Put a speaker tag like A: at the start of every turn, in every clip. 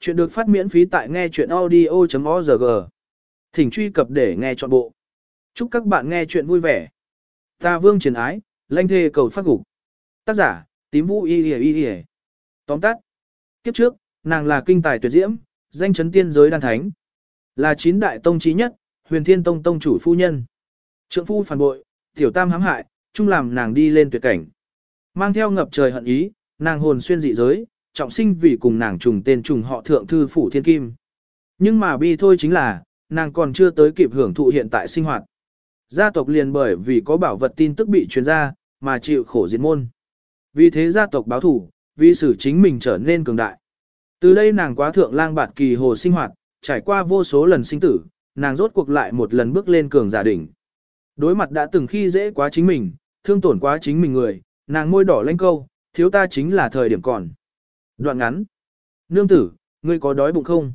A: Chuyện được phát miễn phí tại nghe chuyện audio.org. Thỉnh truy cập để nghe trọn bộ. Chúc các bạn nghe chuyện vui vẻ. Ta vương triển ái, lanh thê cầu phát gục. Tác giả, tím vũ y y y y. Tóm tắt. Kiếp trước, nàng là kinh tài tuyệt diễm, danh chấn tiên giới đan thánh. Là chín đại tông trí nhất, huyền thiên tông tông chủ phu nhân. Trượng phu phản bội, tiểu tam hãm hại, chung làm nàng đi lên tuyệt cảnh. Mang theo ngập trời hận ý, nàng hồn xuyên dị giới, trọng sinh vì cùng nàng trùng tên trùng họ thượng thư phủ thiên kim. Nhưng mà bi thôi chính là, nàng còn chưa tới kịp hưởng thụ hiện tại sinh hoạt. Gia tộc liền bởi vì có bảo vật tin tức bị truyền ra, mà chịu khổ diệt môn. Vì thế gia tộc báo thủ, vì xử chính mình trở nên cường đại. Từ đây nàng quá thượng lang bạt kỳ hồ sinh hoạt, trải qua vô số lần sinh tử, nàng rốt cuộc lại một lần bước lên cường giả đỉnh. Đối mặt đã từng khi dễ quá chính mình, thương tổn quá chính mình người, nàng môi đỏ lên câu, thiếu ta chính là thời điểm còn. Đoạn ngắn. Nương tử, ngươi có đói bụng không?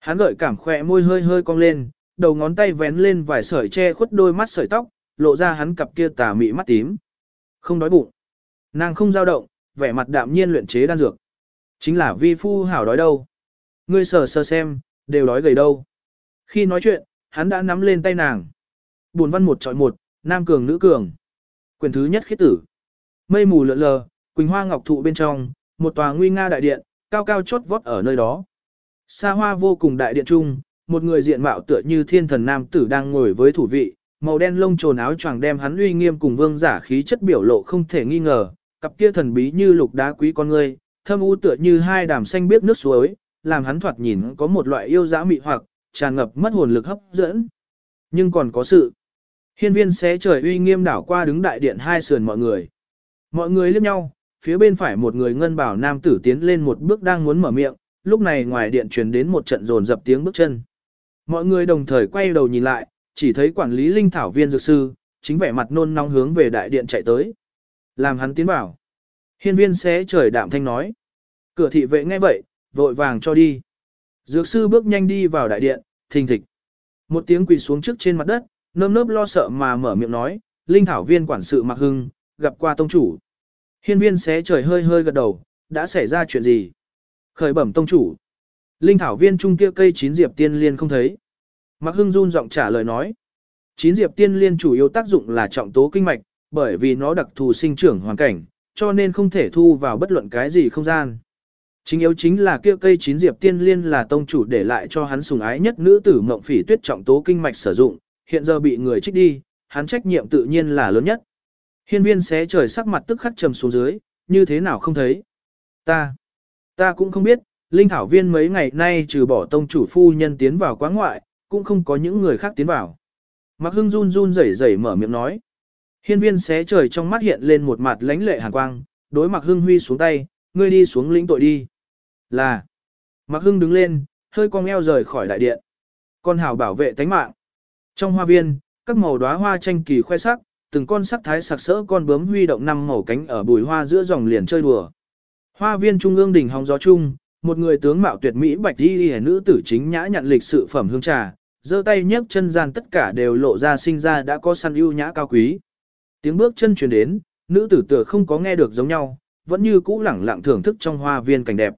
A: Hắn gợi cảm khỏe môi hơi hơi cong lên, đầu ngón tay vén lên vài sợi che khuất đôi mắt sợi tóc, lộ ra hắn cặp kia tà mị mắt tím. Không đói bụng. Nàng không dao động, vẻ mặt đạm nhiên luyện chế đan dược. Chính là vi phu hảo đói đâu. Ngươi sờ sờ xem, đều đói gầy đâu. Khi nói chuyện, hắn đã nắm lên tay nàng. Buồn văn một trọi một, nam cường nữ cường. Quyền thứ nhất khiết tử. Mây mù lượn lờ, quỳnh hoa ngọc thụ bên trong, một tòa nguy nga đại điện, cao cao chót vót ở nơi đó. Xa hoa vô cùng đại điện trung, một người diện mạo tựa như thiên thần nam tử đang ngồi với thủ vị, màu đen lông trồn áo choàng đem hắn uy nghiêm cùng vương giả khí chất biểu lộ không thể nghi ngờ, cặp kia thần bí như lục đá quý con người, thâm u tựa như hai đàm xanh biết nước suối, làm hắn thoạt nhìn có một loại yêu dã mị hoặc, tràn ngập mất hồn lực hấp dẫn. Nhưng còn có sự. Hiên viên xé trời uy nghiêm đảo qua đứng đại điện hai sườn mọi người. Mọi người liếc nhau, phía bên phải một người ngân bảo nam tử tiến lên một bước đang muốn mở miệng, lúc này ngoài điện truyền đến một trận rồn dập tiếng bước chân. Mọi người đồng thời quay đầu nhìn lại, chỉ thấy quản lý linh thảo viên dược sư, chính vẻ mặt nôn nóng hướng về đại điện chạy tới. Làm hắn tiến bảo. Hiên viên xé trời đạm thanh nói. Cửa thị vệ nghe vậy, vội vàng cho đi. Dược sư bước nhanh đi vào đại điện, thình thịch. Một tiếng quỳ xuống trước trên mặt đất, nơm nớp lo sợ mà mở miệng nói, linh thảo viên quản sự mặc hưng, gặp qua tông chủ. Hiên viên xé trời hơi hơi gật đầu, đã xảy ra chuyện gì? Khởi bẩm tông chủ. Linh thảo viên trung kia cây chín diệp tiên liên không thấy. Mạc Hưng run giọng trả lời nói. Chín diệp tiên liên chủ yếu tác dụng là trọng tố kinh mạch, bởi vì nó đặc thù sinh trưởng hoàn cảnh, cho nên không thể thu vào bất luận cái gì không gian. Chính yếu chính là kia cây chín diệp tiên liên là tông chủ để lại cho hắn sùng ái nhất nữ tử mộng phỉ tuyết trọng tố kinh mạch sử dụng, hiện giờ bị người trích đi, hắn trách nhiệm tự nhiên là lớn nhất. Hiên viên xé trời sắc mặt tức khắc trầm xuống dưới, như thế nào không thấy. Ta, ta cũng không biết, linh thảo viên mấy ngày nay trừ bỏ tông chủ phu nhân tiến vào quá ngoại, cũng không có những người khác tiến vào. Mặc hưng run run rẩy rẩy mở miệng nói. Hiên viên xé trời trong mắt hiện lên một mặt lãnh lệ hàn quang, đối mặc hưng huy xuống tay, ngươi đi xuống lĩnh tội đi. Là, mặc hưng đứng lên, hơi cong eo rời khỏi đại điện. Con hào bảo vệ tánh mạng. Trong hoa viên, các màu đóa hoa tranh kỳ khoe sắc, từng con sắc thái sặc sỡ con bướm huy động năm màu cánh ở bùi hoa giữa dòng liền chơi đùa. Hoa viên trung ương đỉnh hóng gió chung, một người tướng mạo tuyệt mỹ bạch y nữ tử chính nhã nhận lịch sự phẩm hương trà, giơ tay nhấc chân gian tất cả đều lộ ra sinh ra đã có săn ưu nhã cao quý. Tiếng bước chân truyền đến, nữ tử tựa không có nghe được giống nhau, vẫn như cũ lẳng lặng thưởng thức trong hoa viên cảnh đẹp.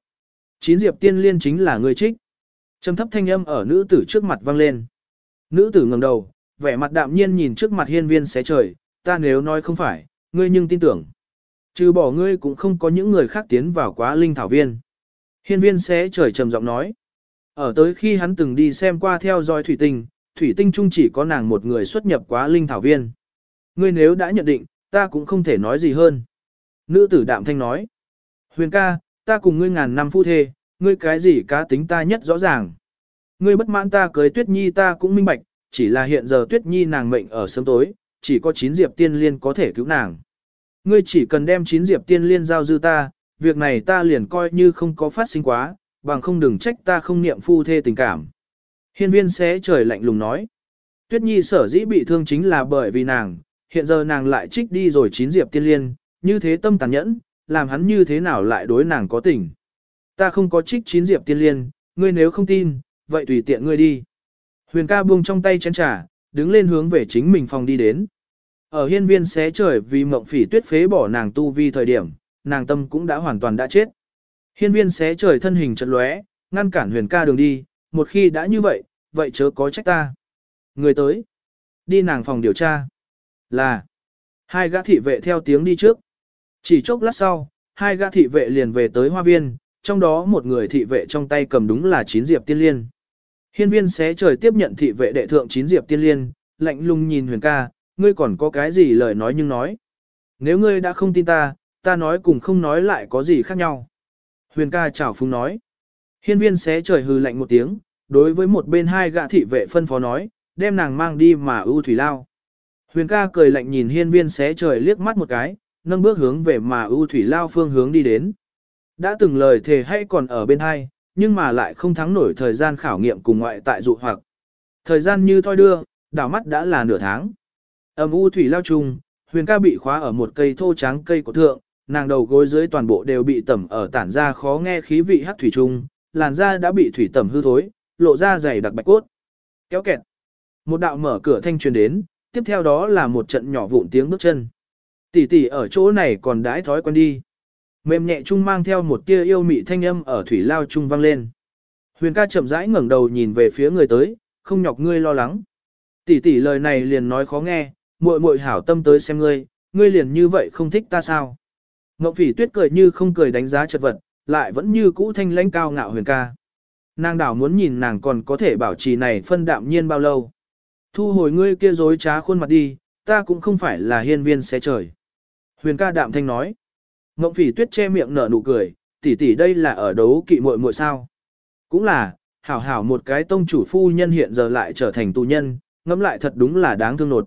A: Chín diệp tiên liên chính là người trích. Trầm thấp thanh âm ở nữ tử trước mặt vang lên. Nữ tử ngẩng đầu, vẻ mặt đạm nhiên nhìn trước mặt hiên viên xé trời, ta nếu nói không phải, ngươi nhưng tin tưởng. Trừ bỏ ngươi cũng không có những người khác tiến vào quá linh thảo viên. Hiên viên sẽ trời trầm giọng nói. Ở tới khi hắn từng đi xem qua theo dõi thủy tinh, thủy tinh chung chỉ có nàng một người xuất nhập quá linh thảo viên. Ngươi nếu đã nhận định, ta cũng không thể nói gì hơn. Nữ tử đạm thanh nói. Huyền ca, ta cùng ngươi ngàn năm phu thê, ngươi cái gì cá tính ta nhất rõ ràng. Ngươi bất mãn ta cưới tuyết nhi ta cũng minh bạch, chỉ là hiện giờ tuyết nhi nàng mệnh ở sớm tối, chỉ có chín diệp tiên liên có thể cứu nàng. Ngươi chỉ cần đem chín diệp tiên liên giao dư ta, việc này ta liền coi như không có phát sinh quá, bằng không đừng trách ta không niệm phu thê tình cảm. Hiên viên xé trời lạnh lùng nói. Tuyết nhi sở dĩ bị thương chính là bởi vì nàng, hiện giờ nàng lại trích đi rồi chín diệp tiên liên, như thế tâm tàn nhẫn, làm hắn như thế nào lại đối nàng có tình. Ta không có trích chín diệp tiên liên, ngươi nếu không tin, vậy tùy tiện ngươi đi. Huyền ca buông trong tay chén trà, đứng lên hướng về chính mình phòng đi đến. Ở hiên viên xé trời vì mộng phỉ tuyết phế bỏ nàng tu vi thời điểm, nàng tâm cũng đã hoàn toàn đã chết. Hiên viên xé trời thân hình chật lóe, ngăn cản huyền ca đường đi, một khi đã như vậy, vậy chớ có trách ta. Người tới, đi nàng phòng điều tra. Là, hai gã thị vệ theo tiếng đi trước. Chỉ chốc lát sau, hai gã thị vệ liền về tới hoa viên, trong đó một người thị vệ trong tay cầm đúng là chín diệp tiên liên. Hiên viên xé trời tiếp nhận thị vệ đệ thượng chín diệp tiên liên, lạnh lùng nhìn huyền ca, ngươi còn có cái gì lời nói nhưng nói. Nếu ngươi đã không tin ta, ta nói cùng không nói lại có gì khác nhau. Huyền ca chào phúng nói. Hiên viên xé trời hừ lạnh một tiếng, đối với một bên hai gã thị vệ phân phó nói, đem nàng mang đi mà ưu thủy lao. Huyền ca cười lạnh nhìn hiên viên xé trời liếc mắt một cái, nâng bước hướng về mà ưu thủy lao phương hướng đi đến. Đã từng lời thề hay còn ở bên hai, nhưng mà lại không thắng nổi thời gian khảo nghiệm cùng ngoại tại dụ hoặc. Thời gian như thoi đưa, đảo mắt đã là nửa tháng. Âm u thủy lao trùng, huyền ca bị khóa ở một cây thô trắng cây của thượng, nàng đầu gối dưới toàn bộ đều bị tẩm ở tản ra khó nghe khí vị hắc thủy trung, làn da đã bị thủy tẩm hư thối, lộ ra dày đặc bạch cốt. Kéo kẹt. Một đạo mở cửa thanh truyền đến, tiếp theo đó là một trận nhỏ vụn tiếng bước chân. Tỷ tỷ ở chỗ này còn đãi thói quen đi. Mềm nhẹ trung mang theo một tia yêu mị thanh âm ở thủy lao trung vang lên. Huyền ca chậm rãi ngẩng đầu nhìn về phía người tới, không nhọc ngươi lo lắng. Tỷ tỷ lời này liền nói khó nghe, muội muội hảo tâm tới xem ngươi, ngươi liền như vậy không thích ta sao? Ngọc Phỉ Tuyết cười như không cười đánh giá chật vật, lại vẫn như cũ thanh lãnh cao ngạo huyền ca. Nàng đảo muốn nhìn nàng còn có thể bảo trì này phân đạm nhiên bao lâu. Thu hồi ngươi kia dối trá khuôn mặt đi, ta cũng không phải là hiên viên xé trời. Huyền ca đạm thanh nói. Ngộng phỉ tuyết che miệng nở nụ cười, tỷ tỷ đây là ở đấu kỵ muội muội sao. Cũng là, hảo hảo một cái tông chủ phu nhân hiện giờ lại trở thành tù nhân, ngẫm lại thật đúng là đáng thương nột.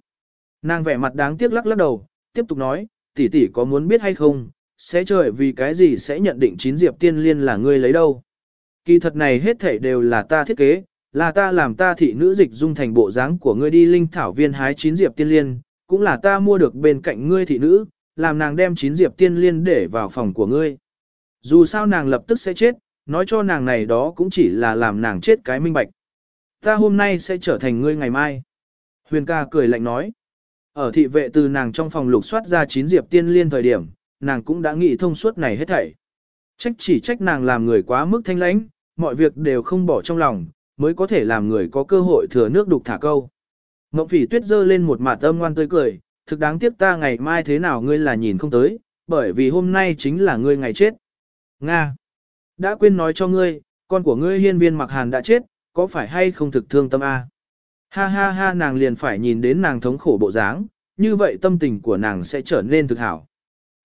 A: Nàng vẻ mặt đáng tiếc lắc lắc đầu, tiếp tục nói, tỷ tỷ có muốn biết hay không, sẽ trời vì cái gì sẽ nhận định chín diệp tiên liên là ngươi lấy đâu. Kỳ thật này hết thảy đều là ta thiết kế, là ta làm ta thị nữ dịch dung thành bộ dáng của ngươi đi linh thảo viên hái chín diệp tiên liên, cũng là ta mua được bên cạnh ngươi thị nữ, làm nàng đem chín diệp tiên liên để vào phòng của ngươi. Dù sao nàng lập tức sẽ chết, nói cho nàng này đó cũng chỉ là làm nàng chết cái minh bạch. Ta hôm nay sẽ trở thành ngươi ngày mai. Huyền ca cười lạnh nói. Ở thị vệ từ nàng trong phòng lục soát ra chín diệp tiên liên thời điểm, nàng cũng đã nghĩ thông suốt này hết thảy. Trách chỉ trách nàng làm người quá mức thanh lãnh, mọi việc đều không bỏ trong lòng, mới có thể làm người có cơ hội thừa nước đục thả câu. Ngọc phỉ tuyết dơ lên một mặt âm ngoan tươi cười, thực đáng tiếc ta ngày mai thế nào ngươi là nhìn không tới, bởi vì hôm nay chính là ngươi ngày chết. Nga! Đã quên nói cho ngươi, con của ngươi hiên viên mặc hàn đã chết, có phải hay không thực thương tâm A? Ha ha ha nàng liền phải nhìn đến nàng thống khổ bộ dáng, như vậy tâm tình của nàng sẽ trở nên thực hảo.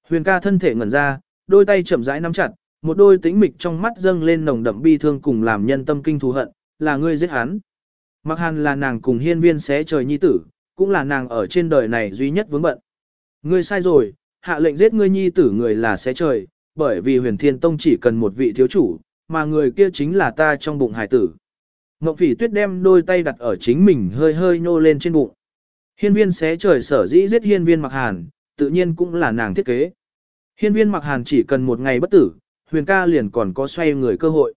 A: Huyền ca thân thể ngẩn ra, đôi tay chậm rãi nắm chặt, một đôi tĩnh mịch trong mắt dâng lên nồng đậm bi thương cùng làm nhân tâm kinh thù hận, là ngươi giết hắn. Mặc hàn là nàng cùng hiên viên xé trời nhi tử, cũng là nàng ở trên đời này duy nhất vướng bận. Ngươi sai rồi, hạ lệnh giết ngươi nhi tử người là xé trời, bởi vì huyền thiên tông chỉ cần một vị thiếu chủ, mà người kia chính là ta trong bụng hải tử. Ngọc phỉ tuyết đem đôi tay đặt ở chính mình hơi hơi nhô lên trên bụng. Hiên viên xé trời sở dĩ giết hiên viên mặc hàn, tự nhiên cũng là nàng thiết kế. Hiên viên mặc hàn chỉ cần một ngày bất tử, huyền ca liền còn có xoay người cơ hội.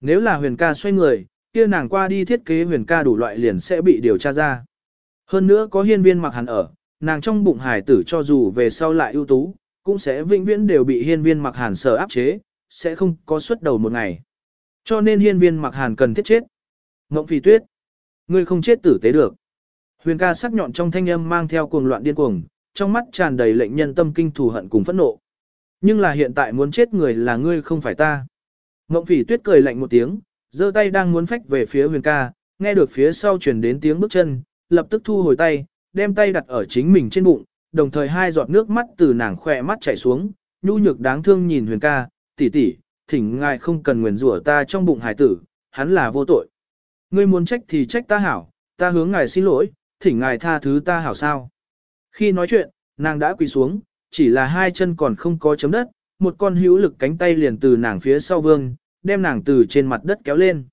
A: Nếu là huyền ca xoay người, kia nàng qua đi thiết kế huyền ca đủ loại liền sẽ bị điều tra ra. Hơn nữa có hiên viên mặc hàn ở, nàng trong bụng hải tử cho dù về sau lại ưu tú, cũng sẽ vĩnh viễn đều bị hiên viên mặc hàn sở áp chế, sẽ không có xuất đầu một ngày. Cho nên hiên viên mặc hàn cần thiết chết. Ngộng phì tuyết, ngươi không chết tử tế được. Huyền ca sắc nhọn trong thanh âm mang theo cuồng loạn điên cuồng, trong mắt tràn đầy lệnh nhân tâm kinh thù hận cùng phẫn nộ. Nhưng là hiện tại muốn chết người là ngươi không phải ta. Ngộng phỉ tuyết cười lạnh một tiếng, giơ tay đang muốn phách về phía huyền ca, nghe được phía sau truyền đến tiếng bước chân, lập tức thu hồi tay, đem tay đặt ở chính mình trên bụng, đồng thời hai giọt nước mắt từ nàng khỏe mắt chảy xuống, nhu nhược đáng thương nhìn huyền ca, tỷ tỷ, thỉnh ngài không cần nguyền rủa ta trong bụng hải tử, hắn là vô tội. Ngươi muốn trách thì trách ta hảo, ta hướng ngài xin lỗi, thỉnh ngài tha thứ ta hảo sao. Khi nói chuyện, nàng đã quỳ xuống, chỉ là hai chân còn không có chấm đất, một con hữu lực cánh tay liền từ nàng phía sau vương, đem nàng từ trên mặt đất kéo lên.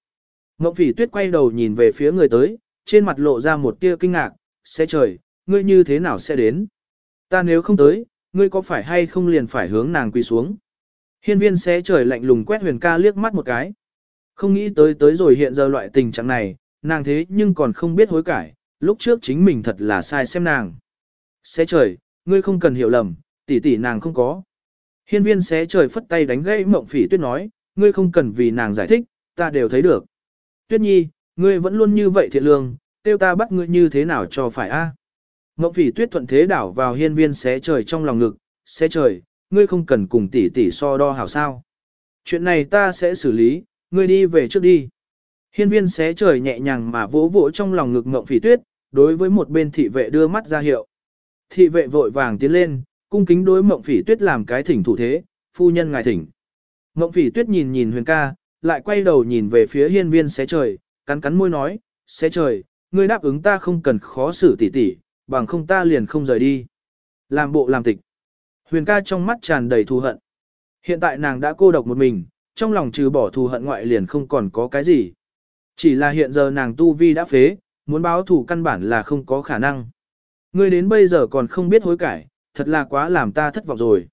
A: Ngọc phỉ tuyết quay đầu nhìn về phía người tới, trên mặt lộ ra một tia kinh ngạc, sẽ trời, ngươi như thế nào sẽ đến? Ta nếu không tới, ngươi có phải hay không liền phải hướng nàng quỳ xuống? Hiên viên sẽ trời lạnh lùng quét huyền ca liếc mắt một cái. Không nghĩ tới tới rồi hiện giờ loại tình trạng này, nàng thế nhưng còn không biết hối cải, lúc trước chính mình thật là sai xem nàng. Sẽ trời, ngươi không cần hiểu lầm, tỷ tỷ nàng không có. Hiên viên sẽ trời phất tay đánh gãy mộng phỉ tuyết nói, ngươi không cần vì nàng giải thích, ta đều thấy được. Tuyết nhi, ngươi vẫn luôn như vậy thiện lương, tiêu ta bắt ngươi như thế nào cho phải a? À? Ngộng phỉ tuyết thuận thế đảo vào hiên viên xé trời trong lòng ngực, xé trời, ngươi không cần cùng tỷ tỷ so đo hảo sao. Chuyện này ta sẽ xử lý, ngươi đi về trước đi. Hiên viên xé trời nhẹ nhàng mà vỗ vỗ trong lòng ngực Mộng phỉ tuyết, đối với một bên thị vệ đưa mắt ra hiệu. Thị vệ vội vàng tiến lên, cung kính đối mộng phỉ tuyết làm cái thỉnh thủ thế, phu nhân ngài thỉnh. Mộng phỉ tuyết nhìn nhìn huyền ca, lại quay đầu nhìn về phía hiên viên xé trời, cắn cắn môi nói, xé trời, ngươi đáp ứng ta không cần khó xử tỉ tỉ, bằng không ta liền không rời đi. Làm bộ làm tịch. Huyền ca trong mắt tràn đầy thù hận. Hiện tại nàng đã cô độc một mình, trong lòng trừ bỏ thù hận ngoại liền không còn có cái gì. Chỉ là hiện giờ nàng tu vi đã phế, muốn báo thù căn bản là không có khả năng. Ngươi đến bây giờ còn không biết hối cải, thật là quá làm ta thất vọng rồi.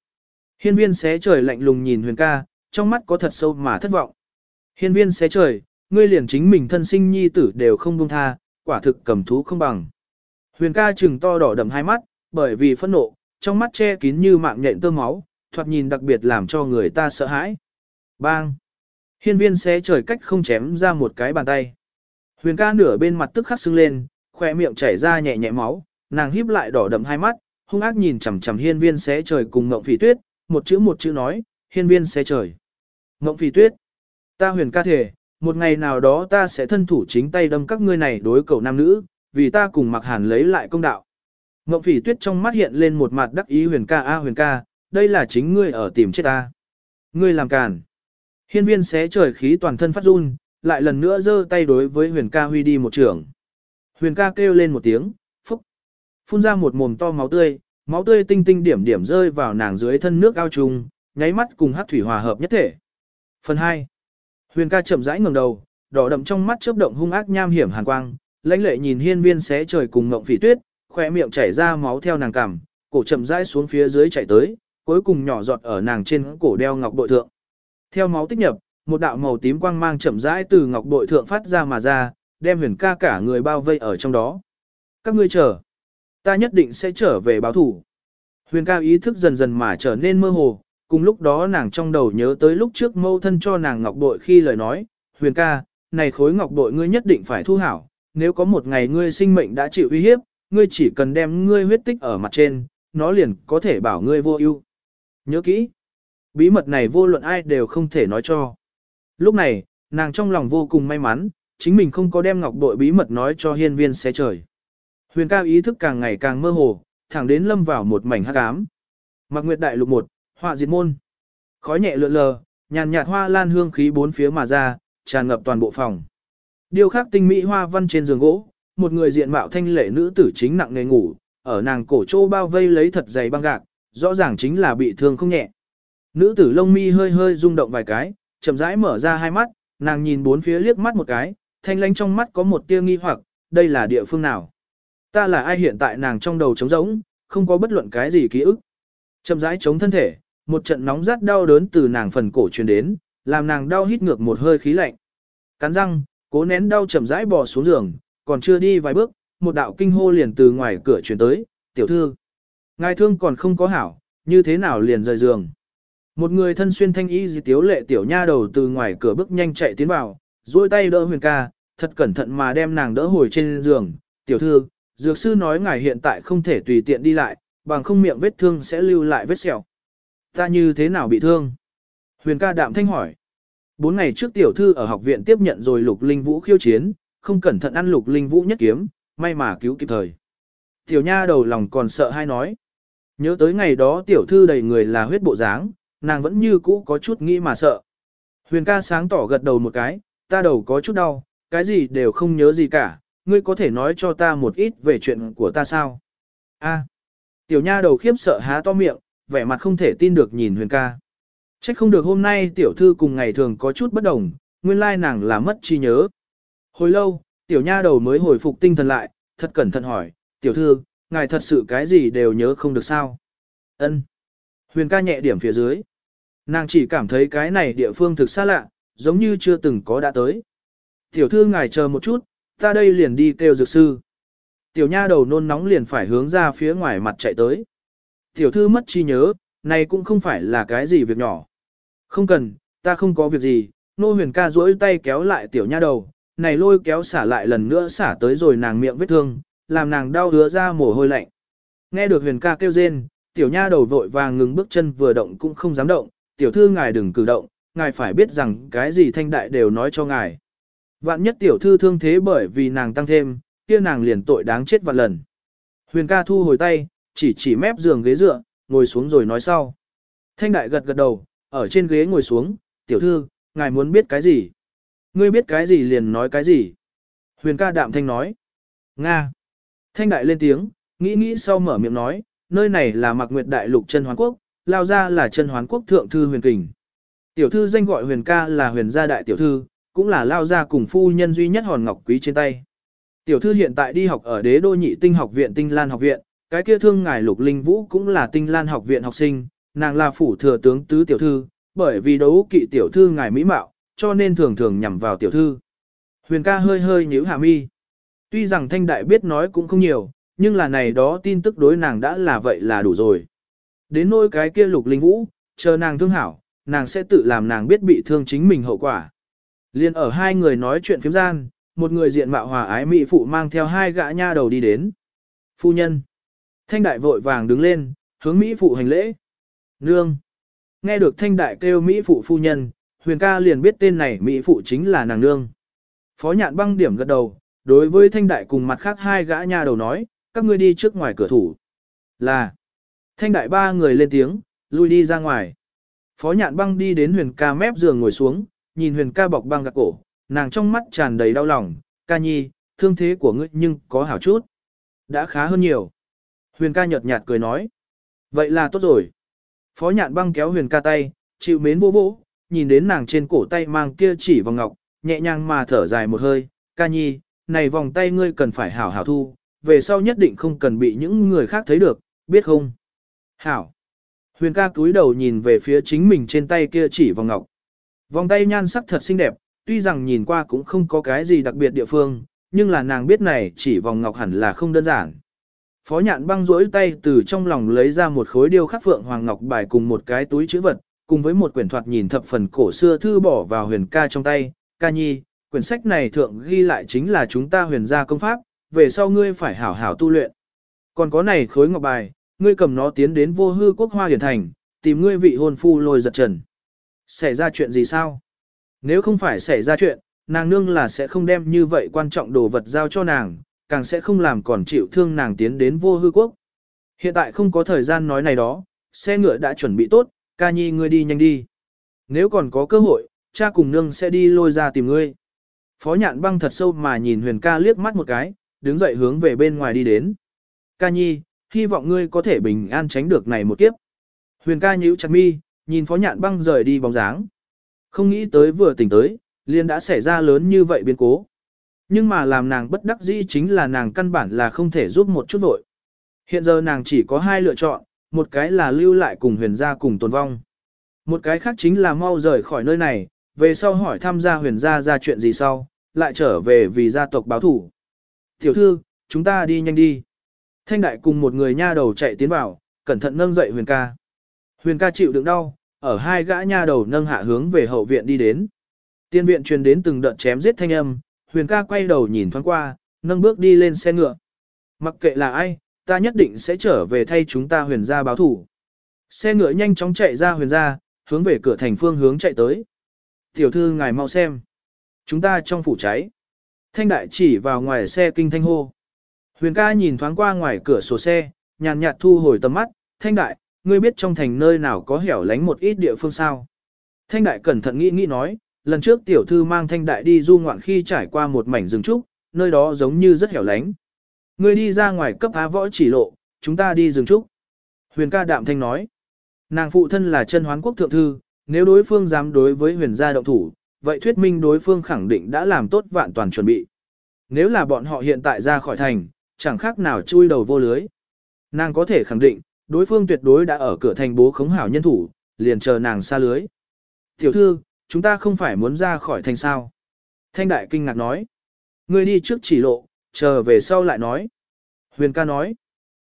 A: Hiên viên xé trời lạnh lùng nhìn huyền ca, trong mắt có thật sâu mà thất vọng. Hiên viên xé trời, ngươi liền chính mình thân sinh nhi tử đều không buông tha, quả thực cầm thú không bằng. Huyền ca trừng to đỏ đậm hai mắt, bởi vì phẫn nộ, trong mắt che kín như mạng nhện tơ máu, thoạt nhìn đặc biệt làm cho người ta sợ hãi. Bang! Hiên viên xé trời cách không chém ra một cái bàn tay. Huyền ca nửa bên mặt tức khắc sưng lên, khỏe miệng chảy ra nhẹ nhẹ máu, nàng híp lại đỏ đậm hai mắt, hung ác nhìn chằm chằm hiên viên xé trời cùng ngộng phỉ tuyết, một chữ một chữ nói, hiên viên xé trời. Ngộng phỉ tuyết, ta huyền ca thể, một ngày nào đó ta sẽ thân thủ chính tay đâm các ngươi này đối cầu nam nữ, vì ta cùng mặc hàn lấy lại công đạo. Ngộng phỉ tuyết trong mắt hiện lên một mặt đắc ý huyền ca a huyền ca, đây là chính ngươi ở tìm chết ta. Ngươi làm càn. Hiên viên xé trời khí toàn thân phát run, lại lần nữa giơ tay đối với huyền ca huy đi một trường. Huyền ca kêu lên một tiếng, phúc. Phun ra một mồm to máu tươi, máu tươi tinh tinh điểm điểm rơi vào nàng dưới thân nước ao trùng, nháy mắt cùng hát thủy hòa hợp nhất thể. Phần 2. Huyền ca chậm rãi ngẩng đầu, đỏ đậm trong mắt chớp động hung ác nham hiểm hàn quang, lãnh lệ nhìn hiên viên xé trời cùng ngộng phỉ tuyết, khỏe miệng chảy ra máu theo nàng cằm, cổ chậm rãi xuống phía dưới chạy tới, cuối cùng nhỏ giọt ở nàng trên cổ đeo ngọc bội thượng. Theo máu tích nhập, một đạo màu tím quang mang chậm rãi từ ngọc bội thượng phát ra mà ra, đem huyền ca cả người bao vây ở trong đó. Các ngươi chờ. Ta nhất định sẽ trở về báo thủ. Huyền ca ý thức dần dần mà trở nên mơ hồ, cùng lúc đó nàng trong đầu nhớ tới lúc trước mâu thân cho nàng ngọc bội khi lời nói, huyền ca, này khối ngọc bội ngươi nhất định phải thu hảo, nếu có một ngày ngươi sinh mệnh đã chịu uy hiếp, ngươi chỉ cần đem ngươi huyết tích ở mặt trên, nó liền có thể bảo ngươi vô ưu. Nhớ kỹ, bí mật này vô luận ai đều không thể nói cho. Lúc này, nàng trong lòng vô cùng may mắn, chính mình không có đem ngọc bội bí mật nói cho hiên viên xé trời. Huyền cao ý thức càng ngày càng mơ hồ, thẳng đến lâm vào một mảnh hắc ám. Mặc Nguyệt Đại Lục 1, họa diệt môn. Khói nhẹ lượn lờ, nhàn nhạt hoa lan hương khí bốn phía mà ra, tràn ngập toàn bộ phòng. Điêu khắc tinh mỹ hoa văn trên giường gỗ, một người diện mạo thanh lệ nữ tử chính nặng nề ngủ, ở nàng cổ trô bao vây lấy thật dày băng gạc, rõ ràng chính là bị thương không nhẹ. Nữ tử lông mi hơi hơi rung động vài cái, chậm rãi mở ra hai mắt, nàng nhìn bốn phía liếc mắt một cái, thanh lánh trong mắt có một tia nghi hoặc, đây là địa phương nào? Ta là ai hiện tại nàng trong đầu trống rỗng, không có bất luận cái gì ký ức. Chậm rãi chống thân thể, một trận nóng rát đau đớn từ nàng phần cổ truyền đến, làm nàng đau hít ngược một hơi khí lạnh. Cắn răng, cố nén đau chậm rãi bò xuống giường, còn chưa đi vài bước, một đạo kinh hô liền từ ngoài cửa truyền tới, "Tiểu thư, ngài thương còn không có hảo, như thế nào liền rời giường?" Một người thân xuyên thanh y dị tiếu lệ tiểu nha đầu từ ngoài cửa bước nhanh chạy tiến vào, duỗi tay đỡ Huyền ca, thật cẩn thận mà đem nàng đỡ hồi trên giường, "Tiểu thư, dược sư nói ngài hiện tại không thể tùy tiện đi lại, bằng không miệng vết thương sẽ lưu lại vết sẹo." Ta như thế nào bị thương? Huyền ca đạm thanh hỏi. Bốn ngày trước tiểu thư ở học viện tiếp nhận rồi lục linh vũ khiêu chiến, không cẩn thận ăn lục linh vũ nhất kiếm, may mà cứu kịp thời. Tiểu nha đầu lòng còn sợ hay nói. Nhớ tới ngày đó tiểu thư đầy người là huyết bộ dáng, nàng vẫn như cũ có chút nghĩ mà sợ. Huyền ca sáng tỏ gật đầu một cái, ta đầu có chút đau, cái gì đều không nhớ gì cả, ngươi có thể nói cho ta một ít về chuyện của ta sao? A. Tiểu nha đầu khiếp sợ há to miệng, vẻ mặt không thể tin được nhìn huyền ca. Trách không được hôm nay tiểu thư cùng ngày thường có chút bất đồng, nguyên lai nàng là mất trí nhớ. Hồi lâu, tiểu nha đầu mới hồi phục tinh thần lại, thật cẩn thận hỏi, tiểu thư, ngài thật sự cái gì đều nhớ không được sao? Ân. Huyền ca nhẹ điểm phía dưới. Nàng chỉ cảm thấy cái này địa phương thực xa lạ, giống như chưa từng có đã tới. Tiểu thư ngài chờ một chút, ta đây liền đi kêu dược sư. Tiểu nha đầu nôn nóng liền phải hướng ra phía ngoài mặt chạy tới. Tiểu thư mất chi nhớ, này cũng không phải là cái gì việc nhỏ. Không cần, ta không có việc gì, Nô huyền ca duỗi tay kéo lại tiểu nha đầu, này lôi kéo xả lại lần nữa xả tới rồi nàng miệng vết thương, làm nàng đau hứa ra mồ hôi lạnh. Nghe được huyền ca kêu rên, tiểu nha đầu vội vàng ngừng bước chân vừa động cũng không dám động, tiểu thư ngài đừng cử động, ngài phải biết rằng cái gì thanh đại đều nói cho ngài. Vạn nhất tiểu thư thương thế bởi vì nàng tăng thêm, kia nàng liền tội đáng chết vạn lần. Huyền ca thu hồi tay, chỉ chỉ mép giường ghế dựa, ngồi xuống rồi nói sau. Thanh đại gật gật đầu, ở trên ghế ngồi xuống, tiểu thư, ngài muốn biết cái gì? Ngươi biết cái gì liền nói cái gì? Huyền ca đạm thanh nói. Nga. Thanh đại lên tiếng, nghĩ nghĩ sau mở miệng nói, nơi này là mặc nguyệt đại lục chân hoán quốc, lao ra là chân hoán quốc thượng thư huyền kình. Tiểu thư danh gọi huyền ca là huyền gia đại tiểu thư, cũng là lao ra cùng phu nhân duy nhất hòn ngọc quý trên tay. Tiểu thư hiện tại đi học ở đế đô nhị tinh học viện tinh lan học viện, cái kia thương ngài lục linh vũ cũng là tinh lan học viện học sinh, nàng là phủ thừa tướng tứ tiểu thư, bởi vì đấu kỵ tiểu thư ngài mỹ mạo, cho nên thường thường nhằm vào tiểu thư. Huyền ca hơi hơi nhíu hạ mi. Tuy rằng thanh đại biết nói cũng không nhiều, nhưng là này đó tin tức đối nàng đã là vậy là đủ rồi. Đến nỗi cái kia lục linh vũ, chờ nàng thương hảo, nàng sẽ tự làm nàng biết bị thương chính mình hậu quả. Liên ở hai người nói chuyện phiếm gian, một người diện mạo hòa ái mỹ phụ mang theo hai gã nha đầu đi đến. Phu nhân. Thanh đại vội vàng đứng lên, hướng mỹ phụ hành lễ. Nương. Nghe được thanh đại kêu mỹ phụ phu nhân, huyền ca liền biết tên này mỹ phụ chính là nàng nương. Phó nhạn băng điểm gật đầu, đối với thanh đại cùng mặt khác hai gã nha đầu nói, các ngươi đi trước ngoài cửa thủ. Là. Thanh đại ba người lên tiếng, lui đi ra ngoài. Phó nhạn băng đi đến huyền ca mép giường ngồi xuống, nhìn huyền ca bọc băng gạc cổ, nàng trong mắt tràn đầy đau lòng, ca nhi, thương thế của ngươi nhưng có hảo chút. Đã khá hơn nhiều. Huyền ca nhợt nhạt cười nói. Vậy là tốt rồi. Phó nhạn băng kéo huyền ca tay, chịu mến vô vỗ, nhìn đến nàng trên cổ tay mang kia chỉ vòng ngọc, nhẹ nhàng mà thở dài một hơi, ca nhi, này vòng tay ngươi cần phải hảo hảo thu, về sau nhất định không cần bị những người khác thấy được, biết không? Hảo. Huyền ca cúi đầu nhìn về phía chính mình trên tay kia chỉ vòng ngọc. Vòng tay nhan sắc thật xinh đẹp, tuy rằng nhìn qua cũng không có cái gì đặc biệt địa phương, nhưng là nàng biết này chỉ vòng ngọc hẳn là không đơn giản. Phó nhạn băng rỗi tay từ trong lòng lấy ra một khối điêu khắc phượng hoàng ngọc bài cùng một cái túi chữ vật, cùng với một quyển thoạt nhìn thập phần cổ xưa thư bỏ vào huyền ca trong tay. Ca nhi, quyển sách này thượng ghi lại chính là chúng ta huyền gia công pháp, về sau ngươi phải hảo hảo tu luyện. Còn có này khối ngọc bài, ngươi cầm nó tiến đến vô hư quốc hoa hiển thành, tìm ngươi vị hôn phu lôi giật trần. Xảy ra chuyện gì sao? Nếu không phải xảy ra chuyện, nàng nương là sẽ không đem như vậy quan trọng đồ vật giao cho nàng, càng sẽ không làm còn chịu thương nàng tiến đến vô hư quốc. Hiện tại không có thời gian nói này đó, xe ngựa đã chuẩn bị tốt, ca nhi ngươi đi nhanh đi. Nếu còn có cơ hội, cha cùng nương sẽ đi lôi ra tìm ngươi. Phó nhạn băng thật sâu mà nhìn huyền ca liếc mắt một cái, đứng dậy hướng về bên ngoài đi đến. Ca nhi, hy vọng ngươi có thể bình an tránh được này một kiếp. Huyền ca nhíu chặt mi, nhìn phó nhạn băng rời đi bóng dáng. Không nghĩ tới vừa tỉnh tới, liền đã xảy ra lớn như vậy biến cố. Nhưng mà làm nàng bất đắc dĩ chính là nàng căn bản là không thể giúp một chút vội. Hiện giờ nàng chỉ có hai lựa chọn, một cái là lưu lại cùng huyền gia cùng tồn vong. Một cái khác chính là mau rời khỏi nơi này, về sau hỏi tham gia huyền gia ra chuyện gì sau, lại trở về vì gia tộc báo thủ. Tiểu thư, chúng ta đi nhanh đi. Thanh đại cùng một người nha đầu chạy tiến vào, cẩn thận nâng dậy huyền ca. Huyền ca chịu đựng đau, ở hai gã nha đầu nâng hạ hướng về hậu viện đi đến. Tiên viện truyền đến từng đợt chém giết thanh âm, huyền ca quay đầu nhìn thoáng qua, nâng bước đi lên xe ngựa. Mặc kệ là ai, ta nhất định sẽ trở về thay chúng ta huyền gia báo thủ. Xe ngựa nhanh chóng chạy ra huyền gia, hướng về cửa thành phương hướng chạy tới. Tiểu thư ngài mau xem. Chúng ta trong phủ cháy. Thanh đại chỉ vào ngoài xe kinh thanh hô. Huyền ca nhìn thoáng qua ngoài cửa sổ xe, nhàn nhạt thu hồi tầm mắt. Thanh đại, ngươi biết trong thành nơi nào có hẻo lánh một ít địa phương sao? Thanh đại cẩn thận nghĩ nghĩ nói, lần trước tiểu thư mang thanh đại đi du ngoạn khi trải qua một mảnh rừng trúc, nơi đó giống như rất hẻo lánh. Ngươi đi ra ngoài cấp á võ chỉ lộ, chúng ta đi rừng trúc. Huyền ca đạm thanh nói, nàng phụ thân là chân hoán quốc thượng thư, nếu đối phương dám đối với huyền gia động thủ, vậy thuyết minh đối phương khẳng định đã làm tốt vạn toàn chuẩn bị. Nếu là bọn họ hiện tại ra khỏi thành, chẳng khác nào chui đầu vô lưới. Nàng có thể khẳng định, đối phương tuyệt đối đã ở cửa thành bố khống hảo nhân thủ, liền chờ nàng xa lưới. Tiểu thư, chúng ta không phải muốn ra khỏi thành sao. Thanh đại kinh ngạc nói. Ngươi đi trước chỉ lộ, chờ về sau lại nói. Huyền ca nói.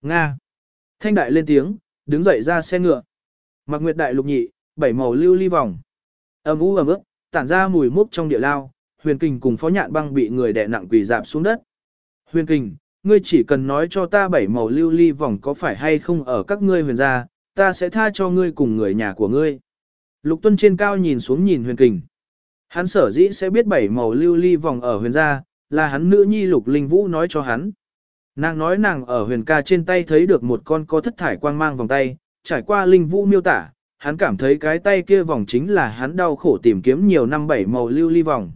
A: Nga. Thanh đại lên tiếng, đứng dậy ra xe ngựa. Mặc nguyệt đại lục nhị, bảy màu lưu ly vòng. Âm u ấm ức, tản ra mùi mốc trong địa lao, huyền kình cùng phó nhạn băng bị người đè nặng quỳ dạp xuống đất. Huyền kình, ngươi chỉ cần nói cho ta bảy màu lưu ly vòng có phải hay không ở các ngươi huyền gia, ta sẽ tha cho ngươi cùng người nhà của ngươi. Lục tuân trên cao nhìn xuống nhìn huyền kình. Hắn sở dĩ sẽ biết bảy màu lưu ly vòng ở huyền gia, là hắn nữ nhi lục linh vũ nói cho hắn. Nàng nói nàng ở huyền ca trên tay thấy được một con có thất thải quang mang vòng tay, trải qua linh vũ miêu tả, hắn cảm thấy cái tay kia vòng chính là hắn đau khổ tìm kiếm nhiều năm bảy màu lưu ly vòng.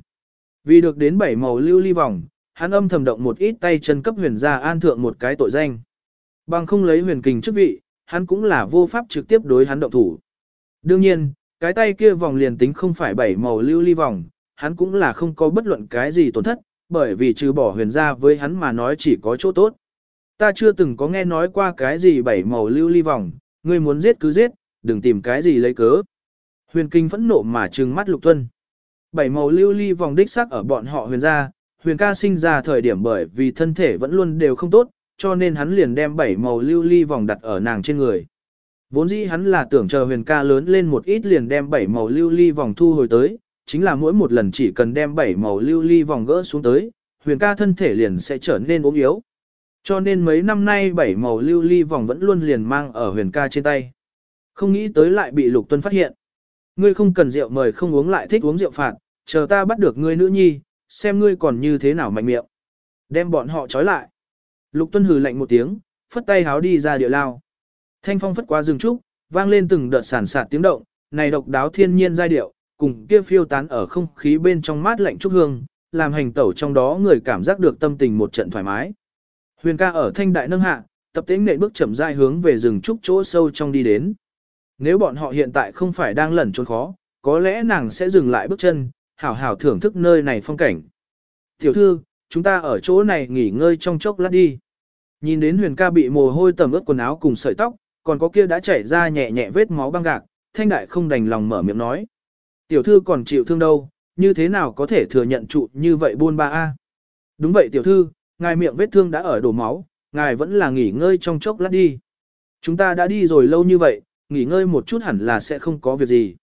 A: Vì được đến bảy màu lưu ly vòng, hắn âm thầm động một ít tay chân cấp huyền gia an thượng một cái tội danh. Bằng không lấy huyền kình chức vị, hắn cũng là vô pháp trực tiếp đối hắn động thủ. Đương nhiên, cái tay kia vòng liền tính không phải bảy màu lưu ly vòng, hắn cũng là không có bất luận cái gì tổn thất, bởi vì trừ bỏ huyền gia với hắn mà nói chỉ có chỗ tốt. Ta chưa từng có nghe nói qua cái gì bảy màu lưu ly vòng, ngươi muốn giết cứ giết, đừng tìm cái gì lấy cớ. Huyền kinh phẫn nộ mà trừng mắt lục tuân. Bảy màu lưu ly vòng đích sắc ở bọn họ huyền gia, huyền ca sinh ra thời điểm bởi vì thân thể vẫn luôn đều không tốt, cho nên hắn liền đem bảy màu lưu ly vòng đặt ở nàng trên người. Vốn dĩ hắn là tưởng chờ huyền ca lớn lên một ít liền đem bảy màu lưu ly vòng thu hồi tới, chính là mỗi một lần chỉ cần đem bảy màu lưu ly vòng gỡ xuống tới, huyền ca thân thể liền sẽ trở nên ốm yếu. Cho nên mấy năm nay bảy màu lưu ly vòng vẫn luôn liền mang ở huyền ca trên tay. Không nghĩ tới lại bị lục tuân phát hiện. Ngươi không cần rượu mời không uống lại thích uống rượu phạt, chờ ta bắt được ngươi nữ nhi, xem ngươi còn như thế nào mạnh miệng. Đem bọn họ trói lại. Lục tuân hừ lạnh một tiếng, phất tay háo đi ra địa lao. Thanh phong phất qua rừng trúc, vang lên từng đợt sản sạt tiếng động, này độc đáo thiên nhiên giai điệu, cùng kia phiêu tán ở không khí bên trong mát lạnh trúc hương, làm hành tẩu trong đó người cảm giác được tâm tình một trận thoải mái. Huyền ca ở thanh đại nâng hạ, tập tính nệ bước chậm rãi hướng về rừng trúc chỗ sâu trong đi đến. Nếu bọn họ hiện tại không phải đang lẩn trốn khó, có lẽ nàng sẽ dừng lại bước chân, hảo hảo thưởng thức nơi này phong cảnh. Tiểu thư, chúng ta ở chỗ này nghỉ ngơi trong chốc lát đi. Nhìn đến huyền ca bị mồ hôi tầm ướt quần áo cùng sợi tóc, còn có kia đã chảy ra nhẹ nhẹ vết máu băng gạc, thanh đại không đành lòng mở miệng nói. Tiểu thư còn chịu thương đâu, như thế nào có thể thừa nhận trụ như vậy buôn ba a? Đúng vậy tiểu thư, ngài miệng vết thương đã ở đổ máu, ngài vẫn là nghỉ ngơi trong chốc lát đi. Chúng ta đã đi rồi lâu như vậy, nghỉ ngơi một chút hẳn là sẽ không có việc gì.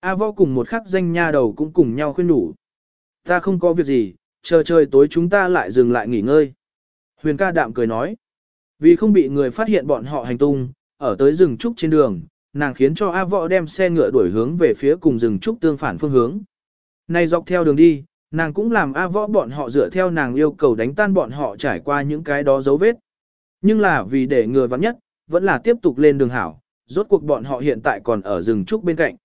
A: A võ cùng một khắc danh nha đầu cũng cùng nhau khuyên đủ. Ta không có việc gì, chờ trời tối chúng ta lại dừng lại nghỉ ngơi. Huyền ca đạm cười nói. Vì không bị người phát hiện bọn họ hành tung, ở tới rừng trúc trên đường, nàng khiến cho A võ đem xe ngựa đuổi hướng về phía cùng rừng trúc tương phản phương hướng. Này dọc theo đường đi, nàng cũng làm A võ bọn họ dựa theo nàng yêu cầu đánh tan bọn họ trải qua những cái đó dấu vết. Nhưng là vì để ngừa vắng nhất, vẫn là tiếp tục lên đường hảo, rốt cuộc bọn họ hiện tại còn ở rừng trúc bên cạnh.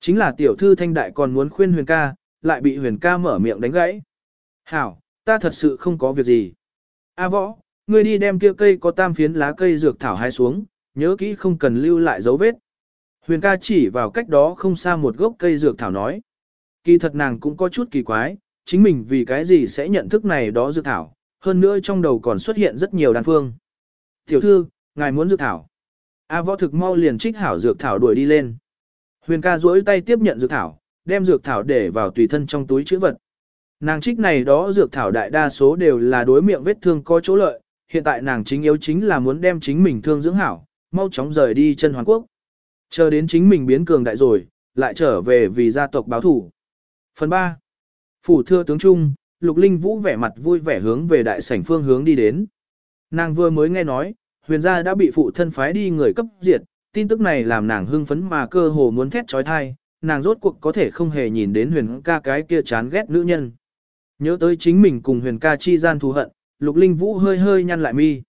A: Chính là tiểu thư thanh đại còn muốn khuyên huyền ca, lại bị huyền ca mở miệng đánh gãy. Hảo, ta thật sự không có việc gì. A võ, ngươi đi đem kia cây có tam phiến lá cây dược thảo hai xuống, nhớ kỹ không cần lưu lại dấu vết. Huyền ca chỉ vào cách đó không xa một gốc cây dược thảo nói. Kỳ thật nàng cũng có chút kỳ quái, chính mình vì cái gì sẽ nhận thức này đó dược thảo, hơn nữa trong đầu còn xuất hiện rất nhiều đan phương. Tiểu thư, ngài muốn dược thảo. A võ thực mau liền trích hảo dược thảo đuổi đi lên. Huyền ca duỗi tay tiếp nhận dược thảo, đem dược thảo để vào tùy thân trong túi chữ vật. Nàng trích này đó dược thảo đại đa số đều là đối miệng vết thương có chỗ lợi, hiện tại nàng chính yếu chính là muốn đem chính mình thương dưỡng hảo, mau chóng rời đi chân Hoàn Quốc. Chờ đến chính mình biến cường đại rồi, lại trở về vì gia tộc báo thủ. Phần 3. Phủ thưa tướng Trung, Lục Linh Vũ vẻ mặt vui vẻ hướng về đại sảnh phương hướng đi đến. Nàng vừa mới nghe nói, huyền gia đã bị phụ thân phái đi người cấp diệt, tin tức này làm nàng hưng phấn mà cơ hồ muốn thét trói thai, nàng rốt cuộc có thể không hề nhìn đến huyền ca cái kia chán ghét nữ nhân. Nhớ tới chính mình cùng huyền ca chi gian thù hận, Lục Linh Vũ hơi hơi nhăn lại mi.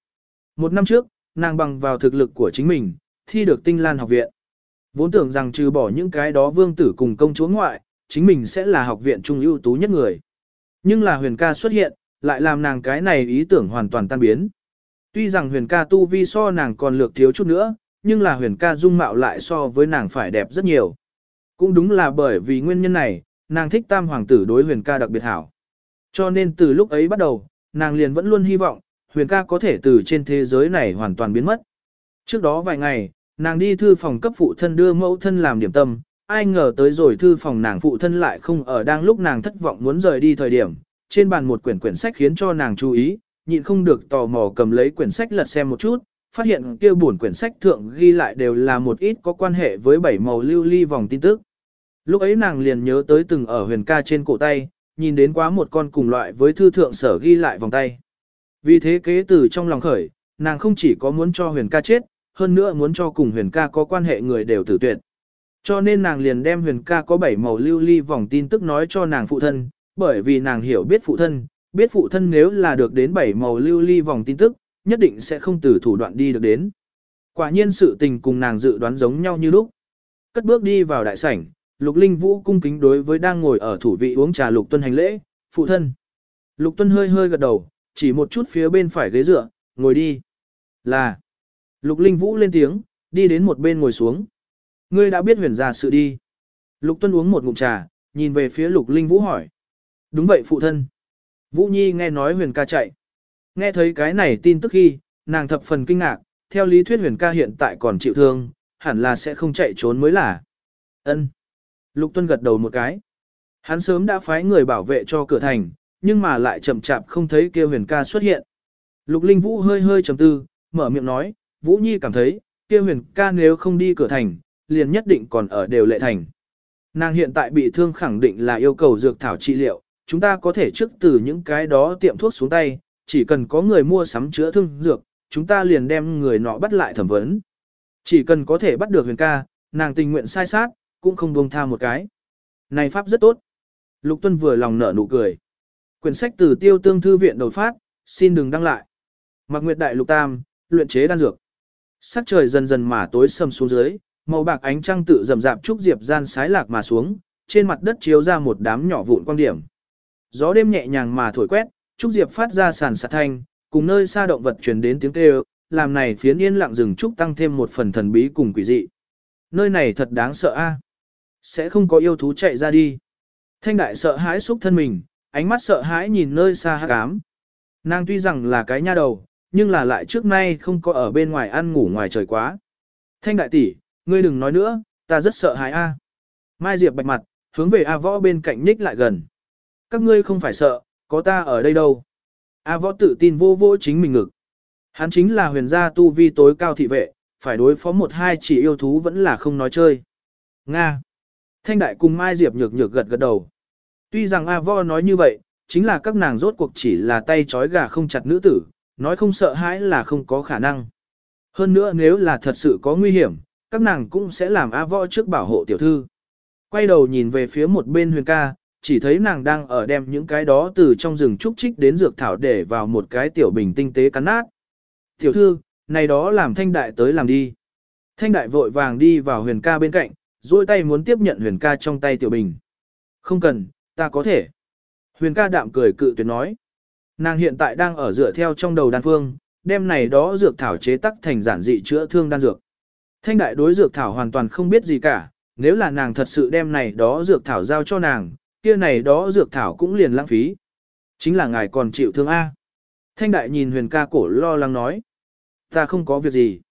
A: Một năm trước, nàng bằng vào thực lực của chính mình, thi được tinh lan học viện. Vốn tưởng rằng trừ bỏ những cái đó vương tử cùng công chúa ngoại, chính mình sẽ là học viện trung ưu tú nhất người. Nhưng là huyền ca xuất hiện, lại làm nàng cái này ý tưởng hoàn toàn tan biến. Tuy rằng huyền ca tu vi so nàng còn lược thiếu chút nữa, nhưng là huyền ca dung mạo lại so với nàng phải đẹp rất nhiều. Cũng đúng là bởi vì nguyên nhân này, nàng thích tam hoàng tử đối huyền ca đặc biệt hảo. Cho nên từ lúc ấy bắt đầu, nàng liền vẫn luôn hy vọng, huyền ca có thể từ trên thế giới này hoàn toàn biến mất. Trước đó vài ngày, nàng đi thư phòng cấp phụ thân đưa mẫu thân làm điểm tâm, ai ngờ tới rồi thư phòng nàng phụ thân lại không ở đang lúc nàng thất vọng muốn rời đi thời điểm, trên bàn một quyển quyển sách khiến cho nàng chú ý, nhịn không được tò mò cầm lấy quyển sách lật xem một chút, phát hiện kia buồn quyển sách thượng ghi lại đều là một ít có quan hệ với bảy màu lưu ly vòng tin tức. Lúc ấy nàng liền nhớ tới từng ở huyền ca trên cổ tay, nhìn đến quá một con cùng loại với thư thượng sở ghi lại vòng tay. Vì thế kế từ trong lòng khởi, nàng không chỉ có muốn cho huyền ca chết, hơn nữa muốn cho cùng huyền ca có quan hệ người đều tử tuyệt. Cho nên nàng liền đem huyền ca có bảy màu lưu ly vòng tin tức nói cho nàng phụ thân, bởi vì nàng hiểu biết phụ thân, biết phụ thân nếu là được đến bảy màu lưu ly vòng tin tức, nhất định sẽ không từ thủ đoạn đi được đến. Quả nhiên sự tình cùng nàng dự đoán giống nhau như lúc. Cất bước đi vào đại sảnh, Lục Linh Vũ cung kính đối với đang ngồi ở thủ vị uống trà Lục Tuân hành lễ, phụ thân. Lục Tuân hơi hơi gật đầu, chỉ một chút phía bên phải ghế dựa, ngồi đi. Là. Lục Linh Vũ lên tiếng, đi đến một bên ngồi xuống. Ngươi đã biết huyền gia sự đi. Lục Tuân uống một ngụm trà, nhìn về phía Lục Linh Vũ hỏi. Đúng vậy phụ thân. Vũ Nhi nghe nói huyền ca chạy. Nghe thấy cái này tin tức khi, nàng thập phần kinh ngạc, theo lý thuyết huyền ca hiện tại còn chịu thương, hẳn là sẽ không chạy trốn mới là. Ân. Lục Tuân gật đầu một cái. Hắn sớm đã phái người bảo vệ cho cửa thành, nhưng mà lại chậm chạp không thấy kia huyền ca xuất hiện. Lục Linh Vũ hơi hơi trầm tư, mở miệng nói, Vũ Nhi cảm thấy, kia huyền ca nếu không đi cửa thành, liền nhất định còn ở đều lệ thành. Nàng hiện tại bị thương khẳng định là yêu cầu dược thảo trị liệu, chúng ta có thể trước từ những cái đó tiệm thuốc xuống tay, chỉ cần có người mua sắm chữa thương dược, chúng ta liền đem người nọ bắt lại thẩm vấn. Chỉ cần có thể bắt được huyền ca, nàng tình nguyện sai sát, cũng không buông tha một cái. Này pháp rất tốt. Lục Tuân vừa lòng nở nụ cười. Quyển sách từ tiêu tương thư viện đột phát, xin đừng đăng lại. Mạc Nguyệt Đại Lục Tam, luyện chế đan dược. Sắc trời dần dần mà tối sầm xuống dưới, màu bạc ánh trăng tự rầm rạp trúc diệp gian sái lạc mà xuống, trên mặt đất chiếu ra một đám nhỏ vụn quang điểm. Gió đêm nhẹ nhàng mà thổi quét, trúc diệp phát ra sàn sạt thanh, cùng nơi xa động vật truyền đến tiếng kêu, làm này phiến yên lặng rừng trúc tăng thêm một phần thần bí cùng quỷ dị. Nơi này thật đáng sợ a. Sẽ không có yêu thú chạy ra đi. Thanh đại sợ hãi xúc thân mình, ánh mắt sợ hãi nhìn nơi xa hát cám. Nàng tuy rằng là cái nha đầu, nhưng là lại trước nay không có ở bên ngoài ăn ngủ ngoài trời quá. Thanh đại tỷ, ngươi đừng nói nữa, ta rất sợ hãi a. Mai Diệp bạch mặt, hướng về A Võ bên cạnh nhích lại gần. Các ngươi không phải sợ, có ta ở đây đâu. A Võ tự tin vô vô chính mình ngực. Hắn chính là huyền gia tu vi tối cao thị vệ, phải đối phó một hai chỉ yêu thú vẫn là không nói chơi. Nga. Thanh đại cùng Mai Diệp nhược nhược gật gật đầu. Tuy rằng A Vo nói như vậy, chính là các nàng rốt cuộc chỉ là tay trói gà không chặt nữ tử, nói không sợ hãi là không có khả năng. Hơn nữa nếu là thật sự có nguy hiểm, các nàng cũng sẽ làm A Vo trước bảo hộ tiểu thư. Quay đầu nhìn về phía một bên huyền ca, chỉ thấy nàng đang ở đem những cái đó từ trong rừng trúc trích đến dược thảo để vào một cái tiểu bình tinh tế cắn nát. Tiểu thư, này đó làm thanh đại tới làm đi. Thanh đại vội vàng đi vào huyền ca bên cạnh, duỗi tay muốn tiếp nhận huyền ca trong tay tiểu bình. Không cần, ta có thể. Huyền ca đạm cười cự tuyệt nói. Nàng hiện tại đang ở dựa theo trong đầu đan phương, đem này đó dược thảo chế tắc thành giản dị chữa thương đan dược. Thanh đại đối dược thảo hoàn toàn không biết gì cả, nếu là nàng thật sự đem này đó dược thảo giao cho nàng, kia này đó dược thảo cũng liền lãng phí. Chính là ngài còn chịu thương A. Thanh đại nhìn huyền ca cổ lo lắng nói. Ta không có việc gì.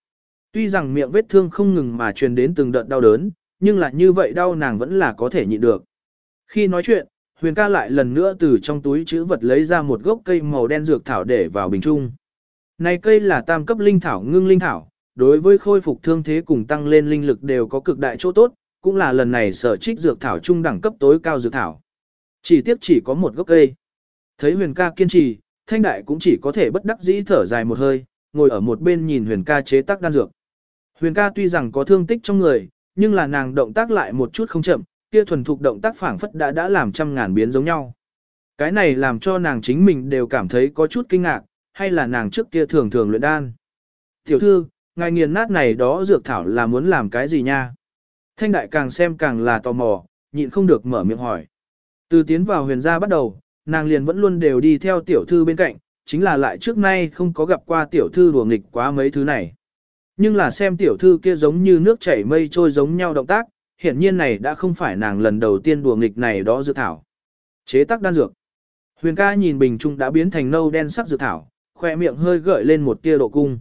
A: Tuy rằng miệng vết thương không ngừng mà truyền đến từng đợt đau đớn, nhưng là như vậy đau nàng vẫn là có thể nhịn được. Khi nói chuyện, Huyền ca lại lần nữa từ trong túi chữ vật lấy ra một gốc cây màu đen dược thảo để vào bình trung. Này cây là tam cấp linh thảo ngưng linh thảo, đối với khôi phục thương thế cùng tăng lên linh lực đều có cực đại chỗ tốt, cũng là lần này sở trích dược thảo trung đẳng cấp tối cao dược thảo. Chỉ tiếc chỉ có một gốc cây. Thấy huyền ca kiên trì, thanh đại cũng chỉ có thể bất đắc dĩ thở dài một hơi, ngồi ở một bên nhìn huyền ca chế tác đan dược. Huyền ca tuy rằng có thương tích trong người, nhưng là nàng động tác lại một chút không chậm, kia thuần thục động tác phảng phất đã đã làm trăm ngàn biến giống nhau. Cái này làm cho nàng chính mình đều cảm thấy có chút kinh ngạc, hay là nàng trước kia thường thường luyện đan. Tiểu thư, ngài nghiền nát này đó dược thảo là muốn làm cái gì nha? Thanh đại càng xem càng là tò mò, nhịn không được mở miệng hỏi. Từ tiến vào huyền gia bắt đầu, nàng liền vẫn luôn đều đi theo tiểu thư bên cạnh, chính là lại trước nay không có gặp qua tiểu thư đùa nghịch quá mấy thứ này. Nhưng là xem tiểu thư kia giống như nước chảy mây trôi giống nhau động tác, hiển nhiên này đã không phải nàng lần đầu tiên đùa nghịch này đó dược thảo. Chế tác đan dược. Huyền ca nhìn bình trung đã biến thành nâu đen sắc dược thảo, khoe miệng hơi gợi lên một tia độ cung.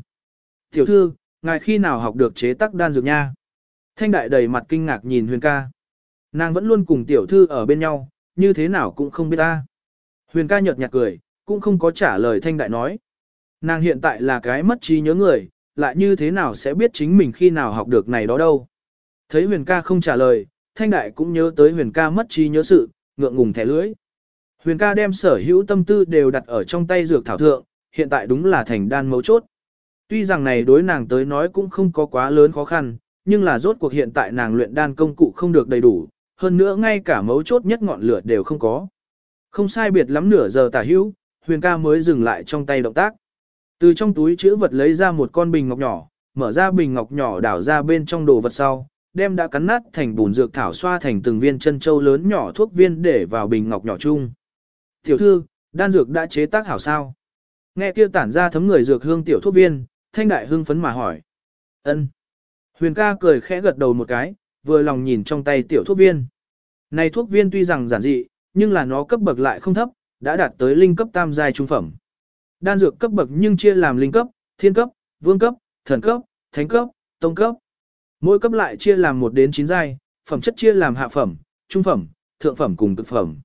A: Tiểu thư, ngài khi nào học được chế tác đan dược nha? Thanh đại đầy mặt kinh ngạc nhìn huyền ca. Nàng vẫn luôn cùng tiểu thư ở bên nhau, như thế nào cũng không biết ta. Huyền ca nhợt nhạt cười, cũng không có trả lời thanh đại nói. Nàng hiện tại là cái mất trí nhớ người, lại như thế nào sẽ biết chính mình khi nào học được này đó đâu. Thấy huyền ca không trả lời, Thanh đại cũng nhớ tới huyền ca mất trí nhớ sự, ngượng ngùng thẻ lưới. Huyền ca đem sở hữu tâm tư đều đặt ở trong tay dược thảo thượng, hiện tại đúng là thành đan mấu chốt. Tuy rằng này đối nàng tới nói cũng không có quá lớn khó khăn, nhưng là rốt cuộc hiện tại nàng luyện đan công cụ không được đầy đủ, hơn nữa ngay cả mấu chốt nhất ngọn lửa đều không có. Không sai biệt lắm nửa giờ tả hữu, huyền ca mới dừng lại trong tay động tác. Từ trong túi chữ vật lấy ra một con bình ngọc nhỏ, mở ra bình ngọc nhỏ đảo ra bên trong đồ vật sau, đem đã cắn nát thành bùn dược thảo xoa thành từng viên chân châu lớn nhỏ thuốc viên để vào bình ngọc nhỏ chung. Tiểu thư, đan dược đã chế tác hảo sao? Nghe kia tản ra thấm người dược hương tiểu thuốc viên, thanh đại hưng phấn mà hỏi. ân Huyền ca cười khẽ gật đầu một cái, vừa lòng nhìn trong tay tiểu thuốc viên. Này thuốc viên tuy rằng giản dị, nhưng là nó cấp bậc lại không thấp, đã đạt tới linh cấp tam giai trung phẩm. Đan dược cấp bậc nhưng chia làm linh cấp, thiên cấp, vương cấp, thần cấp, thánh cấp, tông cấp. Mỗi cấp lại chia làm một đến 9 giai, phẩm chất chia làm hạ phẩm, trung phẩm, thượng phẩm cùng cực phẩm.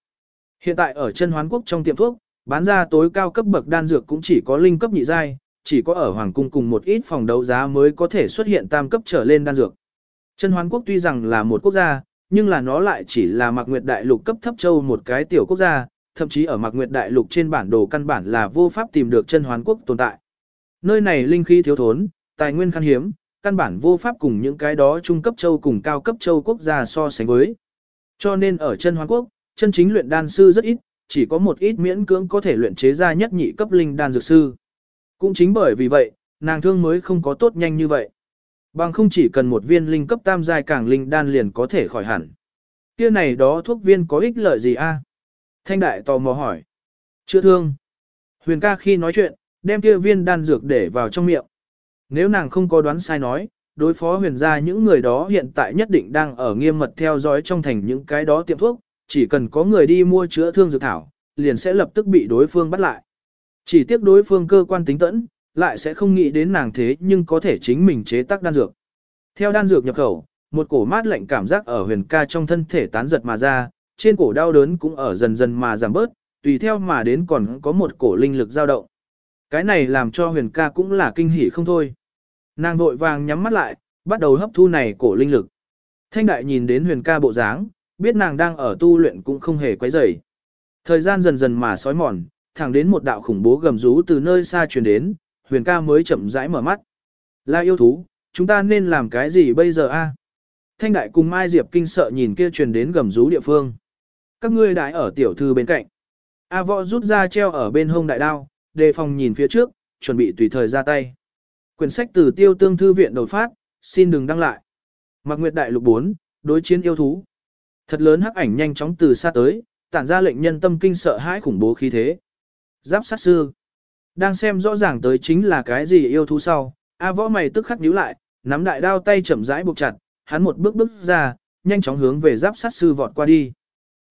A: Hiện tại ở chân hoán quốc trong tiệm thuốc, bán ra tối cao cấp bậc đan dược cũng chỉ có linh cấp nhị giai, chỉ có ở hoàng cung cùng một ít phòng đấu giá mới có thể xuất hiện tam cấp trở lên đan dược. Chân hoán quốc tuy rằng là một quốc gia, nhưng là nó lại chỉ là Mạc Nguyệt Đại Lục cấp thấp châu một cái tiểu quốc gia, thậm chí ở Mạc Nguyệt Đại Lục trên bản đồ căn bản là vô pháp tìm được chân hoán quốc tồn tại. Nơi này linh khí thiếu thốn, tài nguyên khan hiếm, căn bản vô pháp cùng những cái đó trung cấp châu cùng cao cấp châu quốc gia so sánh với. Cho nên ở chân hoa quốc, chân chính luyện đan sư rất ít, chỉ có một ít miễn cưỡng có thể luyện chế ra nhất nhị cấp linh đan dược sư. Cũng chính bởi vì vậy, nàng thương mới không có tốt nhanh như vậy. Bằng không chỉ cần một viên linh cấp tam giai càng linh đan liền có thể khỏi hẳn. Kia này đó thuốc viên có ích lợi gì a? Thanh đại tò mò hỏi. chữa thương. Huyền ca khi nói chuyện, đem kia viên đan dược để vào trong miệng. Nếu nàng không có đoán sai nói, đối phó huyền gia những người đó hiện tại nhất định đang ở nghiêm mật theo dõi trong thành những cái đó tiệm thuốc, chỉ cần có người đi mua chữa thương dược thảo, liền sẽ lập tức bị đối phương bắt lại. Chỉ tiếc đối phương cơ quan tính tẫn, lại sẽ không nghĩ đến nàng thế nhưng có thể chính mình chế tác đan dược. Theo đan dược nhập khẩu, một cổ mát lạnh cảm giác ở huyền ca trong thân thể tán giật mà ra, trên cổ đau đớn cũng ở dần dần mà giảm bớt, tùy theo mà đến còn có một cổ linh lực dao động. Cái này làm cho huyền ca cũng là kinh hỉ không thôi. Nàng vội vàng nhắm mắt lại, bắt đầu hấp thu này cổ linh lực. Thanh đại nhìn đến huyền ca bộ dáng, biết nàng đang ở tu luyện cũng không hề quấy rầy. Thời gian dần dần mà sói mòn, thẳng đến một đạo khủng bố gầm rú từ nơi xa truyền đến, huyền ca mới chậm rãi mở mắt. Là yêu thú, chúng ta nên làm cái gì bây giờ a? Thanh đại cùng Mai Diệp kinh sợ nhìn kia truyền đến gầm rú địa phương. Các ngươi đại ở tiểu thư bên cạnh. A võ rút ra treo ở bên hông đại đao, đề phòng nhìn phía trước, chuẩn bị tùy thời ra tay. Quyển sách từ tiêu tương thư viện đột phát, xin đừng đăng lại. Mạc Nguyệt Đại Lục 4, đối chiến yêu thú. Thật lớn hắc ảnh nhanh chóng từ xa tới, tản ra lệnh nhân tâm kinh sợ hãi khủng bố khí thế. Giáp sát sư. Đang xem rõ ràng tới chính là cái gì yêu thú sau, A võ mày tức khắc nhíu lại, nắm đại đao tay chậm rãi buộc chặt, hắn một bước bước ra, nhanh chóng hướng về giáp sát sư vọt qua đi.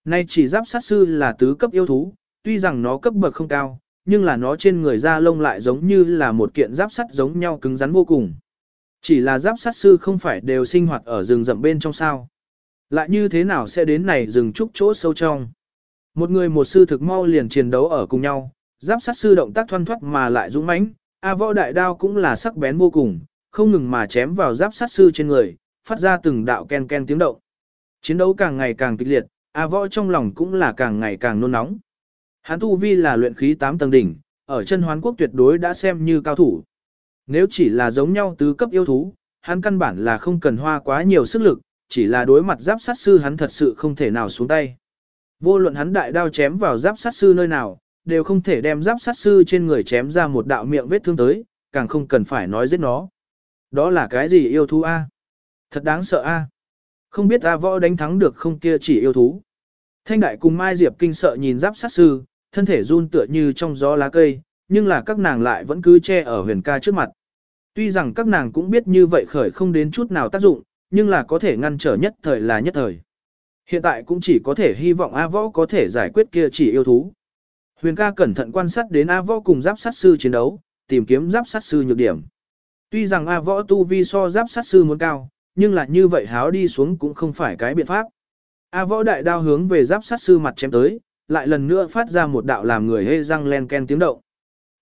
A: Nay chỉ giáp sát sư là tứ cấp yêu thú, tuy rằng nó cấp bậc không cao, nhưng là nó trên người da lông lại giống như là một kiện giáp sắt giống nhau cứng rắn vô cùng. Chỉ là giáp sắt sư không phải đều sinh hoạt ở rừng rậm bên trong sao. Lại như thế nào sẽ đến này rừng trúc chỗ sâu trong. Một người một sư thực mau liền chiến đấu ở cùng nhau, giáp sắt sư động tác thoăn thoắt mà lại dũng mãnh, A võ đại đao cũng là sắc bén vô cùng, không ngừng mà chém vào giáp sắt sư trên người, phát ra từng đạo ken ken tiếng động. Chiến đấu càng ngày càng kịch liệt, A võ trong lòng cũng là càng ngày càng nôn nóng. Hắn tu vi là luyện khí 8 tầng đỉnh, ở chân hoán quốc tuyệt đối đã xem như cao thủ. Nếu chỉ là giống nhau tứ cấp yêu thú, hắn căn bản là không cần hoa quá nhiều sức lực, chỉ là đối mặt giáp sát sư hắn thật sự không thể nào xuống tay. Vô luận hắn đại đao chém vào giáp sát sư nơi nào, đều không thể đem giáp sát sư trên người chém ra một đạo miệng vết thương tới, càng không cần phải nói giết nó. Đó là cái gì yêu thú A? Thật đáng sợ A. Không biết A võ đánh thắng được không kia chỉ yêu thú. Thanh đại cùng Mai Diệp kinh sợ nhìn giáp sát sư, thân thể run tựa như trong gió lá cây, nhưng là các nàng lại vẫn cứ che ở huyền ca trước mặt. Tuy rằng các nàng cũng biết như vậy khởi không đến chút nào tác dụng, nhưng là có thể ngăn trở nhất thời là nhất thời. Hiện tại cũng chỉ có thể hy vọng A Võ có thể giải quyết kia chỉ yêu thú. Huyền ca cẩn thận quan sát đến A Võ cùng giáp sát sư chiến đấu, tìm kiếm giáp sát sư nhược điểm. Tuy rằng A Võ tu vi so giáp sát sư muốn cao, nhưng là như vậy háo đi xuống cũng không phải cái biện pháp. A Võ đại đao hướng về giáp sát sư mặt chém tới, lại lần nữa phát ra một đạo làm người hê răng len ken tiếng động.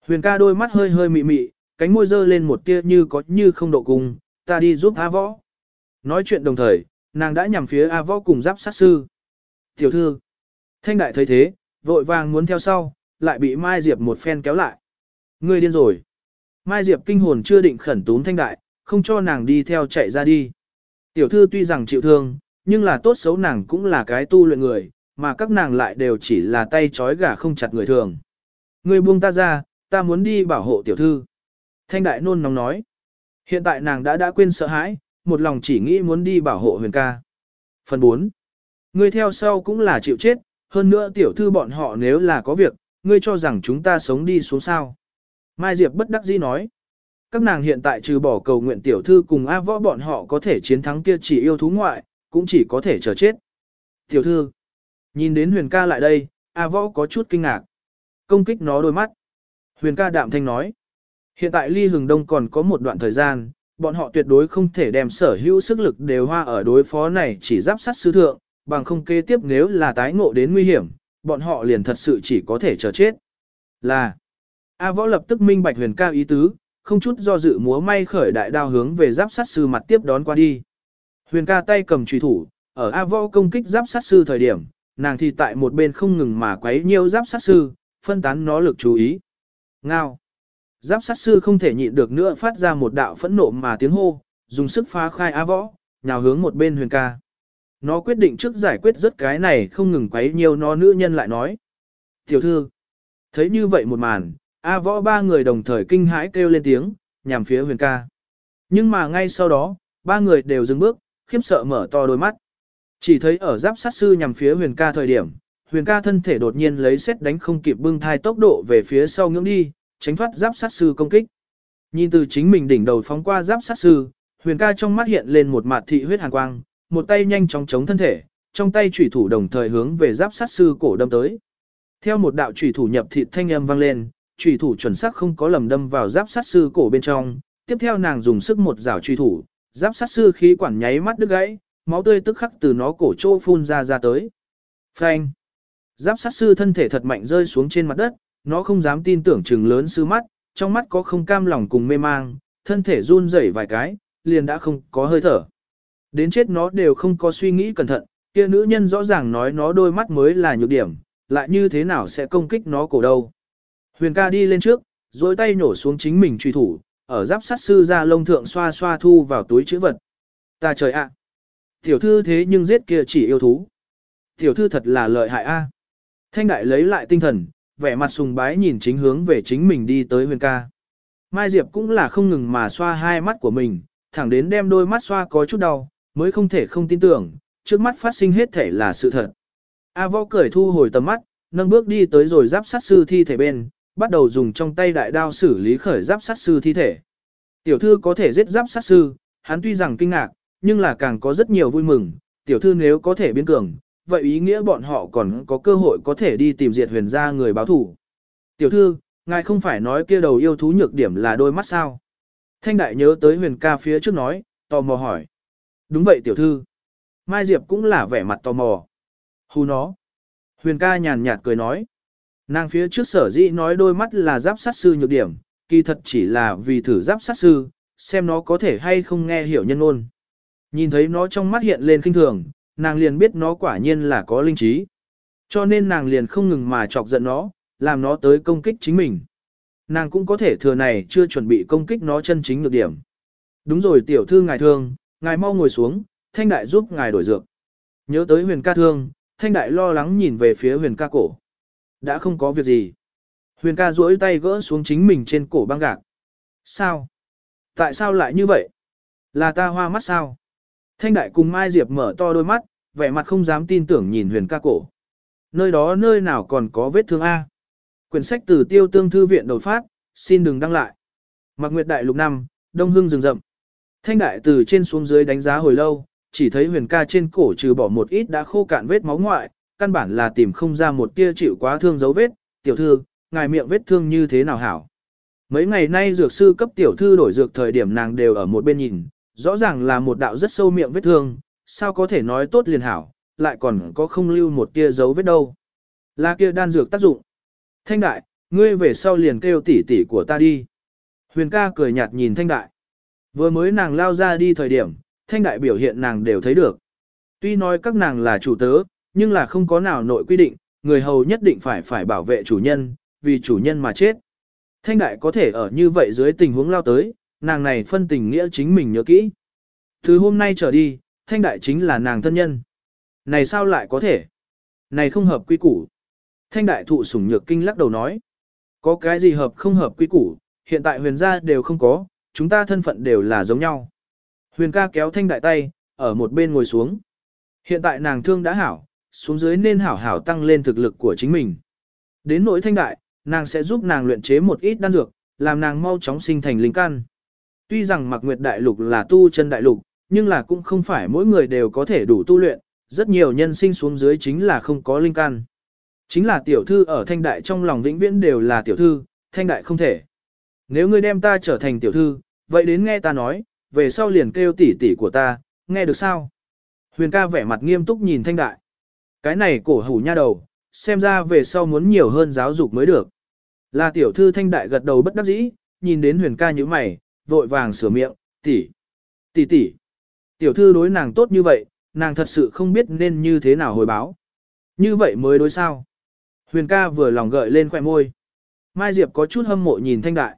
A: Huyền ca đôi mắt hơi hơi mị mị, cánh môi dơ lên một tia như có như không độ cùng, ta đi giúp A võ. Nói chuyện đồng thời, nàng đã nhằm phía A võ cùng giáp sát sư. Tiểu thư, thanh đại thấy thế, vội vàng muốn theo sau, lại bị Mai Diệp một phen kéo lại. Ngươi điên rồi. Mai Diệp kinh hồn chưa định khẩn tún thanh đại, không cho nàng đi theo chạy ra đi. Tiểu thư tuy rằng chịu thương, nhưng là tốt xấu nàng cũng là cái tu luyện người, mà các nàng lại đều chỉ là tay trói gà không chặt người thường. Ngươi buông ta ra, ta muốn đi bảo hộ tiểu thư. Thanh đại nôn nóng nói. Hiện tại nàng đã đã quên sợ hãi, một lòng chỉ nghĩ muốn đi bảo hộ huyền ca. Phần 4. Ngươi theo sau cũng là chịu chết, hơn nữa tiểu thư bọn họ nếu là có việc, ngươi cho rằng chúng ta sống đi xuống sao. Mai Diệp bất đắc dĩ nói. Các nàng hiện tại trừ bỏ cầu nguyện tiểu thư cùng A võ bọn họ có thể chiến thắng kia chỉ yêu thú ngoại, cũng chỉ có thể chờ chết. Tiểu thư, nhìn đến huyền ca lại đây, A võ có chút kinh ngạc. Công kích nó đôi mắt. Huyền ca đạm thanh nói. Hiện tại ly hừng đông còn có một đoạn thời gian, bọn họ tuyệt đối không thể đem sở hữu sức lực đều hoa ở đối phó này chỉ giáp sát sư thượng, bằng không kế tiếp nếu là tái ngộ đến nguy hiểm, bọn họ liền thật sự chỉ có thể chờ chết. Là, A võ lập tức minh bạch huyền ca ý tứ, không chút do dự múa may khởi đại đao hướng về giáp sát sư mặt tiếp đón qua đi. Huyền ca tay cầm trùy thủ, ở A võ công kích giáp sát sư thời điểm, nàng thì tại một bên không ngừng mà quấy nhiều giáp sát sư, phân tán nó lực chú ý. Ngao. Giáp sát sư không thể nhịn được nữa phát ra một đạo phẫn nộ mà tiếng hô, dùng sức phá khai A võ, nhào hướng một bên huyền ca. Nó quyết định trước giải quyết rất cái này không ngừng quấy nhiều nó nữ nhân lại nói. Tiểu thư, thấy như vậy một màn, A võ ba người đồng thời kinh hãi kêu lên tiếng, nhằm phía huyền ca. Nhưng mà ngay sau đó, ba người đều dừng bước, khiếp sợ mở to đôi mắt. Chỉ thấy ở giáp sát sư nhằm phía huyền ca thời điểm, huyền ca thân thể đột nhiên lấy xét đánh không kịp bưng thai tốc độ về phía sau ngưỡng đi, tránh thoát giáp sát sư công kích. Nhìn từ chính mình đỉnh đầu phóng qua giáp sát sư, huyền ca trong mắt hiện lên một mặt thị huyết hàn quang, một tay nhanh chóng chống thân thể, trong tay chủy thủ đồng thời hướng về giáp sát sư cổ đâm tới. Theo một đạo chủy thủ nhập thịt thanh âm vang lên, chủy thủ chuẩn xác không có lầm đâm vào giáp sát sư cổ bên trong, tiếp theo nàng dùng sức một rào chủy thủ, giáp sát sư khí quản nháy mắt đứt gãy, máu tươi tức khắc từ nó cổ chỗ phun ra ra tới. Phanh! Giáp sát sư thân thể thật mạnh rơi xuống trên mặt đất, nó không dám tin tưởng trừng lớn sư mắt, trong mắt có không cam lòng cùng mê mang, thân thể run rẩy vài cái, liền đã không có hơi thở. Đến chết nó đều không có suy nghĩ cẩn thận, kia nữ nhân rõ ràng nói nó đôi mắt mới là nhược điểm, lại như thế nào sẽ công kích nó cổ đâu. Huyền ca đi lên trước, dối tay nổ xuống chính mình truy thủ, ở giáp sát sư ra lông thượng xoa xoa thu vào túi chữ vật. Ta trời ạ! Tiểu thư thế nhưng giết kia chỉ yêu thú. Tiểu thư thật là lợi hại a. Thanh đại lấy lại tinh thần, vẻ mặt sùng bái nhìn chính hướng về chính mình đi tới huyền ca. Mai Diệp cũng là không ngừng mà xoa hai mắt của mình, thẳng đến đem đôi mắt xoa có chút đau, mới không thể không tin tưởng, trước mắt phát sinh hết thể là sự thật. A võ cởi thu hồi tầm mắt, nâng bước đi tới rồi giáp sát sư thi thể bên, bắt đầu dùng trong tay đại đao xử lý khởi giáp sát sư thi thể. Tiểu thư có thể giết giáp sát sư, hắn tuy rằng kinh ngạc, nhưng là càng có rất nhiều vui mừng, tiểu thư nếu có thể biến cường, vậy ý nghĩa bọn họ còn có cơ hội có thể đi tìm diệt huyền gia người báo thủ. Tiểu thư, ngài không phải nói kia đầu yêu thú nhược điểm là đôi mắt sao? Thanh đại nhớ tới huyền ca phía trước nói, tò mò hỏi. Đúng vậy tiểu thư. Mai Diệp cũng là vẻ mặt tò mò. Hù nó. Huyền ca nhàn nhạt cười nói. Nàng phía trước sở dĩ nói đôi mắt là giáp sát sư nhược điểm, kỳ thật chỉ là vì thử giáp sát sư, xem nó có thể hay không nghe hiểu nhân ôn. Nhìn thấy nó trong mắt hiện lên kinh thường, nàng liền biết nó quả nhiên là có linh trí. Cho nên nàng liền không ngừng mà chọc giận nó, làm nó tới công kích chính mình. Nàng cũng có thể thừa này chưa chuẩn bị công kích nó chân chính nhược điểm. Đúng rồi tiểu thư ngài thương, ngài mau ngồi xuống, thanh đại giúp ngài đổi dược. Nhớ tới huyền ca thương, thanh đại lo lắng nhìn về phía huyền ca cổ. Đã không có việc gì. Huyền ca duỗi tay gỡ xuống chính mình trên cổ băng gạc. Sao? Tại sao lại như vậy? Là ta hoa mắt sao? Thanh đại cùng Mai Diệp mở to đôi mắt, vẻ mặt không dám tin tưởng nhìn huyền ca cổ. Nơi đó nơi nào còn có vết thương A. Quyển sách từ tiêu tương thư viện đột phát, xin đừng đăng lại. Mạc Nguyệt Đại lục năm, Đông Hưng rừng rậm. Thanh đại từ trên xuống dưới đánh giá hồi lâu, chỉ thấy huyền ca trên cổ trừ bỏ một ít đã khô cạn vết máu ngoại, căn bản là tìm không ra một tia chịu quá thương dấu vết, tiểu thư, ngài miệng vết thương như thế nào hảo. Mấy ngày nay dược sư cấp tiểu thư đổi dược thời điểm nàng đều ở một bên nhìn, rõ ràng là một đạo rất sâu miệng vết thương, sao có thể nói tốt liền hảo, lại còn có không lưu một tia dấu vết đâu. Là kia đan dược tác dụng. Thanh đại, ngươi về sau liền kêu tỷ tỷ của ta đi. Huyền ca cười nhạt nhìn thanh đại. Vừa mới nàng lao ra đi thời điểm, thanh đại biểu hiện nàng đều thấy được. Tuy nói các nàng là chủ tớ, nhưng là không có nào nội quy định, người hầu nhất định phải phải bảo vệ chủ nhân, vì chủ nhân mà chết. Thanh đại có thể ở như vậy dưới tình huống lao tới, nàng này phân tình nghĩa chính mình nhớ kỹ. Từ hôm nay trở đi, thanh đại chính là nàng thân nhân. Này sao lại có thể? Này không hợp quy củ. Thanh đại thụ sủng nhược kinh lắc đầu nói. Có cái gì hợp không hợp quy củ, hiện tại huyền gia đều không có, chúng ta thân phận đều là giống nhau. Huyền ca kéo thanh đại tay, ở một bên ngồi xuống. Hiện tại nàng thương đã hảo, xuống dưới nên hảo hảo tăng lên thực lực của chính mình. Đến nỗi thanh đại, nàng sẽ giúp nàng luyện chế một ít đan dược, làm nàng mau chóng sinh thành linh căn. Tuy rằng mặc Nguyệt Đại Lục là tu chân đại lục, nhưng là cũng không phải mỗi người đều có thể đủ tu luyện, rất nhiều nhân sinh xuống dưới chính là không có linh căn. Chính là tiểu thư ở thanh đại trong lòng vĩnh viễn đều là tiểu thư, thanh đại không thể. Nếu ngươi đem ta trở thành tiểu thư, vậy đến nghe ta nói, về sau liền kêu tỷ tỷ của ta, nghe được sao? Huyền ca vẻ mặt nghiêm túc nhìn thanh đại. Cái này cổ hủ nha đầu, xem ra về sau muốn nhiều hơn giáo dục mới được. Là tiểu thư thanh đại gật đầu bất đắc dĩ, nhìn đến huyền ca như mày, vội vàng sửa miệng, tỷ, tỷ tỷ. Tiểu thư đối nàng tốt như vậy, nàng thật sự không biết nên như thế nào hồi báo. Như vậy mới đối sao. Huyền ca vừa lòng gợi lên khỏe môi. Mai Diệp có chút hâm mộ nhìn thanh đại.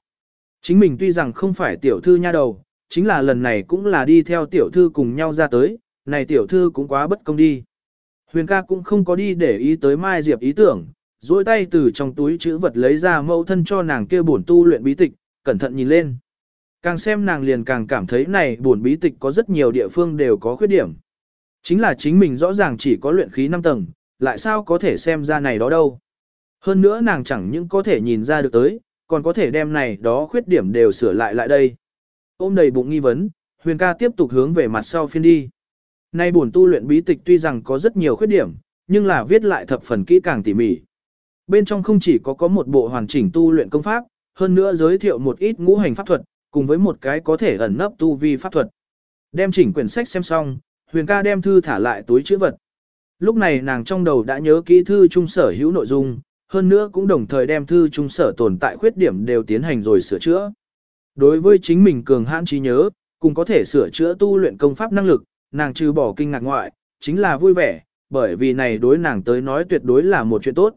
A: Chính mình tuy rằng không phải tiểu thư nha đầu, chính là lần này cũng là đi theo tiểu thư cùng nhau ra tới, này tiểu thư cũng quá bất công đi. Huyền ca cũng không có đi để ý tới Mai Diệp ý tưởng, duỗi tay từ trong túi chữ vật lấy ra mẫu thân cho nàng kia bổn tu luyện bí tịch, cẩn thận nhìn lên. Càng xem nàng liền càng cảm thấy này bổn bí tịch có rất nhiều địa phương đều có khuyết điểm. Chính là chính mình rõ ràng chỉ có luyện khí 5 tầng, lại sao có thể xem ra này đó đâu. Hơn nữa nàng chẳng những có thể nhìn ra được tới, còn có thể đem này đó khuyết điểm đều sửa lại lại đây. Ôm đầy bụng nghi vấn, huyền ca tiếp tục hướng về mặt sau phiên đi. Nay buồn tu luyện bí tịch tuy rằng có rất nhiều khuyết điểm, nhưng là viết lại thập phần kỹ càng tỉ mỉ. Bên trong không chỉ có có một bộ hoàn chỉnh tu luyện công pháp, hơn nữa giới thiệu một ít ngũ hành pháp thuật, cùng với một cái có thể ẩn nấp tu vi pháp thuật. Đem chỉnh quyển sách xem xong, huyền ca đem thư thả lại túi chữ vật. Lúc này nàng trong đầu đã nhớ kỹ thư trung sở hữu nội dung, hơn nữa cũng đồng thời đem thư trung sở tồn tại khuyết điểm đều tiến hành rồi sửa chữa. Đối với chính mình cường hãn trí nhớ, cùng có thể sửa chữa tu luyện công pháp năng lực, nàng trừ bỏ kinh ngạc ngoại, chính là vui vẻ, bởi vì này đối nàng tới nói tuyệt đối là một chuyện tốt.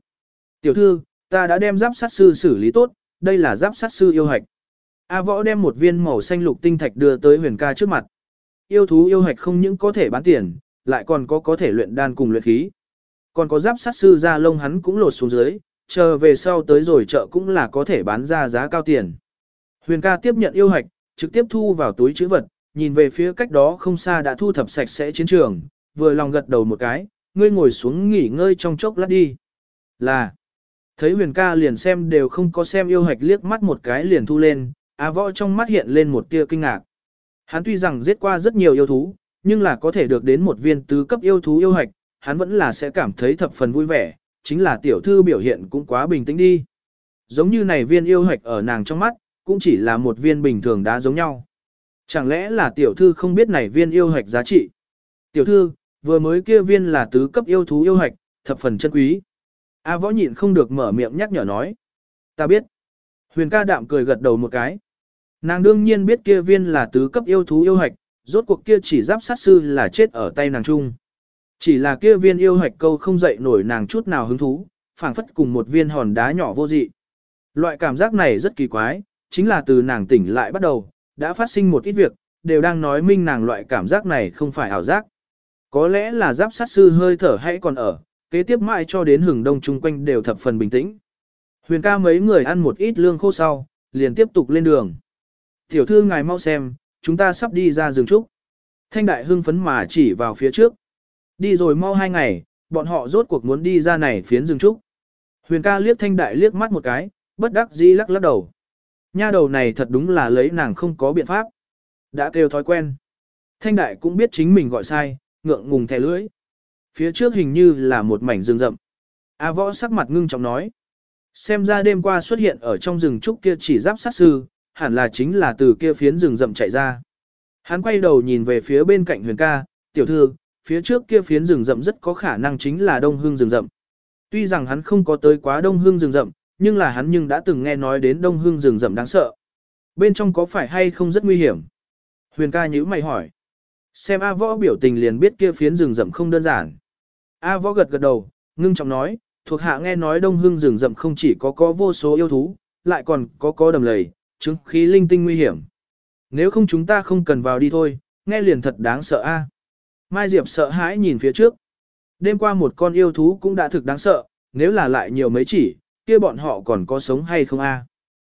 A: Tiểu thư, ta đã đem giáp sát sư xử lý tốt, đây là giáp sát sư yêu hạch. A võ đem một viên màu xanh lục tinh thạch đưa tới huyền ca trước mặt. Yêu thú yêu hạch không những có thể bán tiền, lại còn có có thể luyện đan cùng luyện khí. Còn có giáp sát sư ra lông hắn cũng lột xuống dưới, chờ về sau tới rồi chợ cũng là có thể bán ra giá cao tiền. Huyền ca tiếp nhận yêu hạch, trực tiếp thu vào túi chữ vật, nhìn về phía cách đó không xa đã thu thập sạch sẽ chiến trường, vừa lòng gật đầu một cái, ngươi ngồi xuống nghỉ ngơi trong chốc lát đi. Là, thấy huyền ca liền xem đều không có xem yêu hạch liếc mắt một cái liền thu lên, A võ trong mắt hiện lên một tia kinh ngạc. Hắn tuy rằng giết qua rất nhiều yêu thú, nhưng là có thể được đến một viên tứ cấp yêu thú yêu hạch, hắn vẫn là sẽ cảm thấy thập phần vui vẻ, chính là tiểu thư biểu hiện cũng quá bình tĩnh đi. Giống như này viên yêu hạch ở nàng trong mắt, cũng chỉ là một viên bình thường đá giống nhau. Chẳng lẽ là tiểu thư không biết này viên yêu hạch giá trị? Tiểu thư, vừa mới kia viên là tứ cấp yêu thú yêu hạch, thập phần chân quý. A võ nhịn không được mở miệng nhắc nhở nói. Ta biết. Huyền ca đạm cười gật đầu một cái. Nàng đương nhiên biết kia viên là tứ cấp yêu thú yêu hạch, rốt cuộc kia chỉ giáp sát sư là chết ở tay nàng chung. Chỉ là kia viên yêu hạch câu không dậy nổi nàng chút nào hứng thú, phảng phất cùng một viên hòn đá nhỏ vô dị. Loại cảm giác này rất kỳ quái, chính là từ nàng tỉnh lại bắt đầu, đã phát sinh một ít việc, đều đang nói minh nàng loại cảm giác này không phải ảo giác. Có lẽ là giáp sát sư hơi thở hay còn ở, kế tiếp mãi cho đến hừng đông chung quanh đều thập phần bình tĩnh. Huyền ca mấy người ăn một ít lương khô sau, liền tiếp tục lên đường. Tiểu thư ngài mau xem, chúng ta sắp đi ra rừng trúc. Thanh đại hưng phấn mà chỉ vào phía trước. Đi rồi mau hai ngày, bọn họ rốt cuộc muốn đi ra này phiến rừng trúc. Huyền ca liếc thanh đại liếc mắt một cái, bất đắc dĩ lắc lắc đầu. Nha đầu này thật đúng là lấy nàng không có biện pháp. Đã kêu thói quen. Thanh đại cũng biết chính mình gọi sai, ngượng ngùng thè lưỡi. Phía trước hình như là một mảnh rừng rậm. A võ sắc mặt ngưng trọng nói. Xem ra đêm qua xuất hiện ở trong rừng trúc kia chỉ giáp sát sư, hẳn là chính là từ kia phiến rừng rậm chạy ra. Hắn quay đầu nhìn về phía bên cạnh huyền ca, tiểu thư, phía trước kia phiến rừng rậm rất có khả năng chính là đông hương rừng rậm. Tuy rằng hắn không có tới quá đông hương rừng rậm, nhưng là hắn nhưng đã từng nghe nói đến đông hương rừng rậm đáng sợ. Bên trong có phải hay không rất nguy hiểm? Huyền ca nhíu mày hỏi. Xem A võ biểu tình liền biết kia phiến rừng rậm không đơn giản. A võ gật gật đầu, ngưng trọng nói, thuộc hạ nghe nói đông hưng rừng rậm không chỉ có có vô số yêu thú, lại còn có có đầm lầy, chứng khí linh tinh nguy hiểm. Nếu không chúng ta không cần vào đi thôi, nghe liền thật đáng sợ a. Mai Diệp sợ hãi nhìn phía trước. Đêm qua một con yêu thú cũng đã thực đáng sợ, nếu là lại nhiều mấy chỉ, kia bọn họ còn có sống hay không a?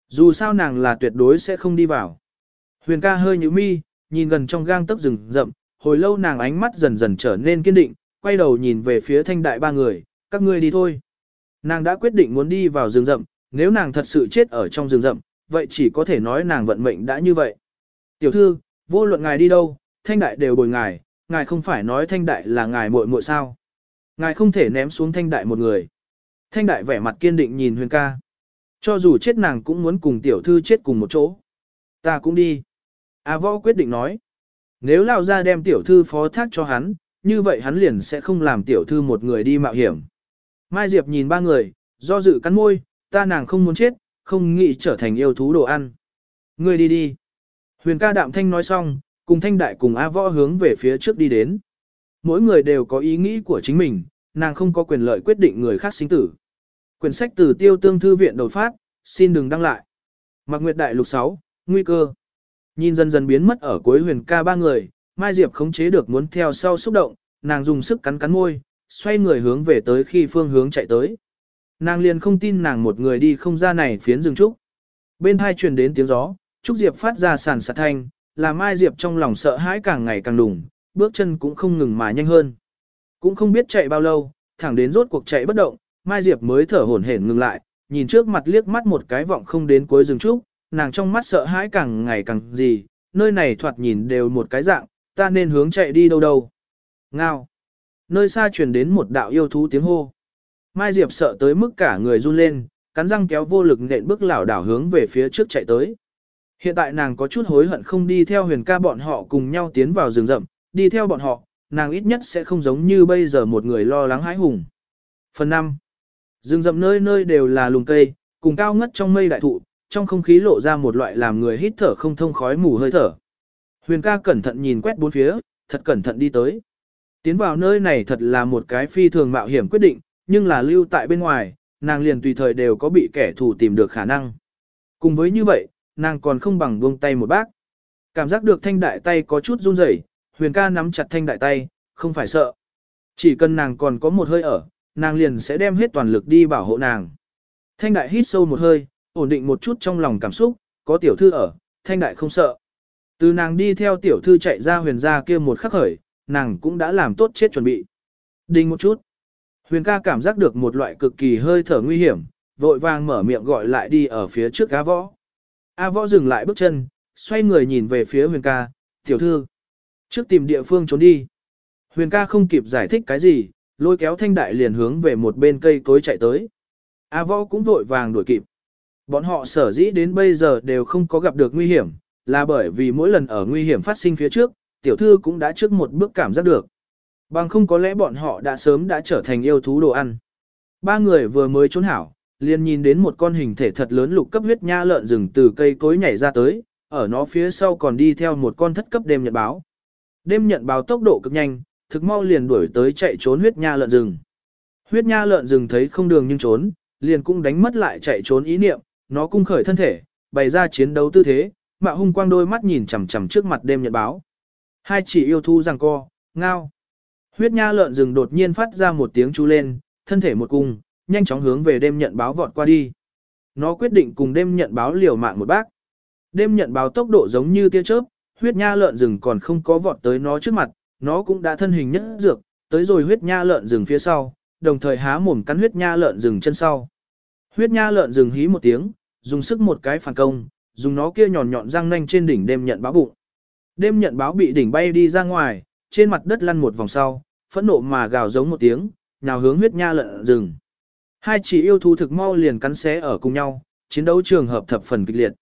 A: Dù sao nàng là tuyệt đối sẽ không đi vào. Huyền ca hơi nhíu mi, nhìn gần trong gang tấc rừng rậm, hồi lâu nàng ánh mắt dần dần trở nên kiên định, quay đầu nhìn về phía thanh đại ba người, các ngươi đi thôi. Nàng đã quyết định muốn đi vào rừng rậm, nếu nàng thật sự chết ở trong rừng rậm, vậy chỉ có thể nói nàng vận mệnh đã như vậy. Tiểu thư, vô luận ngài đi đâu, thanh đại đều bồi ngài, ngài không phải nói thanh đại là ngài muội muội sao. Ngài không thể ném xuống thanh đại một người. Thanh đại vẻ mặt kiên định nhìn huyền ca. Cho dù chết nàng cũng muốn cùng tiểu thư chết cùng một chỗ. Ta cũng đi. A võ quyết định nói. Nếu lao ra đem tiểu thư phó thác cho hắn, như vậy hắn liền sẽ không làm tiểu thư một người đi mạo hiểm. Mai Diệp nhìn ba người, do dự cắn môi, ta nàng không muốn chết, không nghĩ trở thành yêu thú đồ ăn. Ngươi đi đi. Huyền ca đạm thanh nói xong, cùng thanh đại cùng A võ hướng về phía trước đi đến. Mỗi người đều có ý nghĩ của chính mình, nàng không có quyền lợi quyết định người khác sinh tử. Quyển sách từ tiêu tương thư viện đột phát, xin đừng đăng lại. Mạc Nguyệt Đại Lục 6, Nguy cơ. Nhìn dần dần biến mất ở cuối huyền ca ba người, Mai Diệp khống chế được muốn theo sau xúc động, nàng dùng sức cắn cắn môi, xoay người hướng về tới khi phương hướng chạy tới. Nàng liền không tin nàng một người đi không ra này phiến rừng trúc. Bên hai truyền đến tiếng gió, Trúc Diệp phát ra sàn sạt thanh, làm Mai Diệp trong lòng sợ hãi càng ngày càng đủng, bước chân cũng không ngừng mà nhanh hơn. Cũng không biết chạy bao lâu, thẳng đến rốt cuộc chạy bất động, Mai Diệp mới thở hổn hển ngừng lại, nhìn trước mặt liếc mắt một cái vọng không đến cuối rừng trúc, nàng trong mắt sợ hãi càng ngày càng gì, nơi này thoạt nhìn đều một cái dạng, ta nên hướng chạy đi đâu đâu. Ngao. Nơi xa truyền đến một đạo yêu thú tiếng hô. Mai Diệp sợ tới mức cả người run lên, cắn răng kéo vô lực nện bước lảo đảo hướng về phía trước chạy tới. Hiện tại nàng có chút hối hận không đi theo huyền ca bọn họ cùng nhau tiến vào rừng rậm, đi theo bọn họ, nàng ít nhất sẽ không giống như bây giờ một người lo lắng hãi hùng. Phần 5. Rừng rậm nơi nơi đều là lùng cây, cùng cao ngất trong mây đại thụ, trong không khí lộ ra một loại làm người hít thở không thông khói mù hơi thở. Huyền ca cẩn thận nhìn quét bốn phía, thật cẩn thận đi tới. Tiến vào nơi này thật là một cái phi thường mạo hiểm quyết định, nhưng là lưu tại bên ngoài, nàng liền tùy thời đều có bị kẻ thù tìm được khả năng. Cùng với như vậy, nàng còn không bằng buông tay một bác. Cảm giác được thanh đại tay có chút run rẩy, huyền ca nắm chặt thanh đại tay, không phải sợ. Chỉ cần nàng còn có một hơi ở, nàng liền sẽ đem hết toàn lực đi bảo hộ nàng. Thanh đại hít sâu một hơi, ổn định một chút trong lòng cảm xúc, có tiểu thư ở, thanh đại không sợ. Từ nàng đi theo tiểu thư chạy ra huyền ra kia một khắc khởi, nàng cũng đã làm tốt chết chuẩn bị. Đinh một chút. Huyền ca cảm giác được một loại cực kỳ hơi thở nguy hiểm, vội vàng mở miệng gọi lại đi ở phía trước A võ. A võ dừng lại bước chân, xoay người nhìn về phía huyền ca, tiểu thư. Trước tìm địa phương trốn đi. Huyền ca không kịp giải thích cái gì, lôi kéo thanh đại liền hướng về một bên cây cối chạy tới. A võ cũng vội vàng đuổi kịp. Bọn họ sở dĩ đến bây giờ đều không có gặp được nguy hiểm, là bởi vì mỗi lần ở nguy hiểm phát sinh phía trước, tiểu thư cũng đã trước một bước cảm giác được. Bằng không có lẽ bọn họ đã sớm đã trở thành yêu thú đồ ăn. Ba người vừa mới trốn hảo, liền nhìn đến một con hình thể thật lớn lục cấp huyết nha lợn rừng từ cây cối nhảy ra tới, ở nó phía sau còn đi theo một con thất cấp đêm nhận báo. Đêm nhận báo tốc độ cực nhanh, thực mau liền đuổi tới chạy trốn huyết nha lợn rừng. Huyết nha lợn rừng thấy không đường nhưng trốn, liền cũng đánh mất lại chạy trốn ý niệm, nó cung khởi thân thể, bày ra chiến đấu tư thế, mạ hung quang đôi mắt nhìn chằm chằm trước mặt đêm nhận báo. Hai chỉ yêu thu rằng co, ngao. Huyết nha lợn rừng đột nhiên phát ra một tiếng chú lên, thân thể một cung, nhanh chóng hướng về đêm nhận báo vọt qua đi. Nó quyết định cùng đêm nhận báo liều mạng một bác. Đêm nhận báo tốc độ giống như tia chớp, huyết nha lợn rừng còn không có vọt tới nó trước mặt, nó cũng đã thân hình nhất dược, tới rồi huyết nha lợn rừng phía sau, đồng thời há mồm cắn huyết nha lợn rừng chân sau. Huyết nha lợn rừng hí một tiếng, dùng sức một cái phản công, dùng nó kia nhọn nhọn răng nanh trên đỉnh đêm nhận báo bụng. Đêm nhận báo bị đỉnh bay đi ra ngoài, trên mặt đất lăn một vòng sau, phẫn nộ mà gào giống một tiếng, nào hướng huyết nha lợn rừng. Hai chỉ yêu thú thực mau liền cắn xé ở cùng nhau, chiến đấu trường hợp thập phần kịch liệt.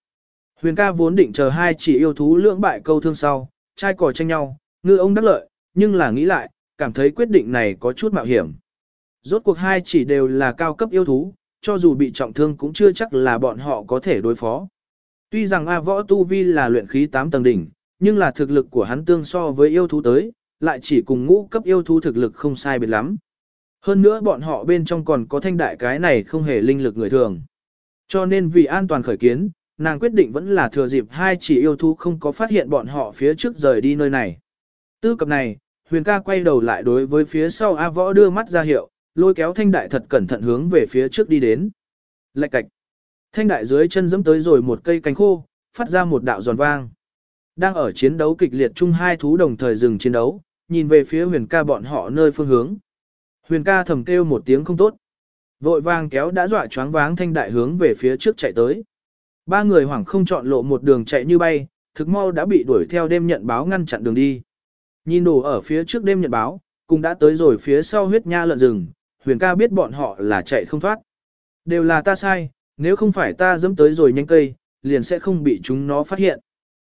A: Huyền ca vốn định chờ hai chỉ yêu thú lưỡng bại câu thương sau, trai cò tranh nhau, ngư ông đắc lợi, nhưng là nghĩ lại, cảm thấy quyết định này có chút mạo hiểm. Rốt cuộc hai chỉ đều là cao cấp yêu thú, cho dù bị trọng thương cũng chưa chắc là bọn họ có thể đối phó. Tuy rằng A võ tu vi là luyện khí 8 tầng đỉnh, nhưng là thực lực của hắn tương so với yêu thú tới, lại chỉ cùng ngũ cấp yêu thú thực lực không sai biệt lắm. Hơn nữa bọn họ bên trong còn có thanh đại cái này không hề linh lực người thường. Cho nên vì an toàn khởi kiến, nàng quyết định vẫn là thừa dịp hai chỉ yêu thú không có phát hiện bọn họ phía trước rời đi nơi này. Tư cập này, huyền ca quay đầu lại đối với phía sau A võ đưa mắt ra hiệu, lôi kéo thanh đại thật cẩn thận hướng về phía trước đi đến. Lạch cạch. Thanh đại dưới chân dẫm tới rồi một cây cánh khô, phát ra một đạo giòn vang. Đang ở chiến đấu kịch liệt chung hai thú đồng thời dừng chiến đấu, nhìn về phía huyền ca bọn họ nơi phương hướng. Huyền ca thầm kêu một tiếng không tốt. Vội vàng kéo đã dọa choáng váng thanh đại hướng về phía trước chạy tới. Ba người hoảng không chọn lộ một đường chạy như bay, thực mau đã bị đuổi theo đêm nhận báo ngăn chặn đường đi. Nhìn đồ ở phía trước đêm nhận báo, cũng đã tới rồi phía sau huyết nha lợn rừng, huyền ca biết bọn họ là chạy không thoát. Đều là ta sai, nếu không phải ta dẫm tới rồi nhanh cây, liền sẽ không bị chúng nó phát hiện.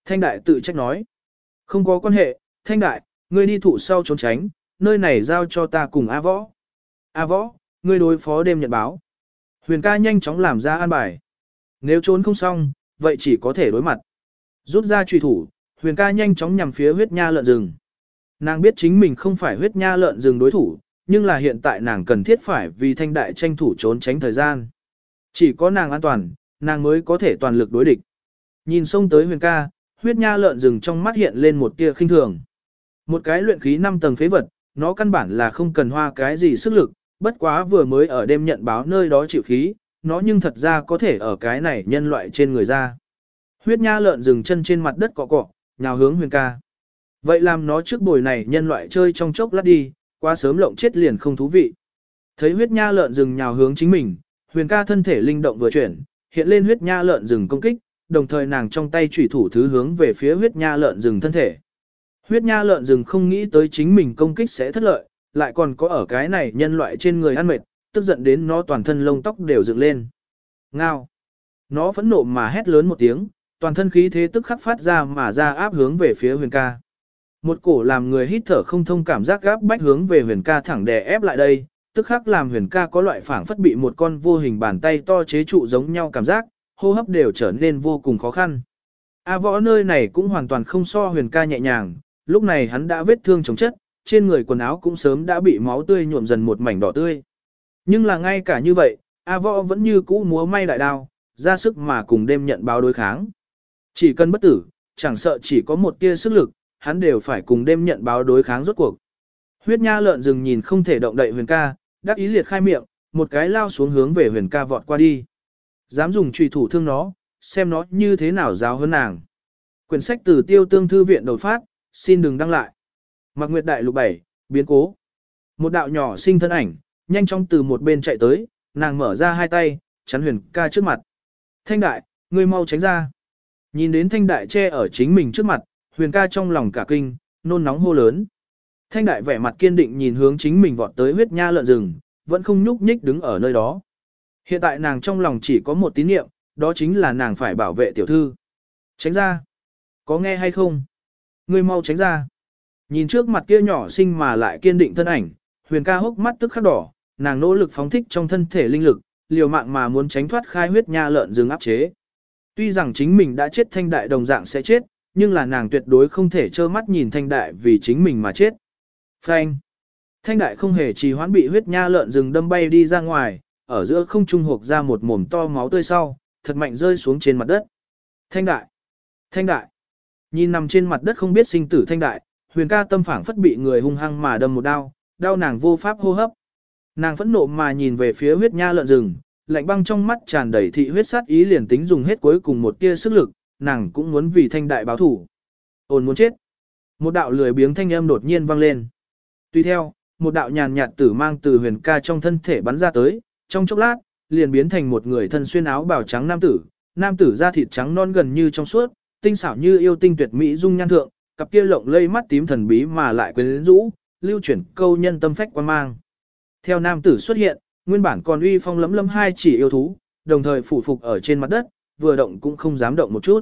A: Thanh đại tự trách nói. Không có quan hệ, thanh đại, ngươi đi thụ sau trốn tránh, nơi này giao cho ta cùng A võ. A võ, ngươi đối phó đêm nhận báo. Huyền ca nhanh chóng làm ra an bài. Nếu trốn không xong, vậy chỉ có thể đối mặt. Rút ra truy thủ, huyền ca nhanh chóng nhằm phía huyết nha lợn rừng. Nàng biết chính mình không phải huyết nha lợn rừng đối thủ, nhưng là hiện tại nàng cần thiết phải vì thanh đại tranh thủ trốn tránh thời gian. Chỉ có nàng an toàn, nàng mới có thể toàn lực đối địch. Nhìn xông tới huyền ca, huyết nha lợn rừng trong mắt hiện lên một tia khinh thường. Một cái luyện khí 5 tầng phế vật, nó căn bản là không cần hoa cái gì sức lực, bất quá vừa mới ở đêm nhận báo nơi đó chịu khí, nó nhưng thật ra có thể ở cái này nhân loại trên người ra. Huyết nha lợn rừng chân trên mặt đất cọ cọ, nhào hướng huyền ca. Vậy làm nó trước bồi này nhân loại chơi trong chốc lát đi, quá sớm lộng chết liền không thú vị. Thấy huyết nha lợn rừng nhào hướng chính mình, huyền ca thân thể linh động vừa chuyển, hiện lên huyết nha lợn rừng công kích, đồng thời nàng trong tay chủy thủ thứ hướng về phía huyết nha lợn rừng thân thể. Huyết nha lợn rừng không nghĩ tới chính mình công kích sẽ thất lợi, lại còn có ở cái này nhân loại trên người ăn mệt, tức giận đến nó toàn thân lông tóc đều dựng lên. Ngao. Nó phẫn nộ mà hét lớn một tiếng, toàn thân khí thế tức khắc phát ra mà ra áp hướng về phía huyền ca. Một cổ làm người hít thở không thông cảm giác gáp bách hướng về huyền ca thẳng đè ép lại đây, tức khắc làm huyền ca có loại phảng phất bị một con vô hình bàn tay to chế trụ giống nhau cảm giác, hô hấp đều trở nên vô cùng khó khăn. A võ nơi này cũng hoàn toàn không so huyền ca nhẹ nhàng, lúc này hắn đã vết thương chống chất, trên người quần áo cũng sớm đã bị máu tươi nhuộm dần một mảnh đỏ tươi. Nhưng là ngay cả như vậy, A võ vẫn như cũ múa may đại đao, ra sức mà cùng đêm nhận báo đối kháng. Chỉ cần bất tử, chẳng sợ chỉ có một tia sức lực, hắn đều phải cùng đêm nhận báo đối kháng rốt cuộc. Huyết nha lợn rừng nhìn không thể động đậy huyền ca, đắc ý liệt khai miệng, một cái lao xuống hướng về huyền ca vọt qua đi. Dám dùng trùy thủ thương nó, xem nó như thế nào giáo hơn nàng. Quyển sách từ tiêu tương thư viện đột phát, xin đừng đăng lại. Mạc Nguyệt Đại lục 7, biến cố. Một đạo nhỏ sinh thân ảnh, nhanh chóng từ một bên chạy tới, nàng mở ra hai tay, chắn huyền ca trước mặt. Thanh đại, ngươi mau tránh ra. Nhìn đến thanh đại che ở chính mình trước mặt, huyền ca trong lòng cả kinh, nôn nóng hô lớn. Thanh đại vẻ mặt kiên định nhìn hướng chính mình vọt tới huyết nha lợn rừng, vẫn không nhúc nhích đứng ở nơi đó. Hiện tại nàng trong lòng chỉ có một tín niệm, đó chính là nàng phải bảo vệ tiểu thư. Tránh ra. Có nghe hay không? Ngươi mau tránh ra. Nhìn trước mặt kia nhỏ xinh mà lại kiên định thân ảnh, huyền ca hốc mắt tức khắc đỏ, nàng nỗ lực phóng thích trong thân thể linh lực, liều mạng mà muốn tránh thoát khai huyết nha lợn rừng áp chế. Tuy rằng chính mình đã chết thanh đại đồng dạng sẽ chết, nhưng là nàng tuyệt đối không thể trơ mắt nhìn thanh đại vì chính mình mà chết. Frank! Thanh đại không hề trì hoãn bị huyết nha lợn rừng đâm bay đi ra ngoài, ở giữa không trung hộp ra một mồm to máu tươi sau, thật mạnh rơi xuống trên mặt đất. Thanh đại. Thanh đại. Nhìn nằm trên mặt đất không biết sinh tử thanh đại, huyền ca tâm phảng phất bị người hung hăng mà đâm một đau, đau nàng vô pháp hô hấp. Nàng phẫn nộ mà nhìn về phía huyết nha lợn rừng, lạnh băng trong mắt tràn đầy thị huyết sát ý liền tính dùng hết cuối cùng một tia sức lực, nàng cũng muốn vì thanh đại báo thủ. Ôn muốn chết. Một đạo lười biếng thanh âm đột nhiên vang lên. Tuy theo, một đạo nhàn nhạt tử mang từ huyền ca trong thân thể bắn ra tới, trong chốc lát, liền biến thành một người thân xuyên áo bào trắng nam tử, nam tử da thịt trắng non gần như trong suốt, tinh xảo như yêu tinh tuyệt mỹ dung nhan thượng, cặp kia lộng lây mắt tím thần bí mà lại quyến rũ, lưu chuyển câu nhân tâm phách quan mang. Theo nam tử xuất hiện, nguyên bản còn uy phong lấm lấm hai chỉ yêu thú, đồng thời phủ phục ở trên mặt đất, vừa động cũng không dám động một chút.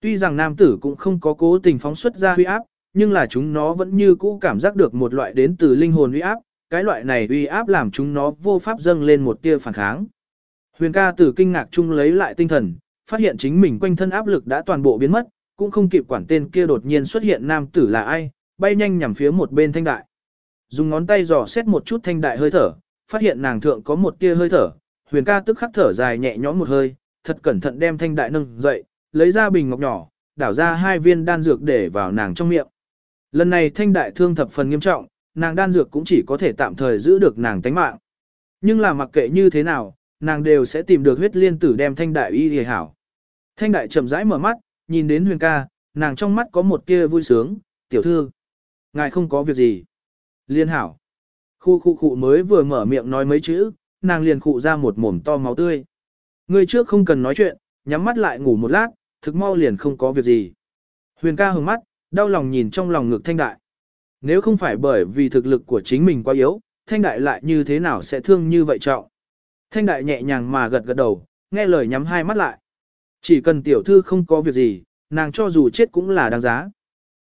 A: Tuy rằng nam tử cũng không có cố tình phóng xuất ra huy áp, nhưng là chúng nó vẫn như cũ cảm giác được một loại đến từ linh hồn uy áp, cái loại này uy áp làm chúng nó vô pháp dâng lên một tia phản kháng. Huyền ca từ kinh ngạc chung lấy lại tinh thần, phát hiện chính mình quanh thân áp lực đã toàn bộ biến mất, cũng không kịp quản tên kia đột nhiên xuất hiện nam tử là ai, bay nhanh nhằm phía một bên thanh đại. Dùng ngón tay dò xét một chút thanh đại hơi thở, phát hiện nàng thượng có một tia hơi thở, huyền ca tức khắc thở dài nhẹ nhõm một hơi, thật cẩn thận đem thanh đại nâng dậy, lấy ra bình ngọc nhỏ, đảo ra hai viên đan dược để vào nàng trong miệng. Lần này thanh đại thương thập phần nghiêm trọng, nàng đan dược cũng chỉ có thể tạm thời giữ được nàng tánh mạng. Nhưng là mặc kệ như thế nào, nàng đều sẽ tìm được huyết liên tử đem thanh đại y hề hảo. Thanh đại chậm rãi mở mắt, nhìn đến huyền ca, nàng trong mắt có một tia vui sướng, tiểu thư. Ngài không có việc gì. Liên hảo. Khu khu khu mới vừa mở miệng nói mấy chữ, nàng liền khụ ra một mồm to máu tươi. Người trước không cần nói chuyện, nhắm mắt lại ngủ một lát, thực mau liền không có việc gì. Huyền ca hừng mắt, đau lòng nhìn trong lòng ngực thanh đại. Nếu không phải bởi vì thực lực của chính mình quá yếu, thanh đại lại như thế nào sẽ thương như vậy trọng. Thanh đại nhẹ nhàng mà gật gật đầu, nghe lời nhắm hai mắt lại. Chỉ cần tiểu thư không có việc gì, nàng cho dù chết cũng là đáng giá.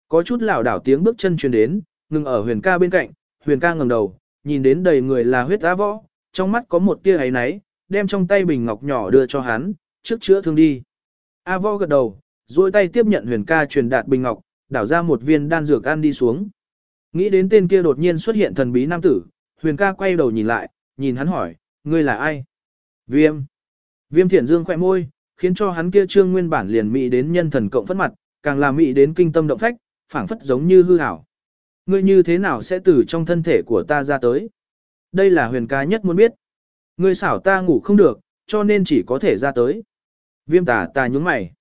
A: Có chút lảo đảo tiếng bước chân truyền đến, ngừng ở huyền ca bên cạnh, huyền ca ngẩng đầu, nhìn đến đầy người là huyết á võ, trong mắt có một tia ấy náy, đem trong tay bình ngọc nhỏ đưa cho hắn, trước chữa thương đi. A võ gật đầu, duỗi tay tiếp nhận huyền ca truyền đạt bình ngọc, đảo ra một viên đan dược ăn đi xuống. Nghĩ đến tên kia đột nhiên xuất hiện thần bí nam tử, huyền ca quay đầu nhìn lại, nhìn hắn hỏi, ngươi là ai? Viêm. Viêm thiển dương khỏe môi, khiến cho hắn kia trương nguyên bản liền mị đến nhân thần cộng phất mặt, càng làm mị đến kinh tâm động phách, phảng phất giống như hư hảo. Ngươi như thế nào sẽ từ trong thân thể của ta ra tới? Đây là huyền ca nhất muốn biết. Ngươi xảo ta ngủ không được, cho nên chỉ có thể ra tới. Viêm tà tà nhúng mày.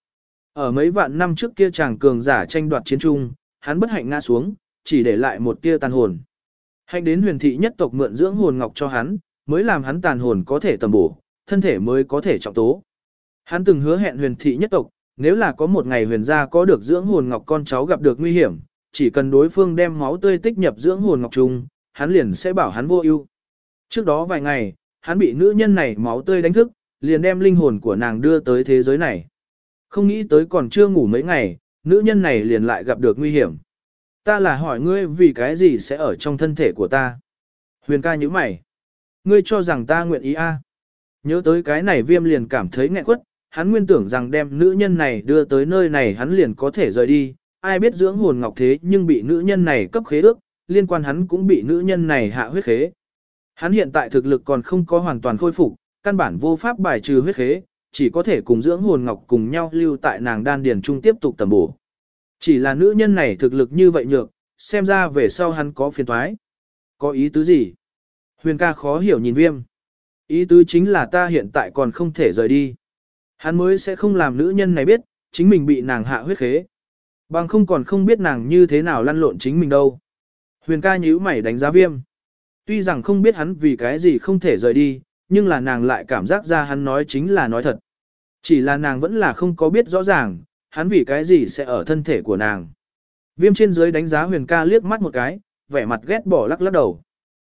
A: Ở mấy vạn năm trước kia chàng cường giả tranh đoạt chiến trung, hắn bất hạnh ngã xuống, chỉ để lại một tia tàn hồn. Hạnh đến huyền thị nhất tộc mượn dưỡng hồn ngọc cho hắn, mới làm hắn tàn hồn có thể tầm bổ, thân thể mới có thể trọng tố. Hắn từng hứa hẹn huyền thị nhất tộc, nếu là có một ngày huyền gia có được dưỡng hồn ngọc con cháu gặp được nguy hiểm, chỉ cần đối phương đem máu tươi tích nhập dưỡng hồn ngọc trùng, hắn liền sẽ bảo hắn vô ưu. Trước đó vài ngày, hắn bị nữ nhân này máu tươi đánh thức, liền đem linh hồn của nàng đưa tới thế giới này. Không nghĩ tới còn chưa ngủ mấy ngày, nữ nhân này liền lại gặp được nguy hiểm. Ta là hỏi ngươi vì cái gì sẽ ở trong thân thể của ta. Huyền ca nhíu mày. Ngươi cho rằng ta nguyện ý a? Nhớ tới cái này viêm liền cảm thấy nghẹn quất, hắn nguyên tưởng rằng đem nữ nhân này đưa tới nơi này hắn liền có thể rời đi, ai biết dưỡng hồn ngọc thế nhưng bị nữ nhân này cấp khế ước, liên quan hắn cũng bị nữ nhân này hạ huyết khế. Hắn hiện tại thực lực còn không có hoàn toàn khôi phục, căn bản vô pháp bài trừ huyết khế, chỉ có thể cùng dưỡng hồn ngọc cùng nhau lưu tại nàng đan điền trung tiếp tục tầm bổ. Chỉ là nữ nhân này thực lực như vậy nhược, xem ra về sau hắn có phiền toái. Có ý tứ gì? Huyền ca khó hiểu nhìn viêm. Ý tứ chính là ta hiện tại còn không thể rời đi. Hắn mới sẽ không làm nữ nhân này biết, chính mình bị nàng hạ huyết khế. Bằng không còn không biết nàng như thế nào lăn lộn chính mình đâu. Huyền ca nhíu mày đánh giá viêm. Tuy rằng không biết hắn vì cái gì không thể rời đi, nhưng là nàng lại cảm giác ra hắn nói chính là nói thật. Chỉ là nàng vẫn là không có biết rõ ràng, hắn vì cái gì sẽ ở thân thể của nàng. Viêm trên dưới đánh giá huyền ca liếc mắt một cái, vẻ mặt ghét bỏ lắc lắc đầu.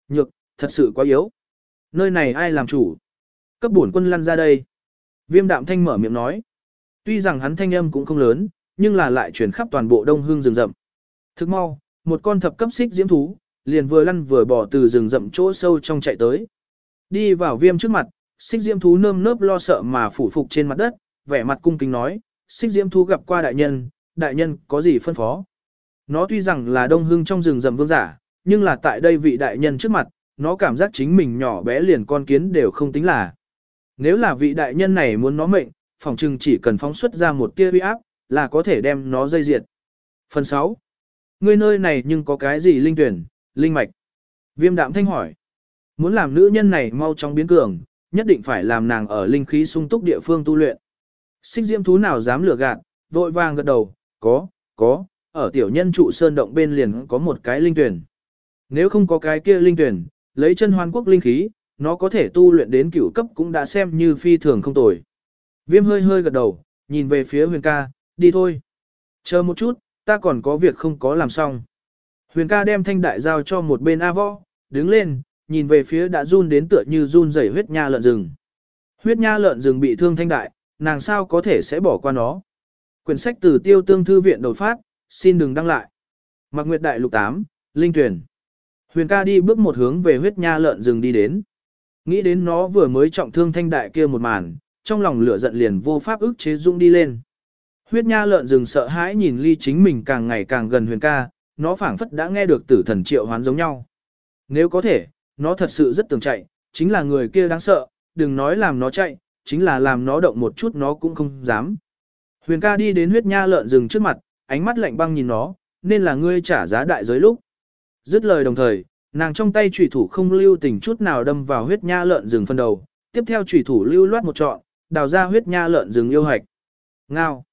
A: Nhược, thật sự quá yếu. Nơi này ai làm chủ? Cấp bổn quân lăn ra đây. Viêm đạm thanh mở miệng nói. Tuy rằng hắn thanh âm cũng không lớn, nhưng là lại truyền khắp toàn bộ đông hương rừng rậm. Thức mau, một con thập cấp xích diễm thú, liền vừa lăn vừa bỏ từ rừng rậm chỗ sâu trong chạy tới. Đi vào viêm trước mặt, xích diễm thú nơm nớp lo sợ mà phủ phục trên mặt đất, vẻ mặt cung kính nói, xích diễm thú gặp qua đại nhân, đại nhân có gì phân phó. Nó tuy rằng là đông hương trong rừng rậm vương giả, nhưng là tại đây vị đại nhân trước mặt, nó cảm giác chính mình nhỏ bé liền con kiến đều không tính là. Nếu là vị đại nhân này muốn nó mệnh, phòng trừng chỉ cần phóng xuất ra một tia uy áp, là có thể đem nó dây diệt. Phần 6. Ngươi nơi này nhưng có cái gì linh tuyển, linh mạch? Viêm đạm thanh hỏi. Muốn làm nữ nhân này mau chóng biến cường, nhất định phải làm nàng ở linh khí sung túc địa phương tu luyện. Xích diễm thú nào dám lừa gạt, vội vàng gật đầu, có, có, ở tiểu nhân trụ sơn động bên liền có một cái linh tuyển. Nếu không có cái kia linh tuyển, lấy chân hoan quốc linh khí, nó có thể tu luyện đến cửu cấp cũng đã xem như phi thường không tồi. Viêm hơi hơi gật đầu, nhìn về phía huyền ca, đi thôi. Chờ một chút, ta còn có việc không có làm xong. Huyền ca đem thanh đại giao cho một bên A võ, đứng lên, nhìn về phía đã run đến tựa như run rẩy huyết nha lợn rừng. Huyết nha lợn rừng bị thương thanh đại, nàng sao có thể sẽ bỏ qua nó. Quyển sách từ tiêu tương thư viện đột phát, xin đừng đăng lại. Mạc Nguyệt Đại Lục 8, Linh Tuyển. Huyền ca đi bước một hướng về huyết nha lợn rừng đi đến. Nghĩ đến nó vừa mới trọng thương thanh đại kia một màn, trong lòng lửa giận liền vô pháp ức chế dũng đi lên. Huyết nha lợn rừng sợ hãi nhìn ly chính mình càng ngày càng gần huyền ca, nó phảng phất đã nghe được tử thần triệu hoán giống nhau. Nếu có thể, nó thật sự rất tưởng chạy, chính là người kia đáng sợ, đừng nói làm nó chạy, chính là làm nó động một chút nó cũng không dám. Huyền ca đi đến huyết nha lợn rừng trước mặt, ánh mắt lạnh băng nhìn nó, nên là ngươi trả giá đại giới lúc. Dứt lời đồng thời, nàng trong tay chủy thủ không lưu tình chút nào đâm vào huyết nha lợn rừng phân đầu, tiếp theo chủy thủ lưu loát một trọn, đào ra huyết nha lợn rừng yêu hạch. Ngao.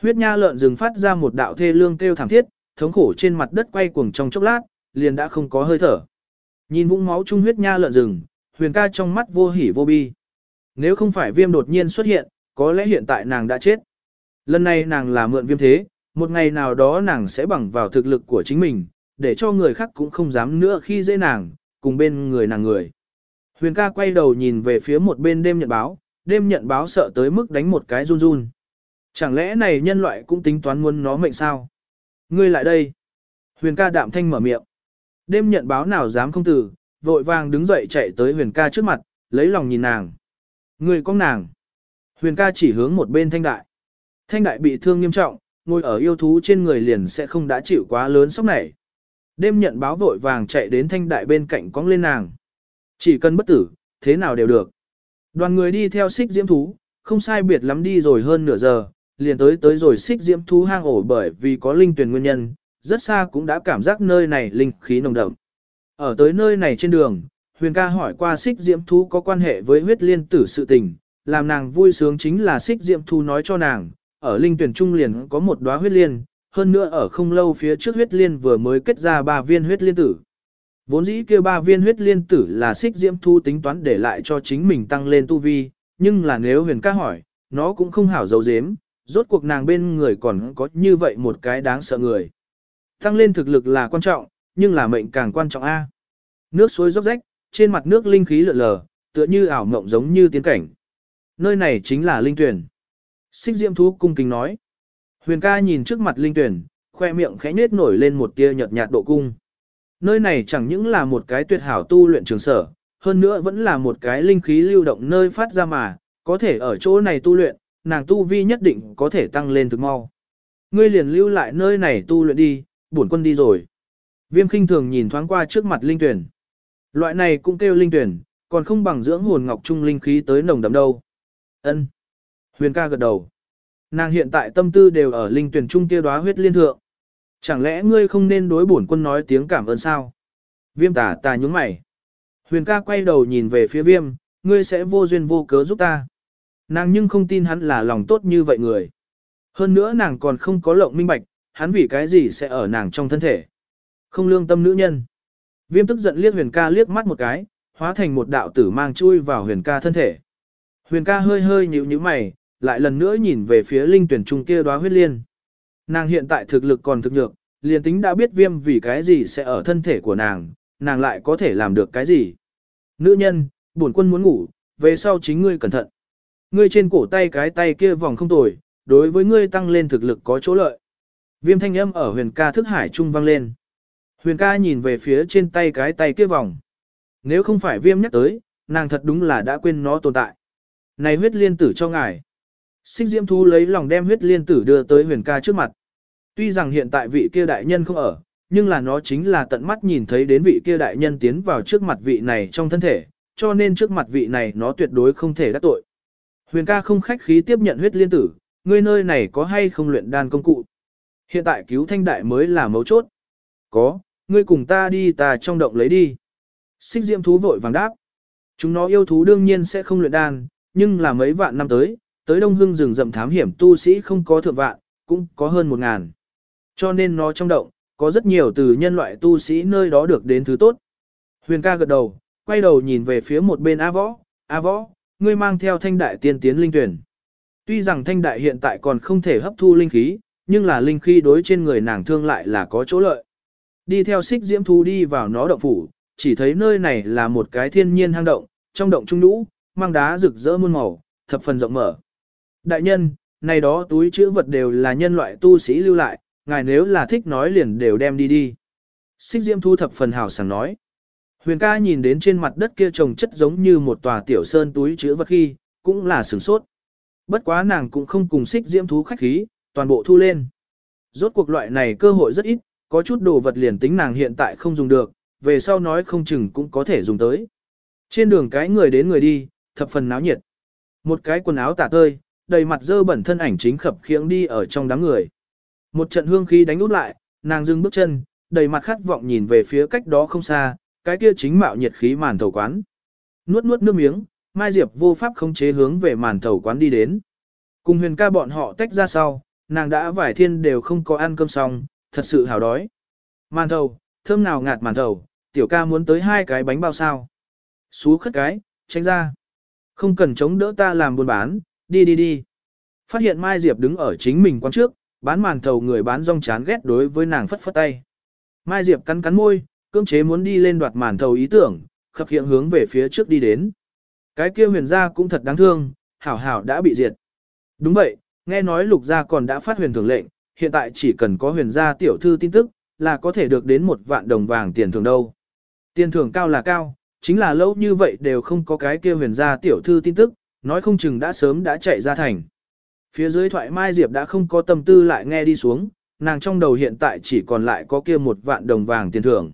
A: Huyết nha lợn rừng phát ra một đạo thê lương kêu thảm thiết, thống khổ trên mặt đất quay cuồng trong chốc lát, liền đã không có hơi thở. Nhìn vũng máu trung huyết nha lợn rừng, huyền ca trong mắt vô hỉ vô bi. Nếu không phải viêm đột nhiên xuất hiện, có lẽ hiện tại nàng đã chết. Lần này nàng là mượn viêm thế, một ngày nào đó nàng sẽ bằng vào thực lực của chính mình, để cho người khác cũng không dám nữa khi dễ nàng, cùng bên người nàng người. Huyền ca quay đầu nhìn về phía một bên đêm nhận báo, đêm nhận báo sợ tới mức đánh một cái run run. Chẳng lẽ này nhân loại cũng tính toán muốn nó mệnh sao? Ngươi lại đây. Huyền ca đạm thanh mở miệng. Đêm nhận báo nào dám không từ, vội vàng đứng dậy chạy tới huyền ca trước mặt, lấy lòng nhìn nàng người con nàng. Huyền ca chỉ hướng một bên thanh đại. Thanh đại bị thương nghiêm trọng, ngồi ở yêu thú trên người liền sẽ không đã chịu quá lớn sốc này. Đêm nhận báo vội vàng chạy đến thanh đại bên cạnh cong lên nàng. Chỉ cần bất tử, thế nào đều được. Đoàn người đi theo xích diễm thú, không sai biệt lắm đi rồi hơn nửa giờ, liền tới tới rồi xích diễm thú hang ổ bởi vì có linh tuyển nguyên nhân, rất xa cũng đã cảm giác nơi này linh khí nồng đậm. Ở tới nơi này trên đường, Huyền ca hỏi qua xích diễm thú có quan hệ với huyết liên tử sự tình, làm nàng vui sướng chính là xích diễm thú nói cho nàng, ở linh tuyển trung liền có một đóa huyết liên, hơn nữa ở không lâu phía trước huyết liên vừa mới kết ra ba viên huyết liên tử. Vốn dĩ kêu ba viên huyết liên tử là xích diễm thu tính toán để lại cho chính mình tăng lên tu vi, nhưng là nếu huyền ca hỏi, nó cũng không hảo dấu dếm, rốt cuộc nàng bên người còn có như vậy một cái đáng sợ người. Tăng lên thực lực là quan trọng, nhưng là mệnh càng quan trọng A. Nước suối róc rách, trên mặt nước linh khí lượn lờ, tựa như ảo mộng giống như tiến cảnh. Nơi này chính là linh tuyển. Xích diễm thú cung kính nói. Huyền ca nhìn trước mặt linh tuyển, khoe miệng khẽ nết nổi lên một tia nhợt nhạt độ cung. Nơi này chẳng những là một cái tuyệt hảo tu luyện trường sở, hơn nữa vẫn là một cái linh khí lưu động nơi phát ra mà, có thể ở chỗ này tu luyện, nàng tu vi nhất định có thể tăng lên thực mau. Ngươi liền lưu lại nơi này tu luyện đi, bổn quân đi rồi. Viêm khinh thường nhìn thoáng qua trước mặt linh tuyển. Loại này cũng kêu linh tuyển, còn không bằng dưỡng hồn ngọc trung linh khí tới nồng đậm đâu. Ân. Huyền ca gật đầu. Nàng hiện tại tâm tư đều ở linh tuyển trung kia đóa huyết liên thượng. Chẳng lẽ ngươi không nên đối bổn quân nói tiếng cảm ơn sao? Viêm Tả tà nhúng mày. Huyền ca quay đầu nhìn về phía viêm, ngươi sẽ vô duyên vô cớ giúp ta. Nàng nhưng không tin hắn là lòng tốt như vậy người. Hơn nữa nàng còn không có lộng minh bạch, hắn vì cái gì sẽ ở nàng trong thân thể. Không lương tâm nữ nhân. Viêm tức giận liếc huyền ca liếc mắt một cái, hóa thành một đạo tử mang chui vào huyền ca thân thể. Huyền ca hơi hơi nhíu nhíu mày, lại lần nữa nhìn về phía linh tuyển trung kia đóa huyết liên. Nàng hiện tại thực lực còn thực nhược, liền tính đã biết viêm vì cái gì sẽ ở thân thể của nàng, nàng lại có thể làm được cái gì. Nữ nhân, bổn quân muốn ngủ, về sau chính ngươi cẩn thận. Ngươi trên cổ tay cái tay kia vòng không tồi, đối với ngươi tăng lên thực lực có chỗ lợi. Viêm thanh âm ở huyền ca thức hải trung vang lên. Huyền ca nhìn về phía trên tay cái tay kia vòng. Nếu không phải viêm nhắc tới, nàng thật đúng là đã quên nó tồn tại. Này huyết liên tử cho ngài. Xích diễm thú lấy lòng đem huyết liên tử đưa tới huyền ca trước mặt. Tuy rằng hiện tại vị kia đại nhân không ở, nhưng là nó chính là tận mắt nhìn thấy đến vị kia đại nhân tiến vào trước mặt vị này trong thân thể, cho nên trước mặt vị này nó tuyệt đối không thể đắc tội. Huyền ca không khách khí tiếp nhận huyết liên tử, ngươi nơi này có hay không luyện đan công cụ. Hiện tại cứu thanh đại mới là mấu chốt. Có, ngươi cùng ta đi ta trong động lấy đi. Xích diễm thú vội vàng đáp. Chúng nó yêu thú đương nhiên sẽ không luyện đan, nhưng là mấy vạn năm tới, tới đông hưng rừng rậm thám hiểm tu sĩ không có thượng vạn, cũng có hơn một ngàn. Cho nên nó trong động, có rất nhiều từ nhân loại tu sĩ nơi đó được đến thứ tốt. Huyền ca gật đầu, quay đầu nhìn về phía một bên A võ, A võ, ngươi mang theo thanh đại tiên tiến linh tuyển. Tuy rằng thanh đại hiện tại còn không thể hấp thu linh khí, nhưng là linh khí đối trên người nàng thương lại là có chỗ lợi. Đi theo xích diễm thu đi vào nó động phủ, chỉ thấy nơi này là một cái thiên nhiên hang động, trong động trung nhũ, mang đá rực rỡ muôn màu, thập phần rộng mở. Đại nhân, này đó túi chữ vật đều là nhân loại tu sĩ lưu lại, ngài nếu là thích nói liền đều đem đi đi. Xích diễm thu thập phần hào sảng nói. Huyền ca nhìn đến trên mặt đất kia trồng chất giống như một tòa tiểu sơn túi chữ vật khi, cũng là sửng sốt. Bất quá nàng cũng không cùng xích diễm thú khách khí, toàn bộ thu lên. Rốt cuộc loại này cơ hội rất ít, có chút đồ vật liền tính nàng hiện tại không dùng được, về sau nói không chừng cũng có thể dùng tới. Trên đường cái người đến người đi, thập phần náo nhiệt. Một cái quần áo tả tơi, đầy mặt dơ bẩn thân ảnh chính khập khiễng đi ở trong đám người. Một trận hương khí đánh út lại, nàng dừng bước chân, đầy mặt khát vọng nhìn về phía cách đó không xa, cái kia chính mạo nhiệt khí màn thầu quán. Nuốt nuốt nước miếng, Mai Diệp vô pháp không chế hướng về màn thầu quán đi đến. Cùng huyền ca bọn họ tách ra sau, nàng đã vài thiên đều không có ăn cơm xong, thật sự hào đói. Màn thầu, thơm nào ngạt màn thầu, tiểu ca muốn tới hai cái bánh bao sao. Xú khất cái, tránh ra. Không cần chống đỡ ta làm buôn bán, đi đi đi. Phát hiện Mai Diệp đứng ở chính mình quán trước, bán màn thầu người bán rong chán ghét đối với nàng phất phất tay. Mai Diệp cắn cắn môi, cưỡng chế muốn đi lên đoạt màn thầu ý tưởng, khập hiện hướng về phía trước đi đến. Cái kia huyền gia cũng thật đáng thương, hảo hảo đã bị diệt. Đúng vậy, nghe nói lục gia còn đã phát huyền thưởng lệnh, hiện tại chỉ cần có huyền gia tiểu thư tin tức, là có thể được đến một vạn đồng vàng tiền thưởng đâu. Tiền thưởng cao là cao, chính là lâu như vậy đều không có cái kia huyền gia tiểu thư tin tức, nói không chừng đã sớm đã chạy ra thành. Phía dưới thoại Mai Diệp đã không có tâm tư lại nghe đi xuống, nàng trong đầu hiện tại chỉ còn lại có kia một vạn đồng vàng tiền thưởng.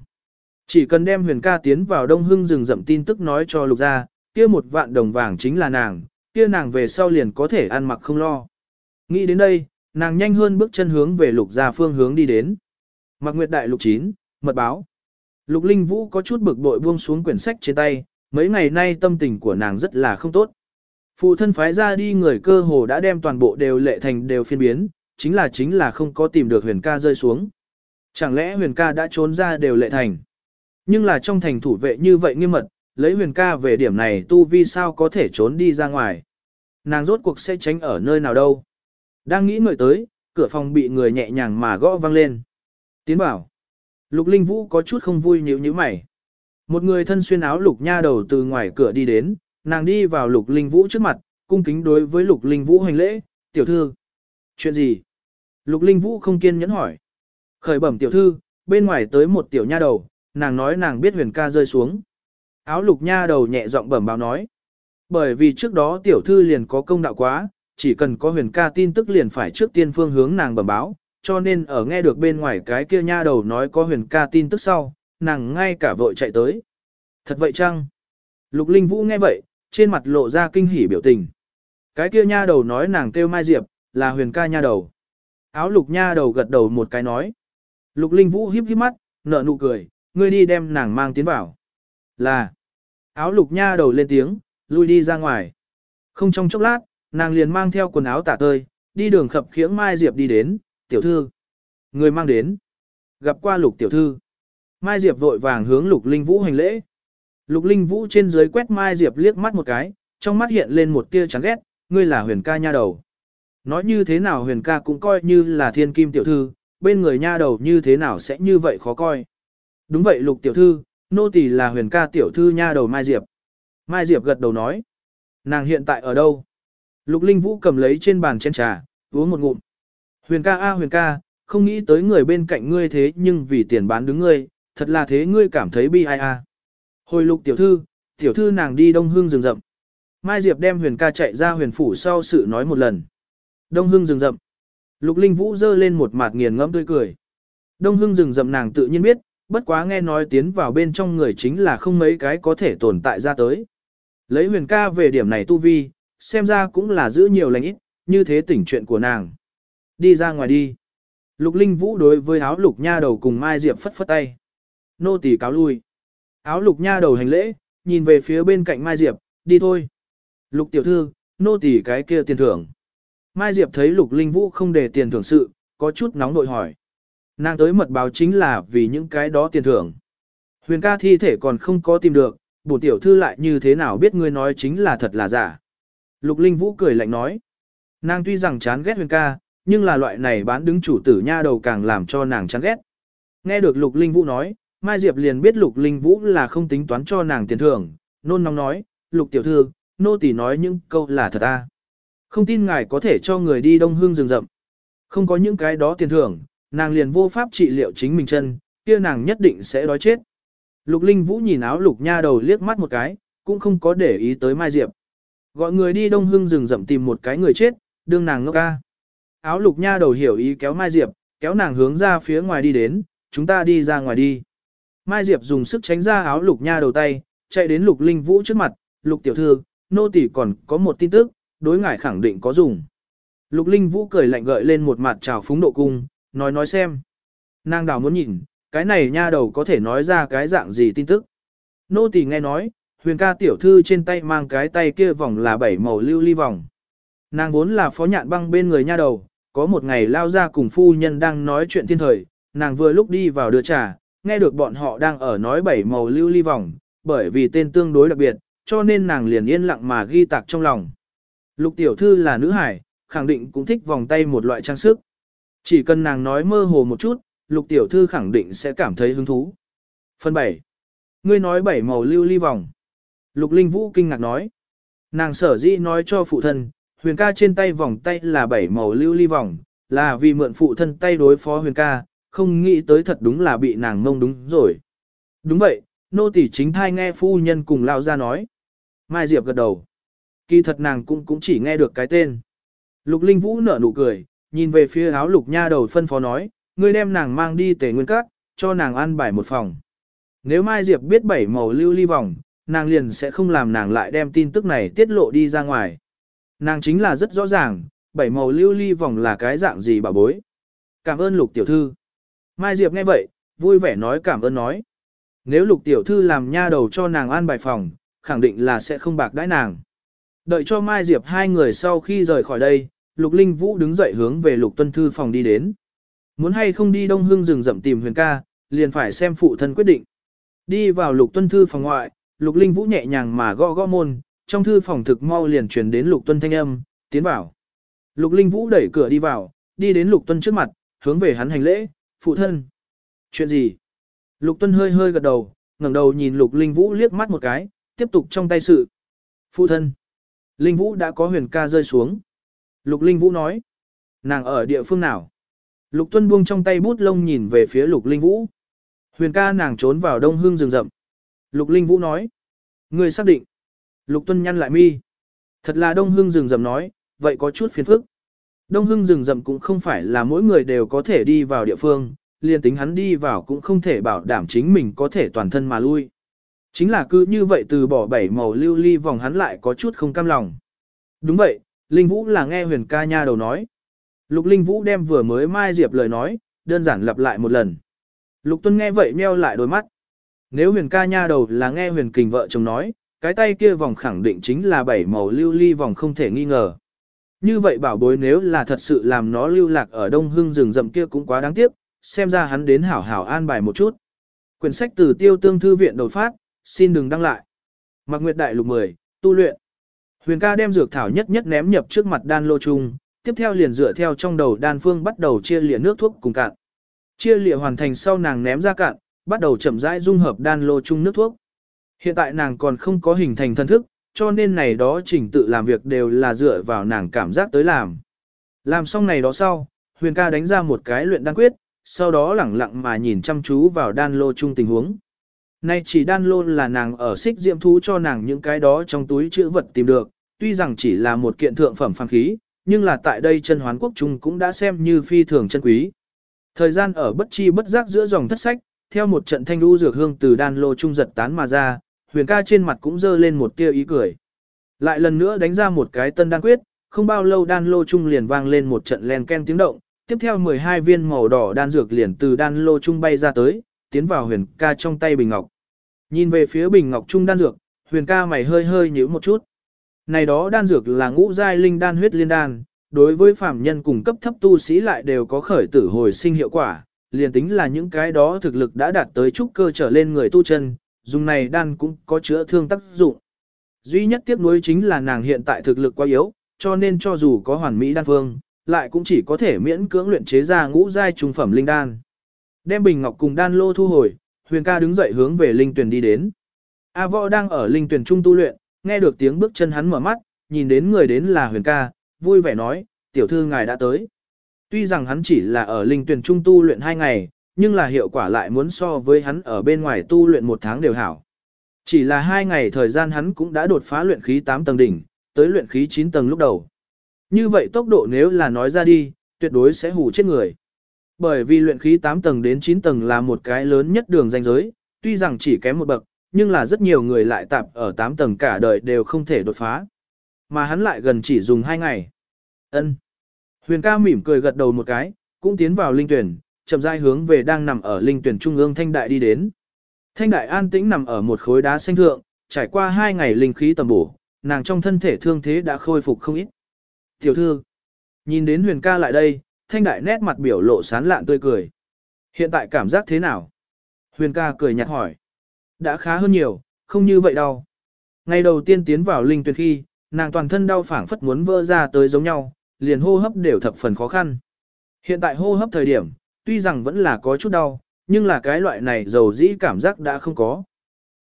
A: Chỉ cần đem huyền ca tiến vào đông hưng rừng rậm tin tức nói cho lục gia, kia một vạn đồng vàng chính là nàng, kia nàng về sau liền có thể ăn mặc không lo. Nghĩ đến đây, nàng nhanh hơn bước chân hướng về lục gia phương hướng đi đến. Mặc Nguyệt Đại lục 9, mật báo. Lục Linh Vũ có chút bực bội buông xuống quyển sách trên tay, mấy ngày nay tâm tình của nàng rất là không tốt. Phụ thân phái ra đi người cơ hồ đã đem toàn bộ đều lệ thành đều phiên biến, chính là chính là không có tìm được huyền ca rơi xuống. Chẳng lẽ huyền ca đã trốn ra đều lệ thành? Nhưng là trong thành thủ vệ như vậy nghiêm mật, lấy huyền ca về điểm này tu vi sao có thể trốn đi ra ngoài. Nàng rốt cuộc sẽ tránh ở nơi nào đâu. Đang nghĩ ngợi tới, cửa phòng bị người nhẹ nhàng mà gõ vang lên. Tiến bảo. Lục Linh Vũ có chút không vui nhíu nhíu mày. Một người thân xuyên áo lục nha đầu từ ngoài cửa đi đến, nàng đi vào Lục Linh Vũ trước mặt, cung kính đối với Lục Linh Vũ hành lễ, tiểu thư. Chuyện gì? Lục Linh Vũ không kiên nhẫn hỏi. Khởi bẩm tiểu thư, bên ngoài tới một tiểu nha đầu, nàng nói nàng biết huyền ca rơi xuống. Áo lục nha đầu nhẹ giọng bẩm báo nói. Bởi vì trước đó tiểu thư liền có công đạo quá, chỉ cần có huyền ca tin tức liền phải trước tiên phương hướng nàng bẩm báo, cho nên ở nghe được bên ngoài cái kia nha đầu nói có huyền ca tin tức sau, nàng ngay cả vội chạy tới. Thật vậy chăng? Lục Linh Vũ nghe vậy, trên mặt lộ ra kinh hỉ biểu tình. Cái kia nha đầu nói nàng kêu Mai Diệp, là huyền ca nha đầu. Áo lục nha đầu gật đầu một cái nói. Lục Linh Vũ híp híp mắt, nở nụ cười, ngươi đi đem nàng mang tiến vào. Là. Áo lục nha đầu lên tiếng, lui đi ra ngoài. Không trong chốc lát, nàng liền mang theo quần áo tả tơi, đi đường khập khiễng Mai Diệp đi đến, tiểu thư. Người mang đến. Gặp qua lục tiểu thư. Mai Diệp vội vàng hướng lục linh vũ hành lễ. Lục linh vũ trên dưới quét Mai Diệp liếc mắt một cái, trong mắt hiện lên một tia chán ghét, ngươi là huyền ca nha đầu. Nói như thế nào huyền ca cũng coi như là thiên kim tiểu thư, bên người nha đầu như thế nào sẽ như vậy khó coi. Đúng vậy lục tiểu thư, nô tỳ là huyền ca tiểu thư nha đầu Mai Diệp. Mai Diệp gật đầu nói. Nàng hiện tại ở đâu? Lục Linh Vũ cầm lấy trên bàn chén trà, uống một ngụm. Huyền ca a huyền ca, không nghĩ tới người bên cạnh ngươi thế nhưng vì tiền bán đứng ngươi, thật là thế ngươi cảm thấy bi ai a. Hồi lục tiểu thư, tiểu thư nàng đi đông hương rừng rậm. Mai Diệp đem huyền ca chạy ra huyền phủ sau sự nói một lần. Đông hương rừng rậm. Lục Linh Vũ dơ lên một mặt nghiền ngẫm tươi cười. Đông hương rừng rậm nàng tự nhiên biết, bất quá nghe nói tiến vào bên trong người chính là không mấy cái có thể tồn tại ra tới. Lấy huyền ca về điểm này tu vi, xem ra cũng là giữ nhiều lành ít, như thế tỉnh chuyện của nàng. Đi ra ngoài đi. Lục Linh Vũ đối với áo lục nha đầu cùng Mai Diệp phất phất tay. Nô tỳ cáo lui. Áo lục nha đầu hành lễ, nhìn về phía bên cạnh Mai Diệp, đi thôi. Lục tiểu thư, nô tỳ cái kia tiền thưởng. Mai Diệp thấy lục Linh Vũ không để tiền thưởng sự, có chút nóng nội hỏi. Nàng tới mật báo chính là vì những cái đó tiền thưởng. Huyền ca thi thể còn không có tìm được, bổ tiểu thư lại như thế nào biết ngươi nói chính là thật là giả. Lục Linh Vũ cười lạnh nói. Nàng tuy rằng chán ghét huyền ca, nhưng là loại này bán đứng chủ tử nha đầu càng làm cho nàng chán ghét. Nghe được Lục Linh Vũ nói, Mai Diệp liền biết Lục Linh Vũ là không tính toán cho nàng tiền thưởng, nôn nóng nói, Lục tiểu thư, nô tỳ nói những câu là thật à. Không tin ngài có thể cho người đi đông hương rừng rậm. Không có những cái đó tiền thưởng, nàng liền vô pháp trị liệu chính mình chân, kia nàng nhất định sẽ đói chết. Lục Linh Vũ nhìn áo lục nha đầu liếc mắt một cái, cũng không có để ý tới Mai Diệp. Gọi người đi đông hưng rừng rậm tìm một cái người chết, đương nàng ngốc ca. áo lục nha đầu hiểu ý kéo Mai Diệp, kéo nàng hướng ra phía ngoài đi đến, chúng ta đi ra ngoài đi. Mai Diệp dùng sức tránh ra áo lục nha đầu tay, chạy đến lục linh vũ trước mặt, lục tiểu thư, nô tỷ còn có một tin tức, đối ngài khẳng định có dùng. Lục linh vũ cười lạnh gợi lên một mặt trào phúng độ cung, nói nói xem. Nàng đào muốn nhìn, cái này nha đầu có thể nói ra cái dạng gì tin tức. Nô tỷ nghe nói, huyền ca tiểu thư trên tay mang cái tay kia vòng là bảy màu lưu ly vòng. Nàng vốn là phó nhạn băng bên người nha đầu, có một ngày lao ra cùng phu nhân đang nói chuyện thiên thời, nàng vừa lúc đi vào đưa trà, nghe được bọn họ đang ở nói bảy màu lưu ly vòng, bởi vì tên tương đối đặc biệt, cho nên nàng liền yên lặng mà ghi tạc trong lòng. Lục tiểu thư là nữ hải, khẳng định cũng thích vòng tay một loại trang sức. Chỉ cần nàng nói mơ hồ một chút, lục tiểu thư khẳng định sẽ cảm thấy hứng thú. Phần 7. Ngươi nói bảy màu lưu ly vòng. Lục Linh Vũ kinh ngạc nói. Nàng sở dĩ nói cho phụ thân, huyền ca trên tay vòng tay là bảy màu lưu ly vòng, là vì mượn phụ thân tay đối phó huyền ca, không nghĩ tới thật đúng là bị nàng mông đúng rồi. Đúng vậy, nô tỳ chính thai nghe phu nhân cùng lao ra nói. Mai Diệp gật đầu. Kỳ thật nàng cũng cũng chỉ nghe được cái tên. Lục Linh Vũ nở nụ cười, nhìn về phía áo lục nha đầu phân phó nói, ngươi đem nàng mang đi tề nguyên các, cho nàng ăn bài một phòng. Nếu Mai Diệp biết bảy màu lưu ly vòng, nàng liền sẽ không làm nàng lại đem tin tức này tiết lộ đi ra ngoài. Nàng chính là rất rõ ràng, bảy màu lưu ly vòng là cái dạng gì bà bối. Cảm ơn lục tiểu thư. Mai Diệp nghe vậy, vui vẻ nói cảm ơn nói. Nếu lục tiểu thư làm nha đầu cho nàng an bài phòng, khẳng định là sẽ không bạc đãi nàng. Đợi cho Mai Diệp hai người sau khi rời khỏi đây, Lục Linh Vũ đứng dậy hướng về Lục Tuân Thư phòng đi đến. Muốn hay không đi đông hương rừng rậm tìm huyền ca, liền phải xem phụ thân quyết định. Đi vào Lục Tuân Thư phòng ngoại, Lục Linh Vũ nhẹ nhàng mà gõ gõ môn, trong thư phòng thực mau liền truyền đến Lục Tuân thanh âm, tiến vào. Lục Linh Vũ đẩy cửa đi vào, đi đến Lục Tuân trước mặt, hướng về hắn hành lễ, phụ thân. Chuyện gì? Lục Tuân hơi hơi gật đầu, ngẩng đầu nhìn Lục Linh Vũ liếc mắt một cái, tiếp tục trong tay sự. Phụ thân. Linh Vũ đã có huyền ca rơi xuống. Lục Linh Vũ nói. Nàng ở địa phương nào? Lục Tuân buông trong tay bút lông nhìn về phía Lục Linh Vũ. Huyền ca nàng trốn vào đông hương rừng rậm. Lục Linh Vũ nói. Người xác định. Lục Tuân nhăn lại mi. Thật là đông Hưng rừng rậm nói, vậy có chút phiền phức. Đông hưng rừng rậm cũng không phải là mỗi người đều có thể đi vào địa phương, liền tính hắn đi vào cũng không thể bảo đảm chính mình có thể toàn thân mà lui. Chính là cứ như vậy từ bỏ bảy màu lưu ly vòng hắn lại có chút không cam lòng. Đúng vậy, Linh Vũ là nghe huyền ca nha đầu nói. Lục Linh Vũ đem vừa mới mai diệp lời nói, đơn giản lặp lại một lần. Lục Tuân nghe vậy meo lại đôi mắt. Nếu huyền ca nha đầu là nghe huyền kình vợ chồng nói, cái tay kia vòng khẳng định chính là bảy màu lưu ly vòng không thể nghi ngờ. Như vậy bảo bối nếu là thật sự làm nó lưu lạc ở đông hưng rừng rậm kia cũng quá đáng tiếc, xem ra hắn đến hảo hảo an bài một chút. Quyển sách từ tiêu tương thư viện đột phát, xin đừng đăng lại. Mạc Nguyệt Đại Lục 10, tu luyện. Huyền ca đem dược thảo nhất nhất ném nhập trước mặt đan lô chung, tiếp theo liền dựa theo trong đầu đan phương bắt đầu chia lịa nước thuốc cùng cạn. Chia lịa hoàn thành sau nàng ném ra cạn, bắt đầu chậm rãi dung hợp đan lô chung nước thuốc. Hiện tại nàng còn không có hình thành thân thức, cho nên này đó trình tự làm việc đều là dựa vào nàng cảm giác tới làm. Làm xong này đó sau, Huyền ca đánh ra một cái luyện đan quyết, sau đó lẳng lặng mà nhìn chăm chú vào đan lô chung tình huống. Nay chỉ đan lô là nàng ở xích diệm thú cho nàng những cái đó trong túi chữ vật tìm được, tuy rằng chỉ là một kiện thượng phẩm phàm khí, nhưng là tại đây chân hoán quốc trung cũng đã xem như phi thường chân quý. Thời gian ở bất chi bất giác giữa dòng thất sách, theo một trận thanh đu dược hương từ đan lô trung giật tán mà ra, huyền ca trên mặt cũng dơ lên một tia ý cười. Lại lần nữa đánh ra một cái tân đan quyết, không bao lâu đan lô trung liền vang lên một trận len ken tiếng động, tiếp theo 12 viên màu đỏ đan dược liền từ đan lô trung bay ra tới, tiến vào huyền ca trong tay bình ngọc. Nhìn về phía bình ngọc trung đan dược, huyền ca mày hơi hơi nhíu một chút. Này đó đan dược là ngũ giai linh đan huyết liên đan, đối với phạm nhân cùng cấp thấp tu sĩ lại đều có khởi tử hồi sinh hiệu quả, liền tính là những cái đó thực lực đã đạt tới trúc cơ trở lên người tu chân, dùng này đan cũng có chữa thương tác dụng. Duy nhất tiếc nuối chính là nàng hiện tại thực lực quá yếu, cho nên cho dù có hoàn mỹ đan phương, lại cũng chỉ có thể miễn cưỡng luyện chế ra ngũ giai trung phẩm linh đan. Đem bình ngọc cùng đan lô thu hồi, Huyền ca đứng dậy hướng về linh tuyển đi đến. A võ đang ở linh tuyển trung tu luyện, nghe được tiếng bước chân hắn mở mắt, nhìn đến người đến là huyền ca, vui vẻ nói, tiểu thư ngài đã tới. Tuy rằng hắn chỉ là ở linh tuyển trung tu luyện hai ngày, nhưng là hiệu quả lại muốn so với hắn ở bên ngoài tu luyện một tháng đều hảo. Chỉ là hai ngày thời gian hắn cũng đã đột phá luyện khí 8 tầng đỉnh, tới luyện khí 9 tầng lúc đầu. Như vậy tốc độ nếu là nói ra đi, tuyệt đối sẽ hù chết người. Bởi vì luyện khí 8 tầng đến 9 tầng là một cái lớn nhất đường danh giới, tuy rằng chỉ kém một bậc, nhưng là rất nhiều người lại tạp ở 8 tầng cả đời đều không thể đột phá. Mà hắn lại gần chỉ dùng 2 ngày. Ân. Huyền ca mỉm cười gật đầu một cái, cũng tiến vào linh tuyển, chậm rãi hướng về đang nằm ở linh tuyển trung ương thanh đại đi đến. Thanh đại an tĩnh nằm ở một khối đá xanh thượng, trải qua hai ngày linh khí tầm bổ, nàng trong thân thể thương thế đã khôi phục không ít. Tiểu thư, nhìn đến huyền ca lại đây, thanh đại nét mặt biểu lộ sán lạn tươi cười. Hiện tại cảm giác thế nào? Huyền ca cười nhạt hỏi. Đã khá hơn nhiều, không như vậy đâu. Ngày đầu tiên tiến vào linh tuyển khi, nàng toàn thân đau phảng phất muốn vỡ ra tới giống nhau, liền hô hấp đều thập phần khó khăn. Hiện tại hô hấp thời điểm, tuy rằng vẫn là có chút đau, nhưng là cái loại này dầu dĩ cảm giác đã không có.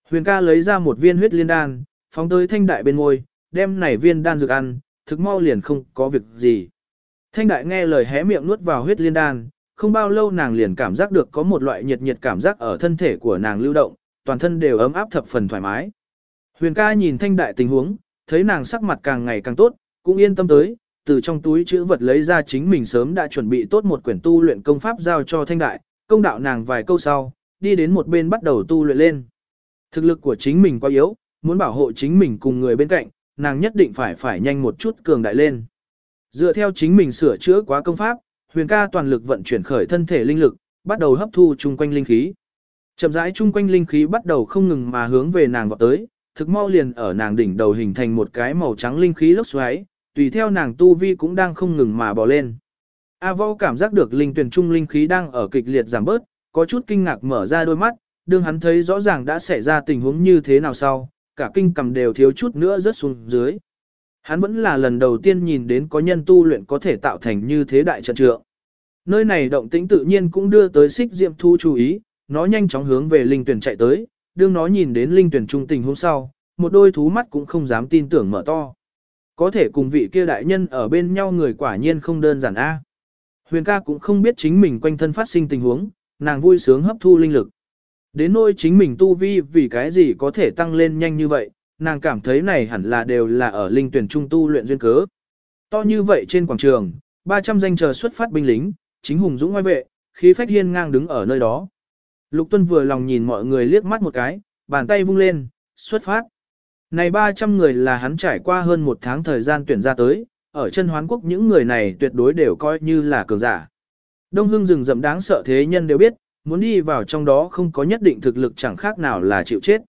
A: Huyền ca lấy ra một viên huyết liên đan, phóng tới thanh đại bên ngôi, đem này viên đan dược ăn, thực mau liền không có việc gì. Thanh đại nghe lời hé miệng nuốt vào huyết liên đan, không bao lâu nàng liền cảm giác được có một loại nhiệt nhiệt cảm giác ở thân thể của nàng lưu động, toàn thân đều ấm áp thập phần thoải mái. Huyền ca nhìn thanh đại tình huống, thấy nàng sắc mặt càng ngày càng tốt, cũng yên tâm tới, từ trong túi chữ vật lấy ra chính mình sớm đã chuẩn bị tốt một quyển tu luyện công pháp giao cho thanh đại, công đạo nàng vài câu sau, đi đến một bên bắt đầu tu luyện lên. Thực lực của chính mình quá yếu, muốn bảo hộ chính mình cùng người bên cạnh, nàng nhất định phải phải nhanh một chút cường đại lên. Dựa theo chính mình sửa chữa quá công pháp, huyền ca toàn lực vận chuyển khởi thân thể linh lực, bắt đầu hấp thu chung quanh linh khí. Chậm rãi chung quanh linh khí bắt đầu không ngừng mà hướng về nàng vọt tới, thực mau liền ở nàng đỉnh đầu hình thành một cái màu trắng linh khí lốc xoáy, tùy theo nàng tu vi cũng đang không ngừng mà bò lên. A Võ cảm giác được linh tuyển trung linh khí đang ở kịch liệt giảm bớt, có chút kinh ngạc mở ra đôi mắt, đương hắn thấy rõ ràng đã xảy ra tình huống như thế nào sau, cả kinh cầm đều thiếu chút nữa rớt xuống dưới. Hắn vẫn là lần đầu tiên nhìn đến có nhân tu luyện có thể tạo thành như thế đại trận trượng. Nơi này động tĩnh tự nhiên cũng đưa tới xích diệm thu chú ý, nó nhanh chóng hướng về linh tuyển chạy tới, đương nó nhìn đến linh tuyển trung tình hôm sau, một đôi thú mắt cũng không dám tin tưởng mở to. Có thể cùng vị kia đại nhân ở bên nhau người quả nhiên không đơn giản a. Huyền ca cũng không biết chính mình quanh thân phát sinh tình huống, nàng vui sướng hấp thu linh lực. Đến nỗi chính mình tu vi vì cái gì có thể tăng lên nhanh như vậy, nàng cảm thấy này hẳn là đều là ở linh tuyển trung tu luyện duyên cớ. To như vậy trên quảng trường, 300 danh chờ xuất phát binh lính, chính hùng dũng ngoài vệ, khí phách hiên ngang đứng ở nơi đó. Lục Tuân vừa lòng nhìn mọi người liếc mắt một cái, bàn tay vung lên, xuất phát. Này 300 người là hắn trải qua hơn một tháng thời gian tuyển ra tới, ở chân hoán quốc những người này tuyệt đối đều coi như là cường giả. Đông hương rừng rậm đáng sợ thế nhân đều biết, muốn đi vào trong đó không có nhất định thực lực chẳng khác nào là chịu chết.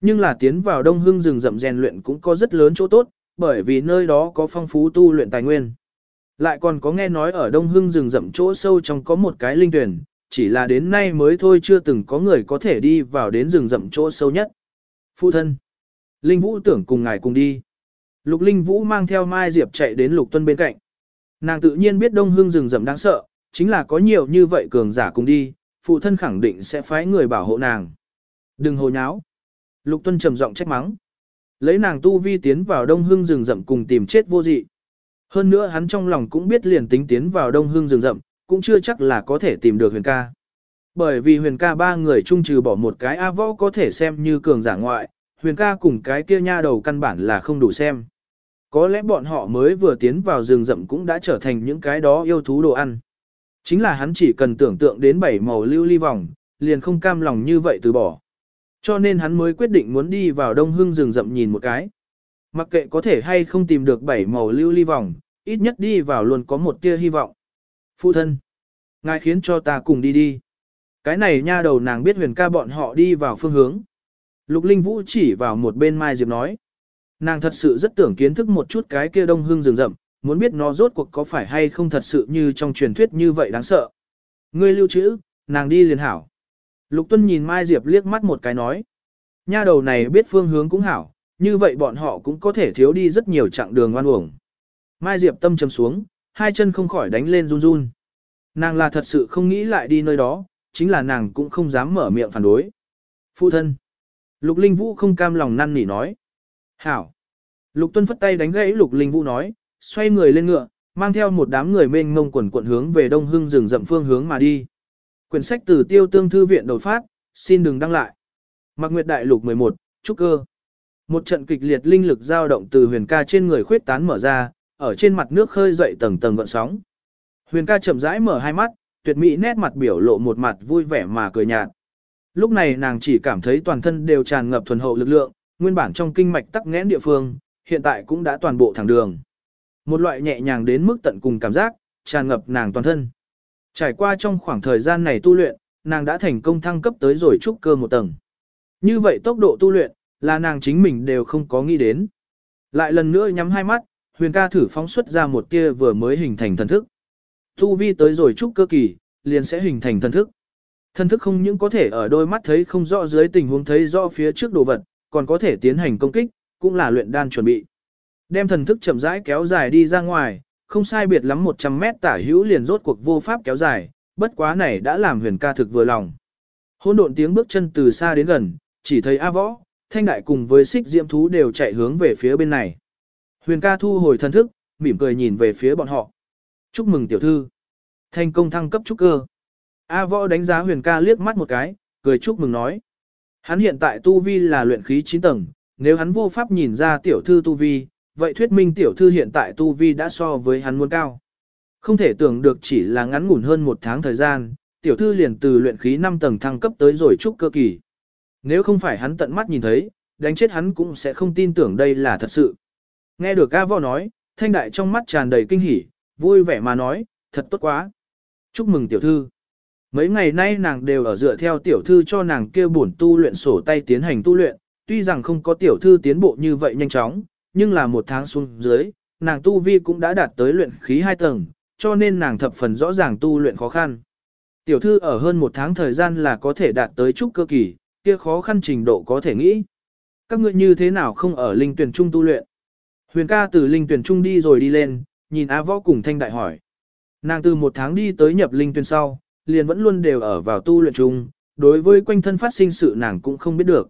A: Nhưng là tiến vào đông hương rừng rậm rèn luyện cũng có rất lớn chỗ tốt, bởi vì nơi đó có phong phú tu luyện tài nguyên. Lại còn có nghe nói ở đông hương rừng rậm chỗ sâu trong có một cái linh tuyển, chỉ là đến nay mới thôi chưa từng có người có thể đi vào đến rừng rậm chỗ sâu nhất. Phụ thân. Linh Vũ tưởng cùng ngài cùng đi. Lục Linh Vũ mang theo Mai Diệp chạy đến Lục Tuân bên cạnh. Nàng tự nhiên biết đông hương rừng rậm đáng sợ, chính là có nhiều như vậy cường giả cùng đi, phụ thân khẳng định sẽ phái người bảo hộ nàng. Đừng hồ nháo. Lục Tuân trầm giọng trách mắng. Lấy nàng tu vi tiến vào đông hương rừng rậm cùng tìm chết vô dị. Hơn nữa hắn trong lòng cũng biết liền tính tiến vào đông hương rừng rậm, cũng chưa chắc là có thể tìm được huyền ca. Bởi vì huyền ca ba người chung trừ bỏ một cái A võ có thể xem như cường giả ngoại, huyền ca cùng cái kia nha đầu căn bản là không đủ xem. Có lẽ bọn họ mới vừa tiến vào rừng rậm cũng đã trở thành những cái đó yêu thú đồ ăn. Chính là hắn chỉ cần tưởng tượng đến bảy màu lưu ly vòng, liền không cam lòng như vậy từ bỏ. Cho nên hắn mới quyết định muốn đi vào đông hưng rừng rậm nhìn một cái. Mặc kệ có thể hay không tìm được bảy màu lưu ly vòng, ít nhất đi vào luôn có một tia hy vọng. Phụ thân, ngài khiến cho ta cùng đi đi. Cái này nha đầu nàng biết huyền ca bọn họ đi vào phương hướng. Lục Linh Vũ chỉ vào một bên Mai Diệp nói. Nàng thật sự rất tưởng kiến thức một chút cái kia đông hương rừng rậm, muốn biết nó rốt cuộc có phải hay không thật sự như trong truyền thuyết như vậy đáng sợ. Ngươi lưu trữ, nàng đi liền hảo. Lục Tuân nhìn Mai Diệp liếc mắt một cái nói. Nha đầu này biết phương hướng cũng hảo, như vậy bọn họ cũng có thể thiếu đi rất nhiều chặng đường ngoan uổng. Mai Diệp tâm trầm xuống, hai chân không khỏi đánh lên run run. Nàng là thật sự không nghĩ lại đi nơi đó, chính là nàng cũng không dám mở miệng phản đối. Phụ thân. Lục Linh Vũ không cam lòng năn nỉ nói. Hảo. Lục Tuân phất tay đánh gãy Lục Linh Vũ nói, xoay người lên ngựa, mang theo một đám người mênh mông quần quận hướng về đông hưng rừng rậm phương hướng mà đi. Quyển sách từ tiêu tương thư viện đột phát, xin đừng đăng lại. Mạc Nguyệt Đại Lục 11, Trúc Cơ. Một trận kịch liệt linh lực dao động từ huyền ca trên người khuyết tán mở ra, ở trên mặt nước khơi dậy tầng tầng gợn sóng. Huyền ca chậm rãi mở hai mắt, tuyệt mỹ nét mặt biểu lộ một mặt vui vẻ mà cười nhạt. Lúc này nàng chỉ cảm thấy toàn thân đều tràn ngập thuần hậu lực lượng, nguyên bản trong kinh mạch tắc nghẽn địa phương, hiện tại cũng đã toàn bộ thẳng đường. Một loại nhẹ nhàng đến mức tận cùng cảm giác, tràn ngập nàng toàn thân. Trải qua trong khoảng thời gian này tu luyện, nàng đã thành công thăng cấp tới rồi trúc cơ một tầng. Như vậy tốc độ tu luyện, là nàng chính mình đều không có nghĩ đến. Lại lần nữa nhắm hai mắt, huyền ca thử phóng xuất ra một tia vừa mới hình thành thần thức. Tu vi tới rồi trúc cơ kỳ, liền sẽ hình thành thần thức. Thần thức không những có thể ở đôi mắt thấy không rõ dưới tình huống thấy rõ phía trước đồ vật, còn có thể tiến hành công kích, cũng là luyện đan chuẩn bị. Đem thần thức chậm rãi kéo dài đi ra ngoài, không sai biệt lắm 100 mét tả hữu liền rốt cuộc vô pháp kéo dài, bất quá này đã làm huyền ca thực vừa lòng. Hôn độn tiếng bước chân từ xa đến gần, chỉ thấy A võ, thanh đại cùng với xích diễm thú đều chạy hướng về phía bên này. Huyền ca thu hồi thần thức, mỉm cười nhìn về phía bọn họ. Chúc mừng tiểu thư. Thành công thăng cấp trúc cơ. A võ đánh giá huyền ca liếc mắt một cái, cười chúc mừng nói. Hắn hiện tại tu vi là luyện khí 9 tầng, nếu hắn vô pháp nhìn ra tiểu thư tu vi, vậy thuyết minh tiểu thư hiện tại tu vi đã so với hắn muốn cao. Không thể tưởng được chỉ là ngắn ngủn hơn một tháng thời gian, tiểu thư liền từ luyện khí 5 tầng thăng cấp tới rồi trúc cơ kỳ. Nếu không phải hắn tận mắt nhìn thấy, đánh chết hắn cũng sẽ không tin tưởng đây là thật sự. Nghe được A võ nói, thanh đại trong mắt tràn đầy kinh hỉ, vui vẻ mà nói, thật tốt quá. Chúc mừng tiểu thư. Mấy ngày nay nàng đều ở dựa theo tiểu thư cho nàng kêu bổn tu luyện sổ tay tiến hành tu luyện, tuy rằng không có tiểu thư tiến bộ như vậy nhanh chóng, nhưng là một tháng xuống dưới, nàng tu vi cũng đã đạt tới luyện khí hai tầng, cho nên nàng thập phần rõ ràng tu luyện khó khăn. Tiểu thư ở hơn một tháng thời gian là có thể đạt tới trúc cơ kỳ, kia khó khăn trình độ có thể nghĩ. Các ngươi như thế nào không ở linh tuyển trung tu luyện? Huyền ca từ linh tuyển trung đi rồi đi lên, nhìn Á võ cùng thanh đại hỏi. Nàng từ một tháng đi tới nhập linh tuyển sau, liền vẫn luôn đều ở vào tu luyện chung, đối với quanh thân phát sinh sự nàng cũng không biết được.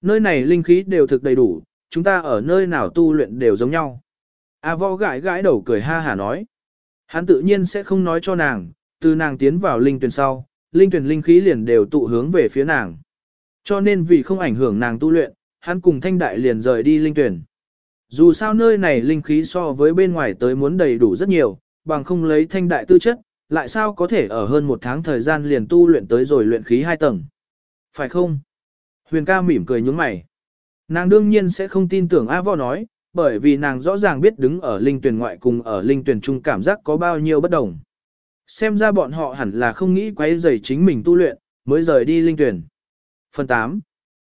A: Nơi này linh khí đều thực đầy đủ, chúng ta ở nơi nào tu luyện đều giống nhau. A võ gãi gãi đầu cười ha hà nói. Hắn tự nhiên sẽ không nói cho nàng, từ nàng tiến vào linh tuyển sau, linh tuyển linh khí liền đều tụ hướng về phía nàng. Cho nên vì không ảnh hưởng nàng tu luyện, hắn cùng thanh đại liền rời đi linh tuyển. Dù sao nơi này linh khí so với bên ngoài tới muốn đầy đủ rất nhiều, bằng không lấy thanh đại tư chất, lại sao có thể ở hơn một tháng thời gian liền tu luyện tới rồi luyện khí hai tầng. Phải không? Huyền ca mỉm cười nhướng mày. Nàng đương nhiên sẽ không tin tưởng A Võ nói, bởi vì nàng rõ ràng biết đứng ở linh tuyển ngoại cùng ở linh tuyển trung cảm giác có bao nhiêu bất đồng. Xem ra bọn họ hẳn là không nghĩ quấy rầy chính mình tu luyện, mới rời đi linh tuyển. Phần 8.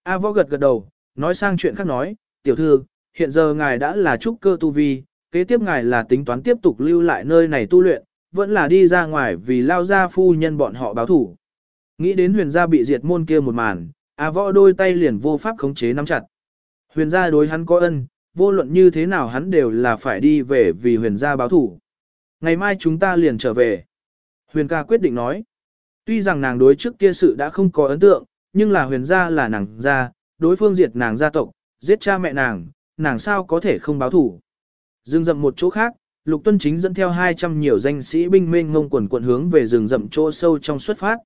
A: A Võ gật gật đầu, nói sang chuyện khác nói, tiểu thư, hiện giờ ngài đã là trúc cơ tu vi, kế tiếp ngài là tính toán tiếp tục lưu lại nơi này tu luyện, vẫn là đi ra ngoài vì lao ra phu nhân bọn họ báo thủ. Nghĩ đến huyền gia bị diệt môn kia một màn, A Võ đôi tay liền vô pháp khống chế nắm chặt. Huyền gia đối hắn có ân, vô luận như thế nào hắn đều là phải đi về vì huyền gia báo thủ. Ngày mai chúng ta liền trở về. Huyền ca quyết định nói. Tuy rằng nàng đối trước kia sự đã không có ấn tượng, nhưng là huyền gia là nàng gia, đối phương diệt nàng gia tộc, giết cha mẹ nàng, nàng sao có thể không báo thủ. Dương dậm một chỗ khác, Lục Tuân Chính dẫn theo 200 nhiều danh sĩ binh mênh ngông quần quận hướng về rừng rậm chỗ sâu trong xuất phát.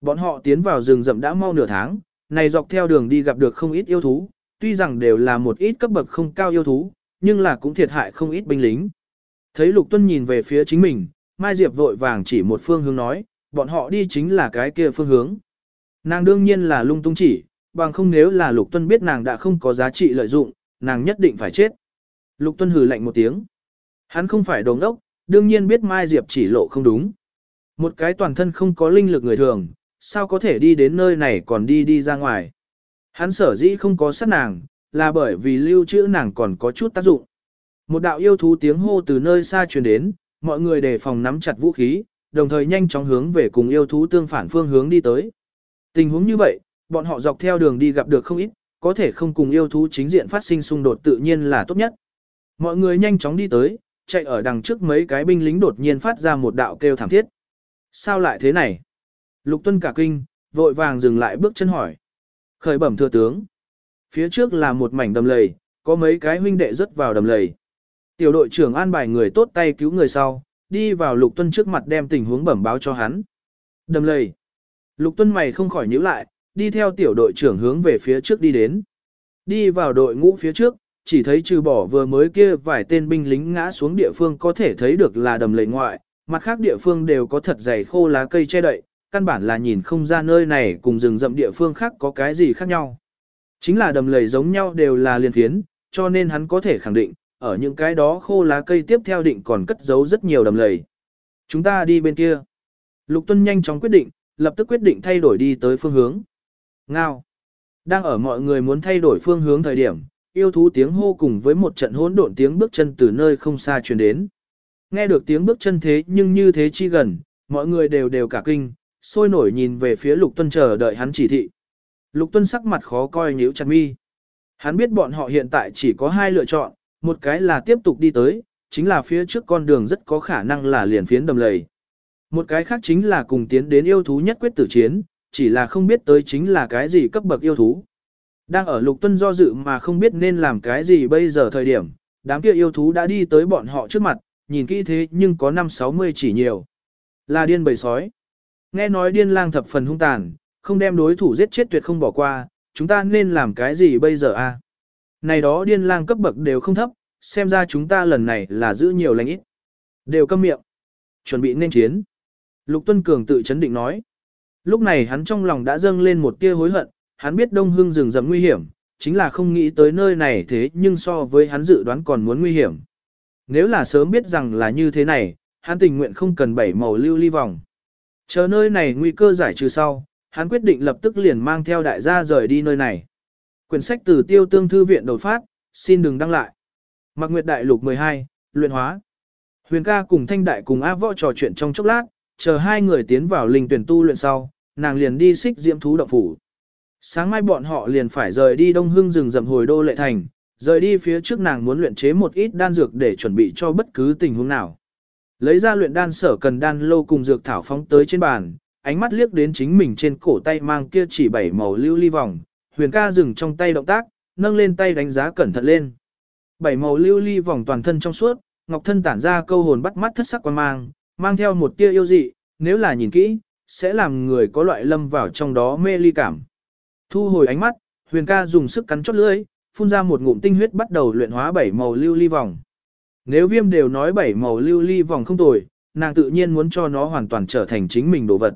A: Bọn họ tiến vào rừng rậm đã mau nửa tháng, này dọc theo đường đi gặp được không ít yêu thú, tuy rằng đều là một ít cấp bậc không cao yêu thú, nhưng là cũng thiệt hại không ít binh lính. Thấy Lục Tuân nhìn về phía chính mình, Mai Diệp vội vàng chỉ một phương hướng nói, bọn họ đi chính là cái kia phương hướng. Nàng đương nhiên là lung tung chỉ, bằng không nếu là Lục Tuân biết nàng đã không có giá trị lợi dụng, nàng nhất định phải chết. Lục Tuân hừ lạnh một tiếng. Hắn không phải đồ ngốc, đương nhiên biết Mai Diệp chỉ lộ không đúng. Một cái toàn thân không có linh lực người thường, sao có thể đi đến nơi này còn đi đi ra ngoài. Hắn sở dĩ không có sát nàng, là bởi vì lưu trữ nàng còn có chút tác dụng. Một đạo yêu thú tiếng hô từ nơi xa truyền đến, mọi người đề phòng nắm chặt vũ khí, đồng thời nhanh chóng hướng về cùng yêu thú tương phản phương hướng đi tới. Tình huống như vậy, bọn họ dọc theo đường đi gặp được không ít, có thể không cùng yêu thú chính diện phát sinh xung đột tự nhiên là tốt nhất. Mọi người nhanh chóng đi tới, chạy ở đằng trước mấy cái binh lính đột nhiên phát ra một đạo kêu thảm thiết. Sao lại thế này? Lục tuân cả kinh, vội vàng dừng lại bước chân hỏi. Khởi bẩm thừa tướng. Phía trước là một mảnh đầm lầy, có mấy cái huynh đệ rớt vào đầm lầy. Tiểu đội trưởng an bài người tốt tay cứu người sau, đi vào lục tuân trước mặt đem tình huống bẩm báo cho hắn. Đầm lầy. Lục tuân mày không khỏi nhíu lại, đi theo tiểu đội trưởng hướng về phía trước đi đến. Đi vào đội ngũ phía trước, chỉ thấy trừ bỏ vừa mới kia vài tên binh lính ngã xuống địa phương có thể thấy được là đầm lầy ngoại, mặt khác địa phương đều có thật dày khô lá cây che đậy, căn bản là nhìn không ra nơi này cùng rừng rậm địa phương khác có cái gì khác nhau. Chính là đầm lầy giống nhau đều là liên phiến, cho nên hắn có thể khẳng định, ở những cái đó khô lá cây tiếp theo định còn cất giấu rất nhiều đầm lầy. Chúng ta đi bên kia. Lục Tuân nhanh chóng quyết định, lập tức quyết định thay đổi đi tới phương hướng. Ngao. Đang ở mọi người muốn thay đổi phương hướng thời điểm, yêu thú tiếng hô cùng với một trận hỗn độn tiếng bước chân từ nơi không xa truyền đến. Nghe được tiếng bước chân thế nhưng như thế chi gần, mọi người đều đều cả kinh, sôi nổi nhìn về phía Lục Tuân chờ đợi hắn chỉ thị. Lục Tuân sắc mặt khó coi nhíu chặt mi. Hắn biết bọn họ hiện tại chỉ có hai lựa chọn, một cái là tiếp tục đi tới, chính là phía trước con đường rất có khả năng là liền phiến đầm lầy. Một cái khác chính là cùng tiến đến yêu thú nhất quyết tử chiến, chỉ là không biết tới chính là cái gì cấp bậc yêu thú. Đang ở lục tuân do dự mà không biết nên làm cái gì bây giờ thời điểm, đám kia yêu thú đã đi tới bọn họ trước mặt, nhìn kỹ thế nhưng có 5-60 chỉ nhiều. Là điên bầy sói. Nghe nói điên lang thập phần hung tàn, không đem đối thủ giết chết tuyệt không bỏ qua, chúng ta nên làm cái gì bây giờ a? Này đó điên lang cấp bậc đều không thấp, xem ra chúng ta lần này là giữ nhiều lành ít. Đều câm miệng. Chuẩn bị nên chiến. Lục Tuân Cường tự chấn định nói. Lúc này hắn trong lòng đã dâng lên một tia hối hận, hắn biết đông hưng rừng rậm nguy hiểm, chính là không nghĩ tới nơi này thế nhưng so với hắn dự đoán còn muốn nguy hiểm. Nếu là sớm biết rằng là như thế này, hắn tình nguyện không cần bảy màu lưu ly vòng. Chờ nơi này nguy cơ giải trừ sau, hắn quyết định lập tức liền mang theo đại gia rời đi nơi này. Quyển sách từ tiêu tương thư viện đột phát, xin đừng đăng lại. Mạc Nguyệt Đại Lục 12, luyện hóa. Huyền ca cùng Thanh Đại cùng A Võ trò chuyện trong chốc lát, chờ hai người tiến vào linh tuyển tu luyện sau, nàng liền đi xích diễm thú động phủ. Sáng mai bọn họ liền phải rời đi Đông Hưng rừng rậm hồi đô lệ thành, rời đi phía trước nàng muốn luyện chế một ít đan dược để chuẩn bị cho bất cứ tình huống nào. Lấy ra luyện đan sở cần đan lô cùng dược thảo phóng tới trên bàn, ánh mắt liếc đến chính mình trên cổ tay mang kia chỉ bảy màu lưu ly vòng, huyền ca dừng trong tay động tác, nâng lên tay đánh giá cẩn thận lên. Bảy màu lưu ly vòng toàn thân trong suốt, ngọc thân tản ra câu hồn bắt mắt thất sắc quan mang, mang theo một tia yêu dị, nếu là nhìn kỹ, sẽ làm người có loại lâm vào trong đó mê ly cảm. Thu hồi ánh mắt, huyền ca dùng sức cắn chót lưỡi, phun ra một ngụm tinh huyết bắt đầu luyện hóa bảy màu lưu ly vòng. Nếu viêm đều nói bảy màu lưu ly vòng không tồi, nàng tự nhiên muốn cho nó hoàn toàn trở thành chính mình đồ vật.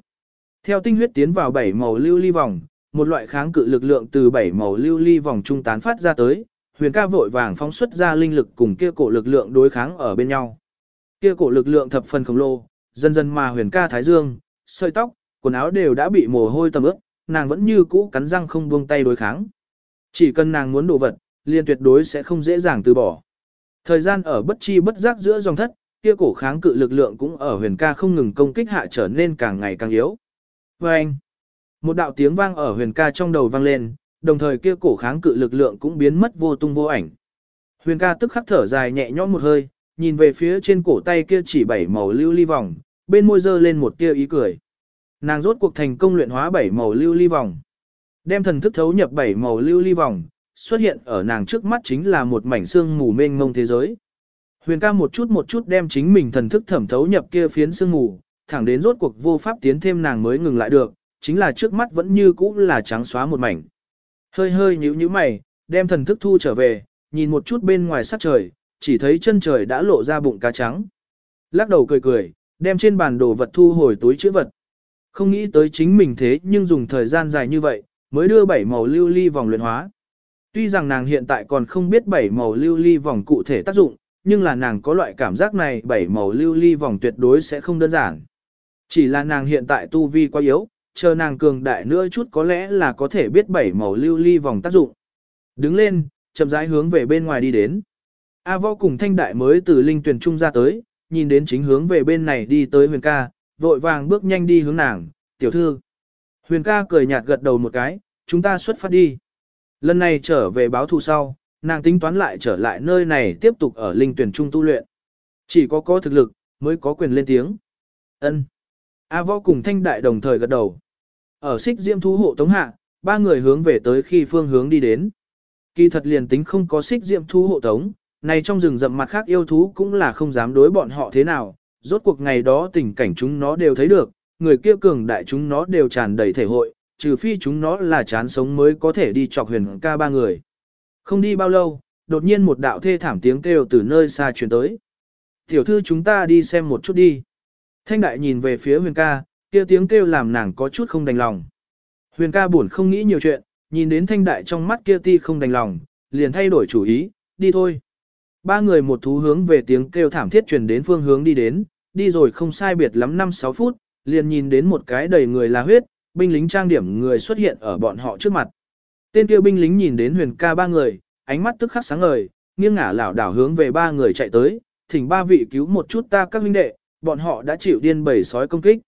A: Theo tinh huyết tiến vào bảy màu lưu ly vòng, một loại kháng cự lực lượng từ bảy màu lưu ly vòng trung tán phát ra tới, huyền ca vội vàng phóng xuất ra linh lực cùng kia cổ lực lượng đối kháng ở bên nhau. Kia cổ lực lượng thập phần khổng lồ, dần dần mà huyền ca thái dương, sợi tóc, quần áo đều đã bị mồ hôi tầm ướt, nàng vẫn như cũ cắn răng không buông tay đối kháng. Chỉ cần nàng muốn đồ vật, liền tuyệt đối sẽ không dễ dàng từ bỏ. Thời gian ở bất chi bất giác giữa dòng thất, kia cổ kháng cự lực lượng cũng ở huyền ca không ngừng công kích hạ trở nên càng ngày càng yếu. Và anh, một đạo tiếng vang ở huyền ca trong đầu vang lên, đồng thời kia cổ kháng cự lực lượng cũng biến mất vô tung vô ảnh. Huyền ca tức khắc thở dài nhẹ nhõm một hơi, nhìn về phía trên cổ tay kia chỉ bảy màu lưu ly vòng, bên môi dơ lên một tia ý cười. Nàng rốt cuộc thành công luyện hóa bảy màu lưu ly vòng. Đem thần thức thấu nhập bảy màu lưu ly vòng, xuất hiện ở nàng trước mắt chính là một mảnh xương mù mênh mông thế giới. Huyền ca một chút một chút đem chính mình thần thức thẩm thấu nhập kia phiến xương mù, thẳng đến rốt cuộc vô pháp tiến thêm nàng mới ngừng lại được, chính là trước mắt vẫn như cũ là trắng xóa một mảnh. Hơi hơi nhíu nhíu mày, đem thần thức thu trở về, nhìn một chút bên ngoài sắc trời, chỉ thấy chân trời đã lộ ra bụng cá trắng. Lắc đầu cười cười, đem trên bàn đồ vật thu hồi túi chữ vật. Không nghĩ tới chính mình thế nhưng dùng thời gian dài như vậy, mới đưa bảy màu lưu ly vòng luyện hóa. Tuy rằng nàng hiện tại còn không biết bảy màu lưu ly vòng cụ thể tác dụng, nhưng là nàng có loại cảm giác này bảy màu lưu ly vòng tuyệt đối sẽ không đơn giản. Chỉ là nàng hiện tại tu vi quá yếu, chờ nàng cường đại nữa chút có lẽ là có thể biết bảy màu lưu ly vòng tác dụng. Đứng lên, chậm rãi hướng về bên ngoài đi đến. A võ cùng thanh đại mới từ linh tuyển trung ra tới, nhìn đến chính hướng về bên này đi tới huyền ca, vội vàng bước nhanh đi hướng nàng, tiểu thư. Huyền ca cười nhạt gật đầu một cái, chúng ta xuất phát đi. Lần này trở về báo thù sau, nàng tính toán lại trở lại nơi này tiếp tục ở linh tuyển trung tu luyện. Chỉ có có thực lực, mới có quyền lên tiếng. ân A võ cùng thanh đại đồng thời gật đầu. Ở xích diễm thú hộ tống hạ, ba người hướng về tới khi phương hướng đi đến. Kỳ thật liền tính không có xích diễm thú hộ tống, này trong rừng rậm mặt khác yêu thú cũng là không dám đối bọn họ thế nào, rốt cuộc ngày đó tình cảnh chúng nó đều thấy được, người kia cường đại chúng nó đều tràn đầy thể hội, trừ phi chúng nó là chán sống mới có thể đi chọc huyền ca ba người. Không đi bao lâu, đột nhiên một đạo thê thảm tiếng kêu từ nơi xa truyền tới. Tiểu thư chúng ta đi xem một chút đi. Thanh đại nhìn về phía huyền ca, kia tiếng kêu làm nàng có chút không đành lòng. Huyền ca buồn không nghĩ nhiều chuyện, nhìn đến thanh đại trong mắt kia ti không đành lòng, liền thay đổi chủ ý, đi thôi. Ba người một thú hướng về tiếng kêu thảm thiết truyền đến phương hướng đi đến, đi rồi không sai biệt lắm 5-6 phút, liền nhìn đến một cái đầy người là huyết, binh lính trang điểm người xuất hiện ở bọn họ trước mặt. Tên kia binh lính nhìn đến huyền ca ba người, ánh mắt tức khắc sáng ngời, nghiêng ngả lảo đảo hướng về ba người chạy tới, thỉnh ba vị cứu một chút ta các huynh đệ, bọn họ đã chịu điên bầy sói công kích.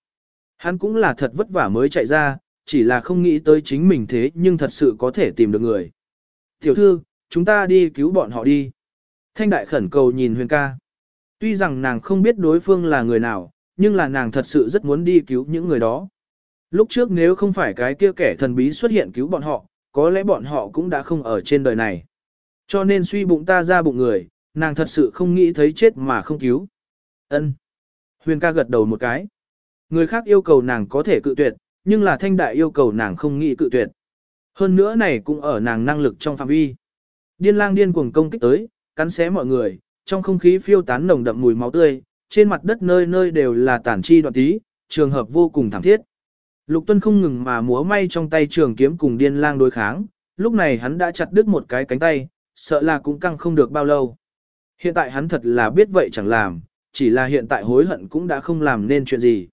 A: Hắn cũng là thật vất vả mới chạy ra, chỉ là không nghĩ tới chính mình thế nhưng thật sự có thể tìm được người. Tiểu thư, chúng ta đi cứu bọn họ đi. Thanh đại khẩn cầu nhìn huyền ca. Tuy rằng nàng không biết đối phương là người nào, nhưng là nàng thật sự rất muốn đi cứu những người đó. Lúc trước nếu không phải cái kia kẻ thần bí xuất hiện cứu bọn họ, có lẽ bọn họ cũng đã không ở trên đời này. Cho nên suy bụng ta ra bụng người, nàng thật sự không nghĩ thấy chết mà không cứu. Ân. Huyền ca gật đầu một cái. Người khác yêu cầu nàng có thể cự tuyệt, nhưng là thanh đại yêu cầu nàng không nghĩ cự tuyệt. Hơn nữa này cũng ở nàng năng lực trong phạm vi. Điên lang điên cuồng công kích tới, cắn xé mọi người, trong không khí phiêu tán nồng đậm mùi máu tươi, trên mặt đất nơi nơi đều là tản chi đoạn tí, trường hợp vô cùng thảm thiết. Lục Tuân không ngừng mà múa may trong tay trường kiếm cùng điên lang đối kháng, lúc này hắn đã chặt đứt một cái cánh tay, sợ là cũng căng không được bao lâu. Hiện tại hắn thật là biết vậy chẳng làm, chỉ là hiện tại hối hận cũng đã không làm nên chuyện gì.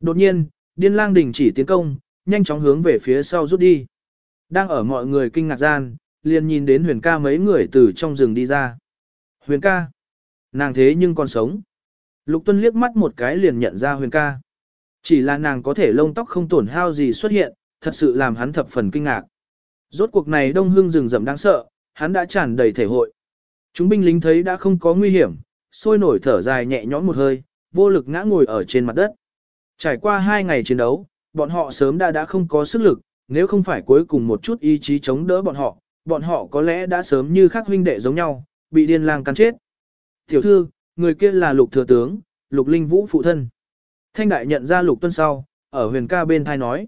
A: Đột nhiên, điên lang đình chỉ tiến công, nhanh chóng hướng về phía sau rút đi. Đang ở mọi người kinh ngạc gian, liền nhìn đến huyền ca mấy người từ trong rừng đi ra. Huyền ca, nàng thế nhưng còn sống. Lục Tuân liếc mắt một cái liền nhận ra huyền ca. Chỉ là nàng có thể lông tóc không tổn hao gì xuất hiện, thật sự làm hắn thập phần kinh ngạc. Rốt cuộc này đông hương rừng rậm đáng sợ, hắn đã tràn đầy thể hội. Chúng binh lính thấy đã không có nguy hiểm, sôi nổi thở dài nhẹ nhõm một hơi, vô lực ngã ngồi ở trên mặt đất. Trải qua hai ngày chiến đấu, bọn họ sớm đã đã không có sức lực, nếu không phải cuối cùng một chút ý chí chống đỡ bọn họ, bọn họ có lẽ đã sớm như khác huynh đệ giống nhau, bị điên lang cắn chết. Tiểu thư, người kia là lục thừa tướng, lục linh vũ phụ thân. Thanh đại nhận ra lục tuân sau, ở huyền ca bên thai nói.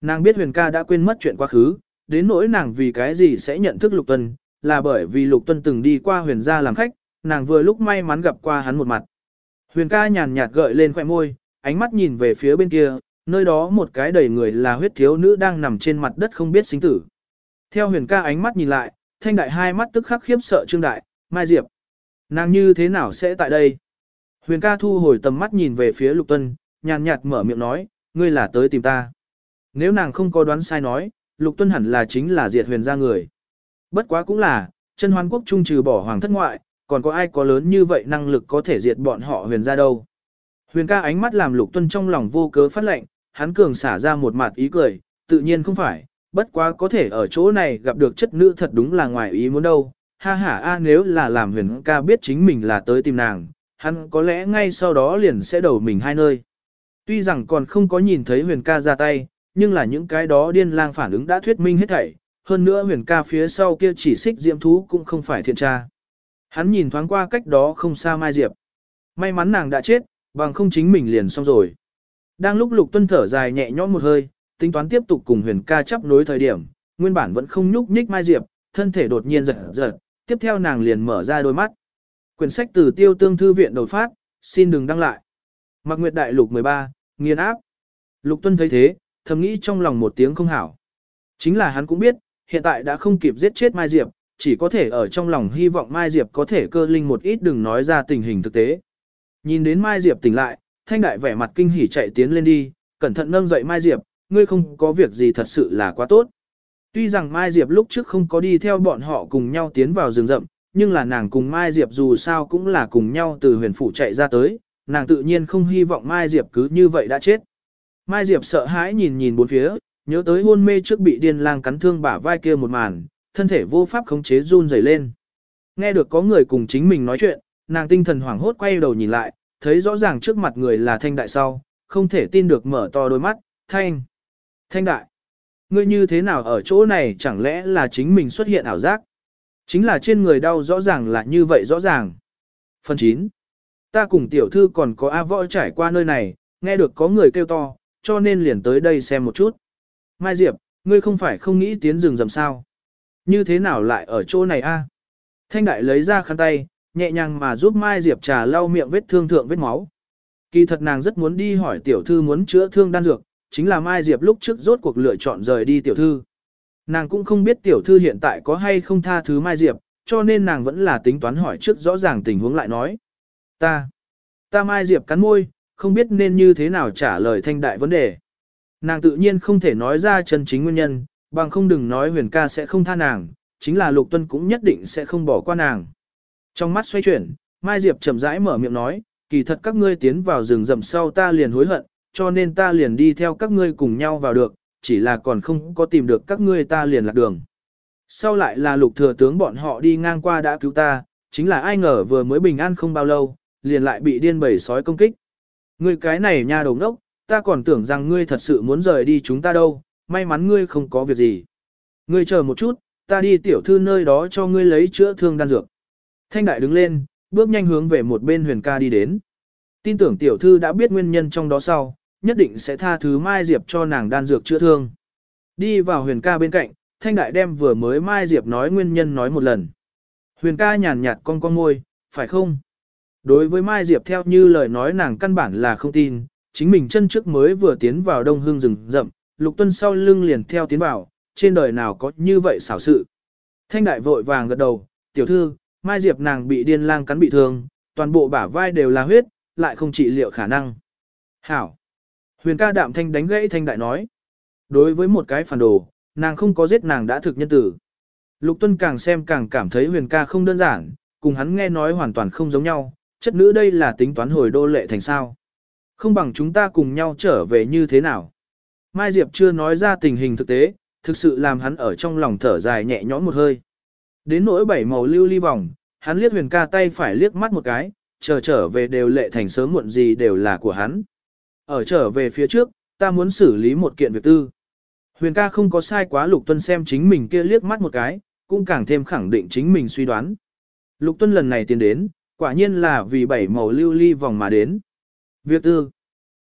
A: Nàng biết huyền ca đã quên mất chuyện quá khứ, đến nỗi nàng vì cái gì sẽ nhận thức lục tuân, là bởi vì lục tuân từng đi qua huyền gia làm khách, nàng vừa lúc may mắn gặp qua hắn một mặt. Huyền ca nhàn nhạt gợi lên khoẻ môi, ánh mắt nhìn về phía bên kia, nơi đó một cái đầy người là huyết thiếu nữ đang nằm trên mặt đất không biết sinh tử. Theo huyền ca ánh mắt nhìn lại, thanh đại hai mắt tức khắc khiếp sợ trương đại, mai diệp. Nàng như thế nào sẽ tại đây? Huyền ca thu hồi tầm mắt nhìn về phía lục tuân, nhàn nhạt mở miệng nói, ngươi là tới tìm ta. Nếu nàng không có đoán sai nói, lục tuân hẳn là chính là diệt huyền gia người. Bất quá cũng là, chân hoan quốc trung trừ bỏ hoàng thất ngoại, còn có ai có lớn như vậy năng lực có thể diệt bọn họ huyền gia đâu. Huyền ca ánh mắt làm lục tuân trong lòng vô cớ phát lệnh, hắn cường xả ra một mặt ý cười, tự nhiên không phải, bất quá có thể ở chỗ này gặp được chất nữ thật đúng là ngoài ý muốn đâu. Ha ha a nếu là làm huyền ca biết chính mình là tới tìm nàng, hắn có lẽ ngay sau đó liền sẽ đầu mình hai nơi. Tuy rằng còn không có nhìn thấy huyền ca ra tay, nhưng là những cái đó điên lang phản ứng đã thuyết minh hết thảy, hơn nữa huyền ca phía sau kia chỉ xích diễm thú cũng không phải thiện tra. Hắn nhìn thoáng qua cách đó không xa Mai Diệp. May mắn nàng đã chết, bằng không chính mình liền xong rồi. Đang lúc lục tuân thở dài nhẹ nhõm một hơi, tính toán tiếp tục cùng huyền ca chấp nối thời điểm, nguyên bản vẫn không nhúc nhích Mai Diệp, thân thể đột nhiên giật giật, tiếp theo nàng liền mở ra đôi mắt. Quyển sách từ tiêu tương thư viện đột phát, xin đừng đăng lại. Mạc Nguyệt Đại Lục 13, nghiền áp. Lục Tuân thấy thế, thầm nghĩ trong lòng một tiếng không hảo. Chính là hắn cũng biết, hiện tại đã không kịp giết chết Mai Diệp, chỉ có thể ở trong lòng hy vọng Mai Diệp có thể cơ linh một ít đừng nói ra tình hình thực tế. Nhìn đến Mai Diệp tỉnh lại, Thanh Đại vẻ mặt kinh hỉ chạy tiến lên đi, cẩn thận nâng dậy Mai Diệp, ngươi không có việc gì thật sự là quá tốt. Tuy rằng Mai Diệp lúc trước không có đi theo bọn họ cùng nhau tiến vào rừng rậm, nhưng là nàng cùng Mai Diệp dù sao cũng là cùng nhau từ huyền phủ chạy ra tới, nàng tự nhiên không hy vọng Mai Diệp cứ như vậy đã chết. Mai Diệp sợ hãi nhìn nhìn bốn phía, nhớ tới hôn mê trước bị điên lang cắn thương bả vai kia một màn, thân thể vô pháp khống chế run rẩy lên. Nghe được có người cùng chính mình nói chuyện, nàng tinh thần hoảng hốt quay đầu nhìn lại, thấy rõ ràng trước mặt người là Thanh Đại sau, không thể tin được mở to đôi mắt, Thanh. Thanh Đại. Ngươi như thế nào ở chỗ này chẳng lẽ là chính mình xuất hiện ảo giác? Chính là trên người đau rõ ràng là như vậy rõ ràng. Phần 9. Ta cùng tiểu thư còn có A võ trải qua nơi này, nghe được có người kêu to, cho nên liền tới đây xem một chút. Mai Diệp, ngươi không phải không nghĩ tiến rừng rầm sao? Như thế nào lại ở chỗ này a? Thanh đại lấy ra khăn tay, nhẹ nhàng mà giúp Mai Diệp trà lau miệng vết thương thượng vết máu. Kỳ thật nàng rất muốn đi hỏi tiểu thư muốn chữa thương đan dược, chính là Mai Diệp lúc trước rốt cuộc lựa chọn rời đi tiểu thư. Nàng cũng không biết tiểu thư hiện tại có hay không tha thứ Mai Diệp, cho nên nàng vẫn là tính toán hỏi trước rõ ràng tình huống lại nói. Ta, ta Mai Diệp cắn môi, không biết nên như thế nào trả lời thanh đại vấn đề. Nàng tự nhiên không thể nói ra chân chính nguyên nhân, bằng không đừng nói huyền ca sẽ không tha nàng, chính là lục tuân cũng nhất định sẽ không bỏ qua nàng. Trong mắt xoay chuyển, Mai Diệp chậm rãi mở miệng nói, kỳ thật các ngươi tiến vào rừng rậm sau ta liền hối hận, cho nên ta liền đi theo các ngươi cùng nhau vào được, chỉ là còn không có tìm được các ngươi ta liền lạc đường. Sau lại là lục thừa tướng bọn họ đi ngang qua đã cứu ta, chính là ai ngờ vừa mới bình an không bao lâu, liền lại bị điên bầy sói công kích. Ngươi cái này nha đồng đốc, ta còn tưởng rằng ngươi thật sự muốn rời đi chúng ta đâu, may mắn ngươi không có việc gì. Ngươi chờ một chút, ta đi tiểu thư nơi đó cho ngươi lấy chữa thương đan dược. Thanh đại đứng lên, bước nhanh hướng về một bên huyền ca đi đến. Tin tưởng tiểu thư đã biết nguyên nhân trong đó sau, nhất định sẽ tha thứ Mai Diệp cho nàng đan dược chữa thương. Đi vào huyền ca bên cạnh, thanh đại đem vừa mới Mai Diệp nói nguyên nhân nói một lần. Huyền ca nhàn nhạt con con môi, phải không? Đối với Mai Diệp theo như lời nói nàng căn bản là không tin, chính mình chân trước mới vừa tiến vào đông hương rừng rậm, lục tuân sau lưng liền theo tiến vào, trên đời nào có như vậy xảo sự. Thanh đại vội vàng gật đầu, tiểu thư, Mai Diệp nàng bị điên lang cắn bị thương, toàn bộ bả vai đều là huyết, lại không trị liệu khả năng. Hảo. Huyền ca đạm thanh đánh gãy thanh đại nói. Đối với một cái phản đồ, nàng không có giết nàng đã thực nhân tử. Lục Tuân càng xem càng cảm thấy huyền ca không đơn giản, cùng hắn nghe nói hoàn toàn không giống nhau, chất nữ đây là tính toán hồi đô lệ thành sao. Không bằng chúng ta cùng nhau trở về như thế nào. Mai Diệp chưa nói ra tình hình thực tế, thực sự làm hắn ở trong lòng thở dài nhẹ nhõm một hơi. Đến nỗi bảy màu lưu ly vòng, hắn liếc huyền ca tay phải liếc mắt một cái, chờ trở về đều lệ thành sớm muộn gì đều là của hắn. Ở trở về phía trước, ta muốn xử lý một kiện việc tư. Huyền ca không có sai quá Lục Tuân xem chính mình kia liếc mắt một cái, cũng càng thêm khẳng định chính mình suy đoán. Lục Tuân lần này tiến đến, quả nhiên là vì bảy màu lưu ly vòng mà đến. Việc tư.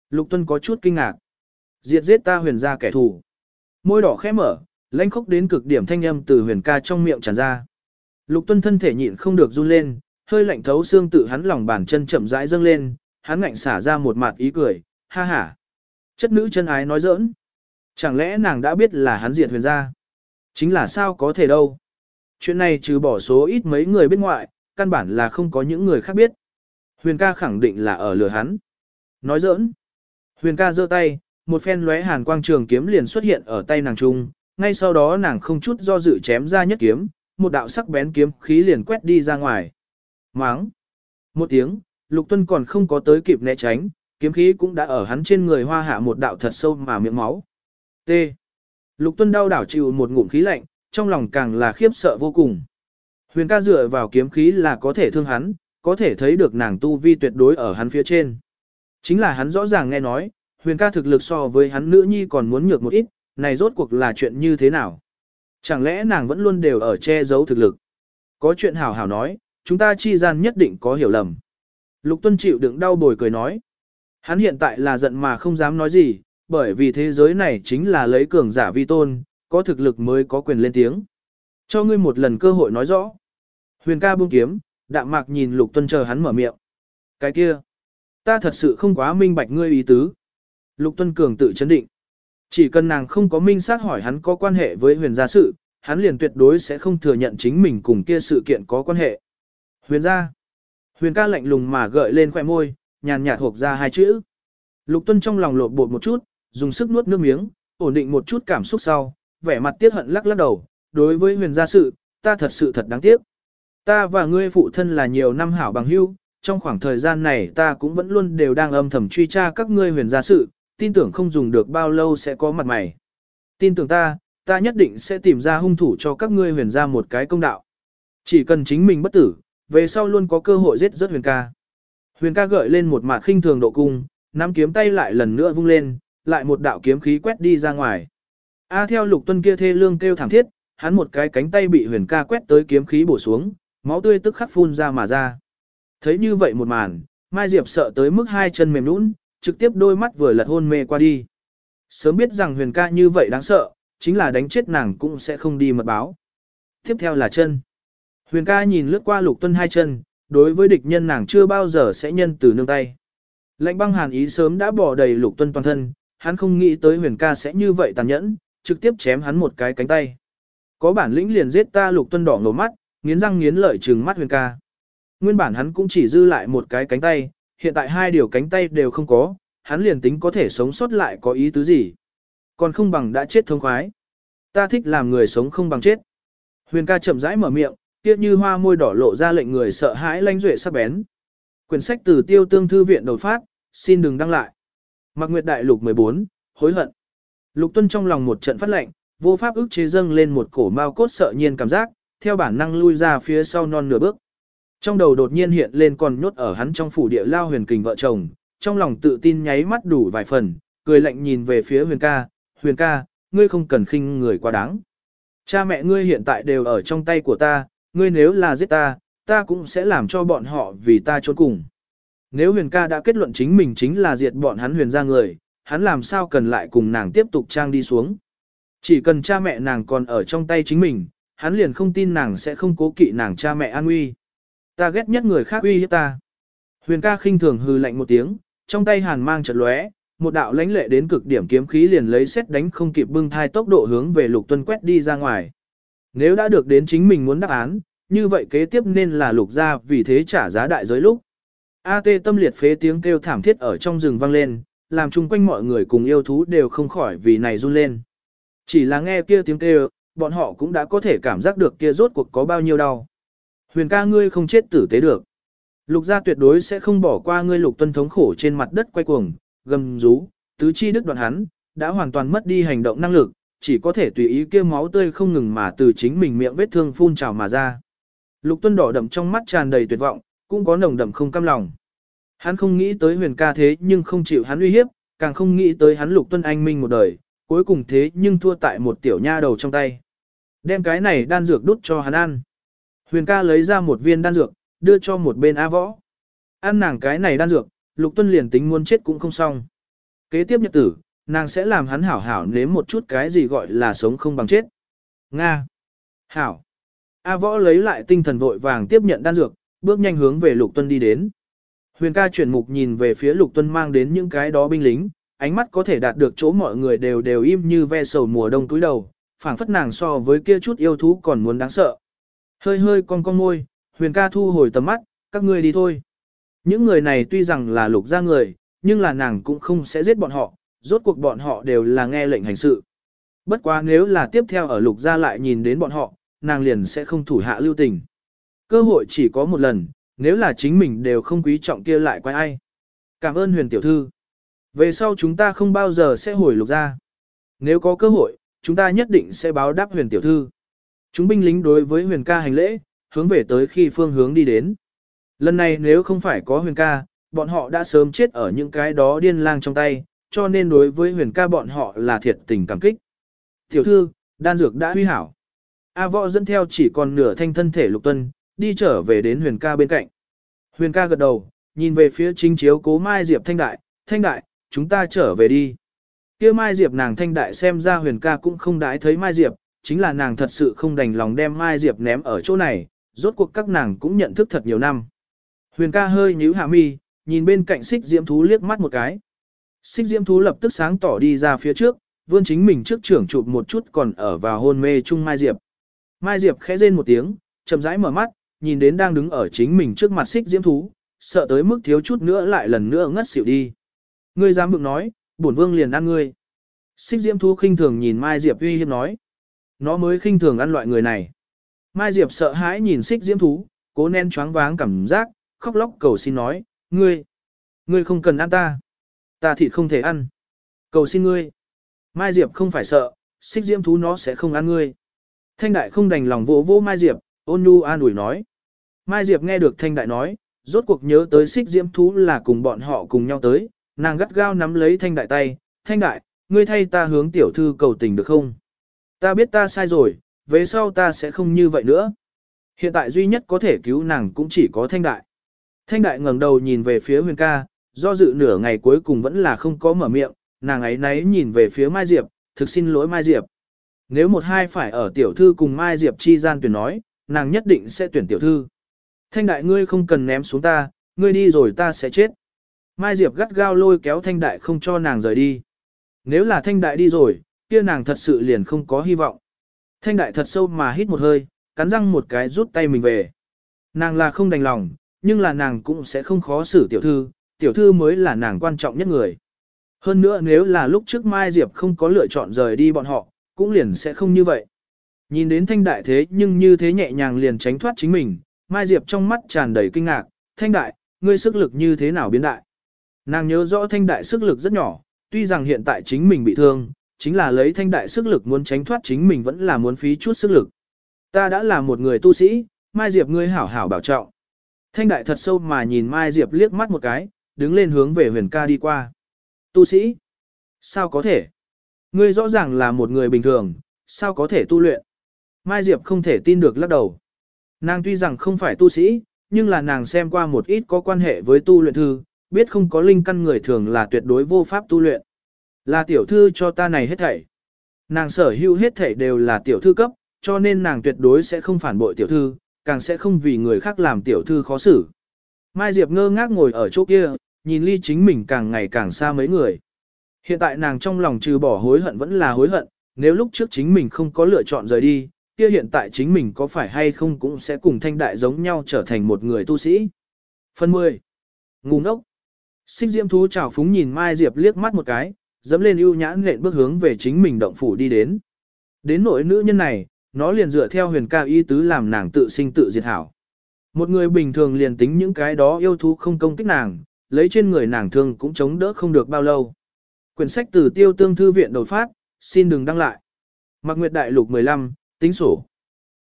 A: Lục Tuân có chút kinh ngạc. Diệt giết ta huyền ra kẻ thù. Môi đỏ khẽ mở, lãnh khốc đến cực điểm thanh âm từ huyền ca trong miệng tràn ra. Lục Tuân thân thể nhịn không được run lên, hơi lạnh thấu xương tự hắn lòng bàn chân chậm rãi dâng lên, hắn ngạnh xả ra một mặt ý cười, ha ha. Chất nữ chân ái nói giỡn. Chẳng lẽ nàng đã biết là hắn diệt huyền gia? Chính là sao có thể đâu. Chuyện này trừ bỏ số ít mấy người bên ngoại, căn bản là không có những người khác biết. Huyền ca khẳng định là ở lừa hắn. Nói giỡn. Huyền ca giơ tay, một phen lóe hàn quang trường kiếm liền xuất hiện ở tay nàng trung, ngay sau đó nàng không chút do dự chém ra nhất kiếm, một đạo sắc bén kiếm khí liền quét đi ra ngoài. Máng. Một tiếng, Lục Tuân còn không có tới kịp né tránh, kiếm khí cũng đã ở hắn trên người hoa hạ một đạo thật sâu mà miệng máu. T. Lục Tuân đau đảo chịu một ngụm khí lạnh, trong lòng càng là khiếp sợ vô cùng. Huyền ca dựa vào kiếm khí là có thể thương hắn, có thể thấy được nàng tu vi tuyệt đối ở hắn phía trên. Chính là hắn rõ ràng nghe nói, huyền ca thực lực so với hắn nữ nhi còn muốn nhược một ít, này rốt cuộc là chuyện như thế nào? Chẳng lẽ nàng vẫn luôn đều ở che giấu thực lực? Có chuyện hảo hảo nói, chúng ta chi gian nhất định có hiểu lầm. Lục Tuân chịu đựng đau bồi cười nói. Hắn hiện tại là giận mà không dám nói gì, bởi vì thế giới này chính là lấy cường giả vi tôn, có thực lực mới có quyền lên tiếng. Cho ngươi một lần cơ hội nói rõ. Huyền ca buông kiếm, đạm mạc nhìn Lục Tuân chờ hắn mở miệng. Cái kia, ta thật sự không quá minh bạch ngươi ý tứ. Lục Tuân Cường tự chấn định. Chỉ cần nàng không có minh xác hỏi hắn có quan hệ với huyền gia sự, hắn liền tuyệt đối sẽ không thừa nhận chính mình cùng kia sự kiện có quan hệ. Huyền gia. Huyền ca lạnh lùng mà gợi lên khoẻ môi, nhàn nhạt thuộc ra hai chữ. Lục Tuân trong lòng lột bột một chút, dùng sức nuốt nước miếng, ổn định một chút cảm xúc sau, vẻ mặt tiếc hận lắc lắc đầu, đối với huyền gia sự, ta thật sự thật đáng tiếc. Ta và ngươi phụ thân là nhiều năm hảo bằng hữu, trong khoảng thời gian này ta cũng vẫn luôn đều đang âm thầm truy tra các ngươi huyền gia sự, tin tưởng không dùng được bao lâu sẽ có mặt mày. Tin tưởng ta, ta nhất định sẽ tìm ra hung thủ cho các ngươi huyền gia một cái công đạo. Chỉ cần chính mình bất tử, về sau luôn có cơ hội giết rất huyền ca. Huyền ca gợi lên một mặt khinh thường độ cung, nắm kiếm tay lại lần nữa vung lên, lại một đạo kiếm khí quét đi ra ngoài. A theo lục tuân kia thê lương kêu thảm thiết, hắn một cái cánh tay bị huyền ca quét tới kiếm khí bổ xuống, máu tươi tức khắc phun ra mà ra. Thấy như vậy một màn, Mai Diệp sợ tới mức hai chân mềm nũng, trực tiếp đôi mắt vừa lật hôn mê qua đi. Sớm biết rằng huyền ca như vậy đáng sợ, chính là đánh chết nàng cũng sẽ không đi mật báo. Tiếp theo là chân. Huyền ca nhìn lướt qua lục tuân hai chân, đối với địch nhân nàng chưa bao giờ sẽ nhân từ nương tay. Lạnh băng hàn ý sớm đã bỏ đầy lục tuân toàn thân, hắn không nghĩ tới huyền ca sẽ như vậy tàn nhẫn, trực tiếp chém hắn một cái cánh tay. Có bản lĩnh liền giết ta lục tuân đỏ ngầu mắt, nghiến răng nghiến lợi trừng mắt huyền ca. Nguyên bản hắn cũng chỉ dư lại một cái cánh tay, hiện tại hai điều cánh tay đều không có, hắn liền tính có thể sống sót lại có ý tứ gì. Còn không bằng đã chết thông khoái. Ta thích làm người sống không bằng chết. Huyền ca chậm rãi mở miệng, kia như hoa môi đỏ lộ ra lệnh người sợ hãi lanh duệ sắc bén. Quyển sách từ tiêu tương thư viện đột phát, xin đừng đăng lại. Mạc Nguyệt Đại Lục 14, hối hận. Lục Tuân trong lòng một trận phát lệnh, vô pháp ức chế dâng lên một cổ mao cốt sợ nhiên cảm giác, theo bản năng lui ra phía sau non nửa bước. Trong đầu đột nhiên hiện lên còn nhốt ở hắn trong phủ địa lao huyền kình vợ chồng, trong lòng tự tin nháy mắt đủ vài phần, cười lạnh nhìn về phía huyền ca, huyền ca, ngươi không cần khinh người quá đáng. Cha mẹ ngươi hiện tại đều ở trong tay của ta, ngươi nếu là giết ta, ta cũng sẽ làm cho bọn họ vì ta trốn cùng. Nếu huyền ca đã kết luận chính mình chính là diệt bọn hắn huyền ra người, hắn làm sao cần lại cùng nàng tiếp tục trang đi xuống. Chỉ cần cha mẹ nàng còn ở trong tay chính mình, hắn liền không tin nàng sẽ không cố kỵ nàng cha mẹ an nguy. Ta ghét nhất người khác uy hiếp ta. Huyền ca khinh thường hư lạnh một tiếng, trong tay hàn mang chật lóe, một đạo lãnh lệ đến cực điểm kiếm khí liền lấy xét đánh không kịp bưng thai tốc độ hướng về lục tuân quét đi ra ngoài. Nếu đã được đến chính mình muốn đáp án, như vậy kế tiếp nên là lục gia vì thế trả giá đại giới lúc. a t tâm liệt phế tiếng kêu thảm thiết ở trong rừng vang lên, làm chung quanh mọi người cùng yêu thú đều không khỏi vì này run lên. Chỉ là nghe kia tiếng kêu, bọn họ cũng đã có thể cảm giác được kia rốt cuộc có bao nhiêu đau. Huyền ca ngươi không chết tử tế được. Lục gia tuyệt đối sẽ không bỏ qua ngươi lục tuân thống khổ trên mặt đất quay cuồng, gầm rú, tứ chi đứt đoạn hắn, đã hoàn toàn mất đi hành động năng lực, chỉ có thể tùy ý kia máu tươi không ngừng mà từ chính mình miệng vết thương phun trào mà ra. Lục tuân đỏ đậm trong mắt tràn đầy tuyệt vọng, cũng có nồng đậm không cam lòng. Hắn không nghĩ tới huyền ca thế nhưng không chịu hắn uy hiếp, càng không nghĩ tới hắn lục tuân anh minh một đời, cuối cùng thế nhưng thua tại một tiểu nha đầu trong tay. Đem cái này đan dược đút cho hắn ăn. Huyền ca lấy ra một viên đan dược, đưa cho một bên A võ. Ăn nàng cái này đan dược, lục tuân liền tính muốn chết cũng không xong. Kế tiếp nhật tử, nàng sẽ làm hắn hảo hảo nếm một chút cái gì gọi là sống không bằng chết. Nga. Hảo. A võ lấy lại tinh thần vội vàng tiếp nhận đan dược, bước nhanh hướng về lục tuân đi đến. Huyền ca chuyển mục nhìn về phía lục tuân mang đến những cái đó binh lính, ánh mắt có thể đạt được chỗ mọi người đều đều im như ve sầu mùa đông túi đầu, phảng phất nàng so với kia chút yêu thú còn muốn đáng sợ. Hơi hơi con con môi, huyền ca thu hồi tầm mắt, các ngươi đi thôi. Những người này tuy rằng là lục gia người, nhưng là nàng cũng không sẽ giết bọn họ, rốt cuộc bọn họ đều là nghe lệnh hành sự. Bất quá nếu là tiếp theo ở lục gia lại nhìn đến bọn họ, nàng liền sẽ không thủ hạ lưu tình. Cơ hội chỉ có một lần, nếu là chính mình đều không quý trọng kia lại quay ai. Cảm ơn huyền tiểu thư. Về sau chúng ta không bao giờ sẽ hồi lục gia. Nếu có cơ hội, chúng ta nhất định sẽ báo đáp huyền tiểu thư. Chúng binh lính đối với huyền ca hành lễ, hướng về tới khi phương hướng đi đến. Lần này nếu không phải có huyền ca, bọn họ đã sớm chết ở những cái đó điên lang trong tay, cho nên đối với huyền ca bọn họ là thiệt tình cảm kích. Tiểu thư, đan dược đã huy hảo. A võ dẫn theo chỉ còn nửa thanh thân thể lục tuân, đi trở về đến huyền ca bên cạnh. Huyền ca gật đầu, nhìn về phía chính chiếu cố Mai Diệp Thanh Đại, Thanh Đại, chúng ta trở về đi. kia Mai Diệp nàng Thanh Đại xem ra huyền ca cũng không đãi thấy Mai Diệp, chính là nàng thật sự không đành lòng đem Mai Diệp ném ở chỗ này, rốt cuộc các nàng cũng nhận thức thật nhiều năm. Huyền ca hơi nhíu hạ mi, nhìn bên cạnh xích diễm thú liếc mắt một cái. Xích diễm thú lập tức sáng tỏ đi ra phía trước, vươn chính mình trước trưởng chụp một chút còn ở vào hôn mê chung Mai Diệp. Mai Diệp khẽ rên một tiếng, chậm rãi mở mắt, nhìn đến đang đứng ở chính mình trước mặt xích diễm thú, sợ tới mức thiếu chút nữa lại lần nữa ngất xỉu đi. Ngươi dám vượng nói, bổn vương liền ăn ngươi. Xích diễm thú khinh thường nhìn Mai Diệp uy hiếp nói. Nó mới khinh thường ăn loại người này. Mai Diệp sợ hãi nhìn xích diễm thú, cố nén choáng váng cảm giác, khóc lóc cầu xin nói, ngươi, ngươi không cần ăn ta. Ta thịt không thể ăn. Cầu xin ngươi. Mai Diệp không phải sợ, xích diễm thú nó sẽ không ăn ngươi. Thanh đại không đành lòng vỗ vỗ Mai Diệp, ôn nhu an ủi nói. Mai Diệp nghe được Thanh đại nói, rốt cuộc nhớ tới xích diễm thú là cùng bọn họ cùng nhau tới, nàng gắt gao nắm lấy Thanh đại tay, Thanh đại, ngươi thay ta hướng tiểu thư cầu tình được không? Ta biết ta sai rồi, về sau ta sẽ không như vậy nữa. Hiện tại duy nhất có thể cứu nàng cũng chỉ có Thanh đại. Thanh đại ngẩng đầu nhìn về phía huyền ca, do dự nửa ngày cuối cùng vẫn là không có mở miệng, nàng ấy nấy nhìn về phía Mai Diệp, thực xin lỗi Mai Diệp. Nếu một hai phải ở tiểu thư cùng Mai Diệp chi gian tuyển nói, nàng nhất định sẽ tuyển tiểu thư. Thanh đại ngươi không cần ném xuống ta, ngươi đi rồi ta sẽ chết. Mai Diệp gắt gao lôi kéo thanh đại không cho nàng rời đi. Nếu là thanh đại đi rồi, kia nàng thật sự liền không có hy vọng. Thanh đại thật sâu mà hít một hơi, cắn răng một cái rút tay mình về. Nàng là không đành lòng, nhưng là nàng cũng sẽ không khó xử tiểu thư, tiểu thư mới là nàng quan trọng nhất người. Hơn nữa nếu là lúc trước Mai Diệp không có lựa chọn rời đi bọn họ, cũng liền sẽ không như vậy. Nhìn đến thanh đại thế nhưng như thế nhẹ nhàng liền tránh thoát chính mình, Mai Diệp trong mắt tràn đầy kinh ngạc, thanh đại, ngươi sức lực như thế nào biến đại. Nàng nhớ rõ thanh đại sức lực rất nhỏ, tuy rằng hiện tại chính mình bị thương, chính là lấy thanh đại sức lực muốn tránh thoát chính mình vẫn là muốn phí chút sức lực. Ta đã là một người tu sĩ, Mai Diệp ngươi hảo hảo bảo trọng. Thanh đại thật sâu mà nhìn Mai Diệp liếc mắt một cái, đứng lên hướng về huyền ca đi qua. Tu sĩ? Sao có thể? Ngươi rõ ràng là một người bình thường, sao có thể tu luyện? Mai Diệp không thể tin được lắc đầu. Nàng tuy rằng không phải tu sĩ, nhưng là nàng xem qua một ít có quan hệ với tu luyện thư, biết không có linh căn người thường là tuyệt đối vô pháp tu luyện. Là tiểu thư cho ta này hết thảy. Nàng sở hữu hết thảy đều là tiểu thư cấp, cho nên nàng tuyệt đối sẽ không phản bội tiểu thư, càng sẽ không vì người khác làm tiểu thư khó xử. Mai Diệp ngơ ngác ngồi ở chỗ kia, nhìn ly chính mình càng ngày càng xa mấy người. Hiện tại nàng trong lòng trừ bỏ hối hận vẫn là hối hận, nếu lúc trước chính mình không có lựa chọn rời đi, kia hiện tại chính mình có phải hay không cũng sẽ cùng thanh đại giống nhau trở thành một người tu sĩ. Phần 10. Ngu ngốc. Xích diễm thú trào phúng nhìn Mai Diệp liếc mắt một cái, dẫm lên ưu nhãn lện bước hướng về chính mình động phủ đi đến. Đến nỗi nữ nhân này, nó liền dựa theo huyền ca y tứ làm nàng tự sinh tự diệt hảo. Một người bình thường liền tính những cái đó yêu thú không công kích nàng, lấy trên người nàng thương cũng chống đỡ không được bao lâu. Quyển sách từ tiêu tương thư viện đột phát, xin đừng đăng lại. Mạc Nguyệt Đại Lục 15, tính sổ.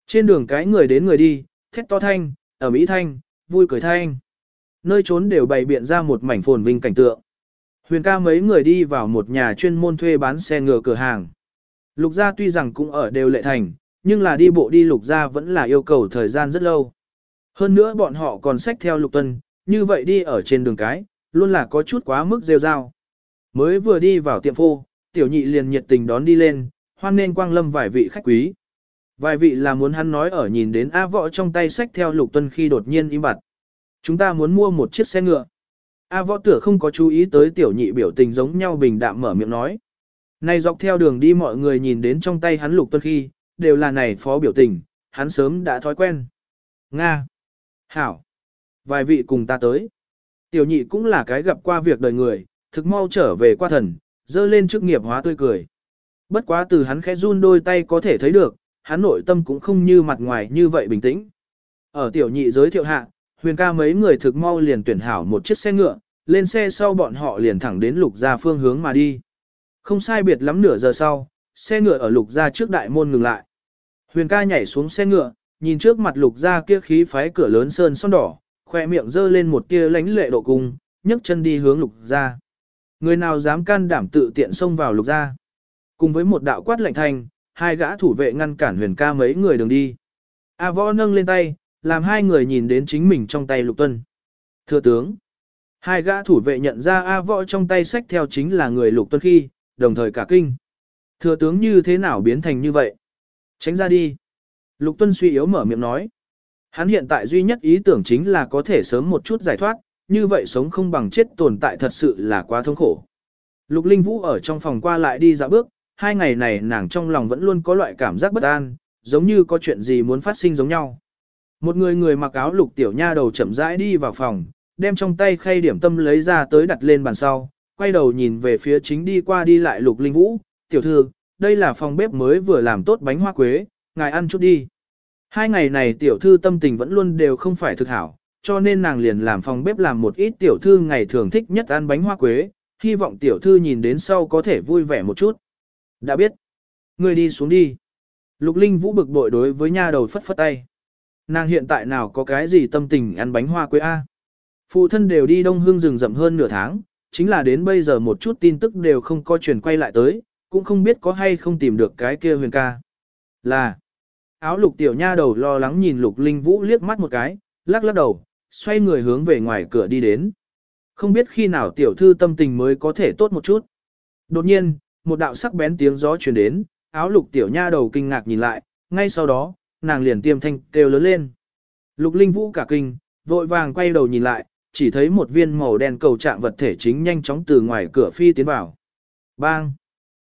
A: Trên đường cái người đến người đi, thét to thanh, ở Mỹ thanh, vui cười thanh. Nơi trốn đều bày biện ra một mảnh phồn vinh cảnh tượng. Huyền ca mấy người đi vào một nhà chuyên môn thuê bán xe ngựa cửa hàng. Lục gia tuy rằng cũng ở đều lệ thành, nhưng là đi bộ đi lục gia vẫn là yêu cầu thời gian rất lâu. Hơn nữa bọn họ còn xách theo lục tuân, như vậy đi ở trên đường cái, luôn là có chút quá mức rêu rao. Mới vừa đi vào tiệm phô, tiểu nhị liền nhiệt tình đón đi lên, hoan nên quang lâm vài vị khách quý. Vài vị là muốn hắn nói ở nhìn đến A võ trong tay sách theo lục tuân khi đột nhiên im bặt. Chúng ta muốn mua một chiếc xe ngựa. A võ tựa không có chú ý tới tiểu nhị biểu tình giống nhau bình đạm mở miệng nói. Này dọc theo đường đi mọi người nhìn đến trong tay hắn lục tuân khi, đều là này phó biểu tình, hắn sớm đã thói quen. Nga. Hảo. Vài vị cùng ta tới. Tiểu nhị cũng là cái gặp qua việc đời người, thực mau trở về qua thần, dơ lên chức nghiệp hóa tươi cười. Bất quá từ hắn khẽ run đôi tay có thể thấy được, hắn nội tâm cũng không như mặt ngoài như vậy bình tĩnh. Ở tiểu nhị giới thiệu hạ, huyền ca mấy người thực mau liền tuyển hảo một chiếc xe ngựa, lên xe sau bọn họ liền thẳng đến lục gia phương hướng mà đi. Không sai biệt lắm nửa giờ sau, xe ngựa ở lục gia trước đại môn ngừng lại. Huyền ca nhảy xuống xe ngựa, nhìn trước mặt lục gia kia khí phái cửa lớn sơn son đỏ, khoe miệng dơ lên một tia lánh lệ độ cung, nhấc chân đi hướng lục gia. Người nào dám can đảm tự tiện xông vào lục gia. Cùng với một đạo quát lạnh thành hai gã thủ vệ ngăn cản huyền ca mấy người đường đi. A võ nâng lên tay, làm hai người nhìn đến chính mình trong tay lục tuân. Thưa tướng, hai gã thủ vệ nhận ra A võ trong tay sách theo chính là người lục tuân khi, đồng thời cả kinh. Thừa tướng như thế nào biến thành như vậy? Tránh ra đi. Lục tuân suy yếu mở miệng nói. Hắn hiện tại duy nhất ý tưởng chính là có thể sớm một chút giải thoát, như vậy sống không bằng chết tồn tại thật sự là quá thống khổ. Lục Linh Vũ ở trong phòng qua lại đi dạo bước, hai ngày này nàng trong lòng vẫn luôn có loại cảm giác bất an, giống như có chuyện gì muốn phát sinh giống nhau. Một người người mặc áo lục tiểu nha đầu chậm rãi đi vào phòng, đem trong tay khay điểm tâm lấy ra tới đặt lên bàn sau, quay đầu nhìn về phía chính đi qua đi lại lục linh vũ, tiểu thư, đây là phòng bếp mới vừa làm tốt bánh hoa quế, ngài ăn chút đi. Hai ngày này tiểu thư tâm tình vẫn luôn đều không phải thực hảo, cho nên nàng liền làm phòng bếp làm một ít tiểu thư ngày thường thích nhất ăn bánh hoa quế, hy vọng tiểu thư nhìn đến sau có thể vui vẻ một chút. Đã biết. Người đi xuống đi. Lục Linh Vũ bực bội đối với nha đầu phất phất tay. Nàng hiện tại nào có cái gì tâm tình ăn bánh hoa quế A. Phụ thân đều đi đông hương rừng rậm hơn nửa tháng, chính là đến bây giờ một chút tin tức đều không có truyền quay lại tới, cũng không biết có hay không tìm được cái kia huyền ca. Là, áo lục tiểu nha đầu lo lắng nhìn lục linh vũ liếc mắt một cái, lắc lắc đầu, xoay người hướng về ngoài cửa đi đến. Không biết khi nào tiểu thư tâm tình mới có thể tốt một chút. Đột nhiên, một đạo sắc bén tiếng gió truyền đến, áo lục tiểu nha đầu kinh ngạc nhìn lại, ngay sau đó, nàng liền tiêm thanh kêu lớn lên. Lục linh vũ cả kinh, vội vàng quay đầu nhìn lại, chỉ thấy một viên màu đen cầu trạng vật thể chính nhanh chóng từ ngoài cửa phi tiến vào. Bang!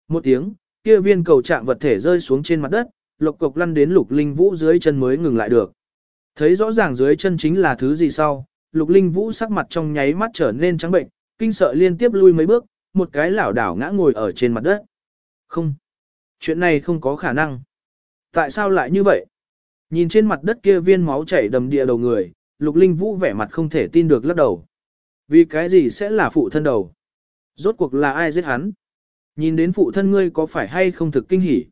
A: Một tiếng, kia viên cầu trạng vật thể rơi xuống trên mặt đất, lộc cục lăn đến lục linh vũ dưới chân mới ngừng lại được. Thấy rõ ràng dưới chân chính là thứ gì sau, lục linh vũ sắc mặt trong nháy mắt trở nên trắng bệnh, kinh sợ liên tiếp lui mấy bước, một cái lảo đảo ngã ngồi ở trên mặt đất. Không, chuyện này không có khả năng. Tại sao lại như vậy? Nhìn trên mặt đất kia viên máu chảy đầm địa đầu người, lục linh vũ vẻ mặt không thể tin được lắc đầu. Vì cái gì sẽ là phụ thân đầu? Rốt cuộc là ai giết hắn? Nhìn đến phụ thân ngươi có phải hay không thực kinh hỉ?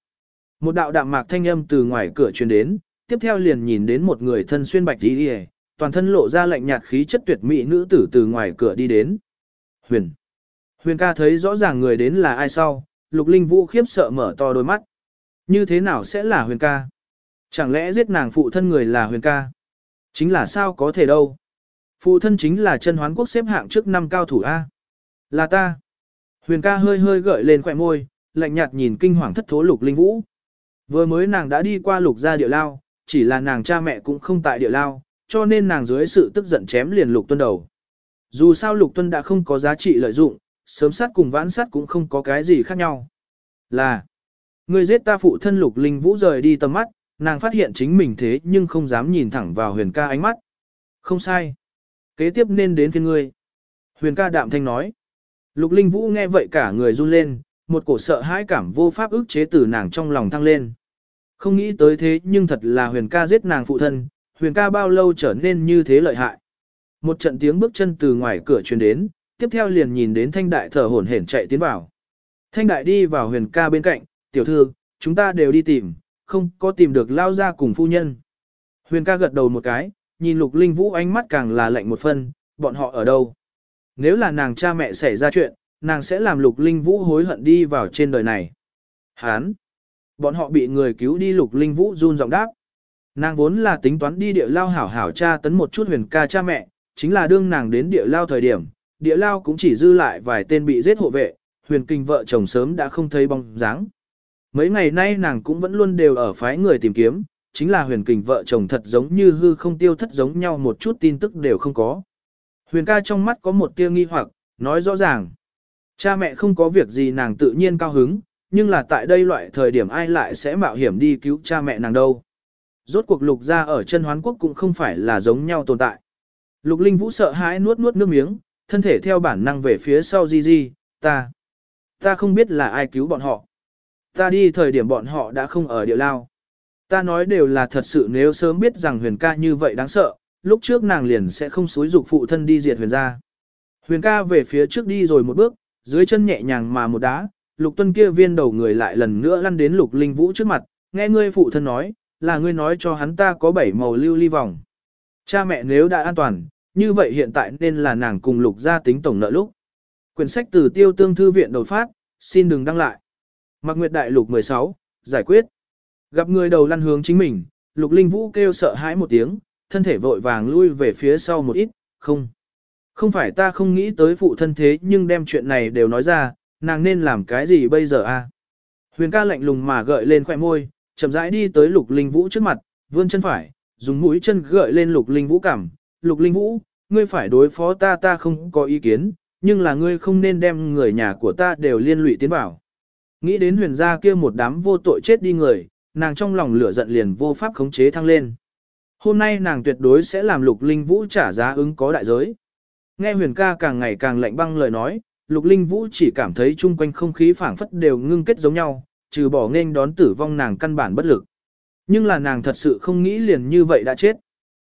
A: Một đạo đạm mạc thanh âm từ ngoài cửa truyền đến, tiếp theo liền nhìn đến một người thân xuyên bạch y, toàn thân lộ ra lạnh nhạt khí chất tuyệt mỹ nữ tử từ ngoài cửa đi đến. Huyền. Huyền ca thấy rõ ràng người đến là ai sau, lục linh vũ khiếp sợ mở to đôi mắt. Như thế nào sẽ là huyền ca? Chẳng lẽ giết nàng phụ thân người là huyền ca? Chính là sao có thể đâu? Phụ thân chính là chân hoán quốc xếp hạng trước năm cao thủ A. Là ta. Huyền ca hơi hơi gợi lên khỏe môi, lạnh nhạt nhìn kinh hoàng thất thố lục linh vũ. Vừa mới nàng đã đi qua lục gia địa lao, chỉ là nàng cha mẹ cũng không tại địa lao, cho nên nàng dưới sự tức giận chém liền lục tuân đầu. Dù sao lục tuân đã không có giá trị lợi dụng, sớm sát cùng vãn sát cũng không có cái gì khác nhau. Là, người giết ta phụ thân lục linh vũ rời đi tầm mắt, nàng phát hiện chính mình thế nhưng không dám nhìn thẳng vào huyền ca ánh mắt. Không sai. Kế tiếp nên đến phiên ngươi. Huyền ca đạm thanh nói. Lục linh vũ nghe vậy cả người run lên, một cổ sợ hãi cảm vô pháp ức chế từ nàng trong lòng thăng lên. Không nghĩ tới thế nhưng thật là huyền ca giết nàng phụ thân, huyền ca bao lâu trở nên như thế lợi hại. Một trận tiếng bước chân từ ngoài cửa truyền đến, tiếp theo liền nhìn đến thanh đại thở hổn hển chạy tiến vào. Thanh đại đi vào huyền ca bên cạnh, tiểu thư, chúng ta đều đi tìm, không có tìm được lao ra cùng phu nhân. Huyền ca gật đầu một cái, nhìn lục linh vũ ánh mắt càng là lạnh một phân, bọn họ ở đâu? Nếu là nàng cha mẹ xảy ra chuyện, nàng sẽ làm lục linh vũ hối hận đi vào trên đời này. Hán! Bọn họ bị người cứu đi lục linh vũ run giọng đáp. Nàng vốn là tính toán đi địa lao hảo hảo cha tấn một chút huyền ca cha mẹ, chính là đương nàng đến địa lao thời điểm, địa lao cũng chỉ dư lại vài tên bị giết hộ vệ, huyền kinh vợ chồng sớm đã không thấy bóng dáng. Mấy ngày nay nàng cũng vẫn luôn đều ở phái người tìm kiếm, chính là huyền kinh vợ chồng thật giống như hư không tiêu thất giống nhau một chút tin tức đều không có. Huyền ca trong mắt có một tia nghi hoặc, nói rõ ràng. Cha mẹ không có việc gì nàng tự nhiên cao hứng, nhưng là tại đây loại thời điểm ai lại sẽ mạo hiểm đi cứu cha mẹ nàng đâu. Rốt cuộc lục ra ở chân hoán quốc cũng không phải là giống nhau tồn tại. Lục linh vũ sợ hãi nuốt nuốt nước miếng, thân thể theo bản năng về phía sau Di Di, ta. Ta không biết là ai cứu bọn họ. Ta đi thời điểm bọn họ đã không ở địa lao. Ta nói đều là thật sự nếu sớm biết rằng huyền ca như vậy đáng sợ, lúc trước nàng liền sẽ không xúi dục phụ thân đi diệt huyền gia. Huyền ca về phía trước đi rồi một bước, dưới chân nhẹ nhàng mà một đá, lục tuân kia viên đầu người lại lần nữa lăn đến lục linh vũ trước mặt, nghe ngươi phụ thân nói, là ngươi nói cho hắn ta có bảy màu lưu ly vòng. Cha mẹ nếu đã an toàn, như vậy hiện tại nên là nàng cùng lục gia tính tổng nợ lúc. Quyển sách từ tiêu tương thư viện đột phát, xin đừng đăng lại. Mạc Nguyệt Đại Lục 16, giải quyết. Gặp người đầu lăn hướng chính mình, Lục Linh Vũ kêu sợ hãi một tiếng, thân thể vội vàng lui về phía sau một ít, không. Không phải ta không nghĩ tới phụ thân thế nhưng đem chuyện này đều nói ra, nàng nên làm cái gì bây giờ a? Huyền ca lạnh lùng mà gợi lên khỏe môi, chậm rãi đi tới Lục Linh Vũ trước mặt, vươn chân phải, dùng mũi chân gợi lên Lục Linh Vũ cảm. Lục Linh Vũ, ngươi phải đối phó ta ta không có ý kiến, nhưng là ngươi không nên đem người nhà của ta đều liên lụy tiến vào. Nghĩ đến huyền gia kia một đám vô tội chết đi người, nàng trong lòng lửa giận liền vô pháp khống chế thăng lên. Hôm nay nàng tuyệt đối sẽ làm lục linh vũ trả giá ứng có đại giới. Nghe huyền ca càng ngày càng lạnh băng lời nói, lục linh vũ chỉ cảm thấy chung quanh không khí phảng phất đều ngưng kết giống nhau, trừ bỏ nên đón tử vong nàng căn bản bất lực. Nhưng là nàng thật sự không nghĩ liền như vậy đã chết.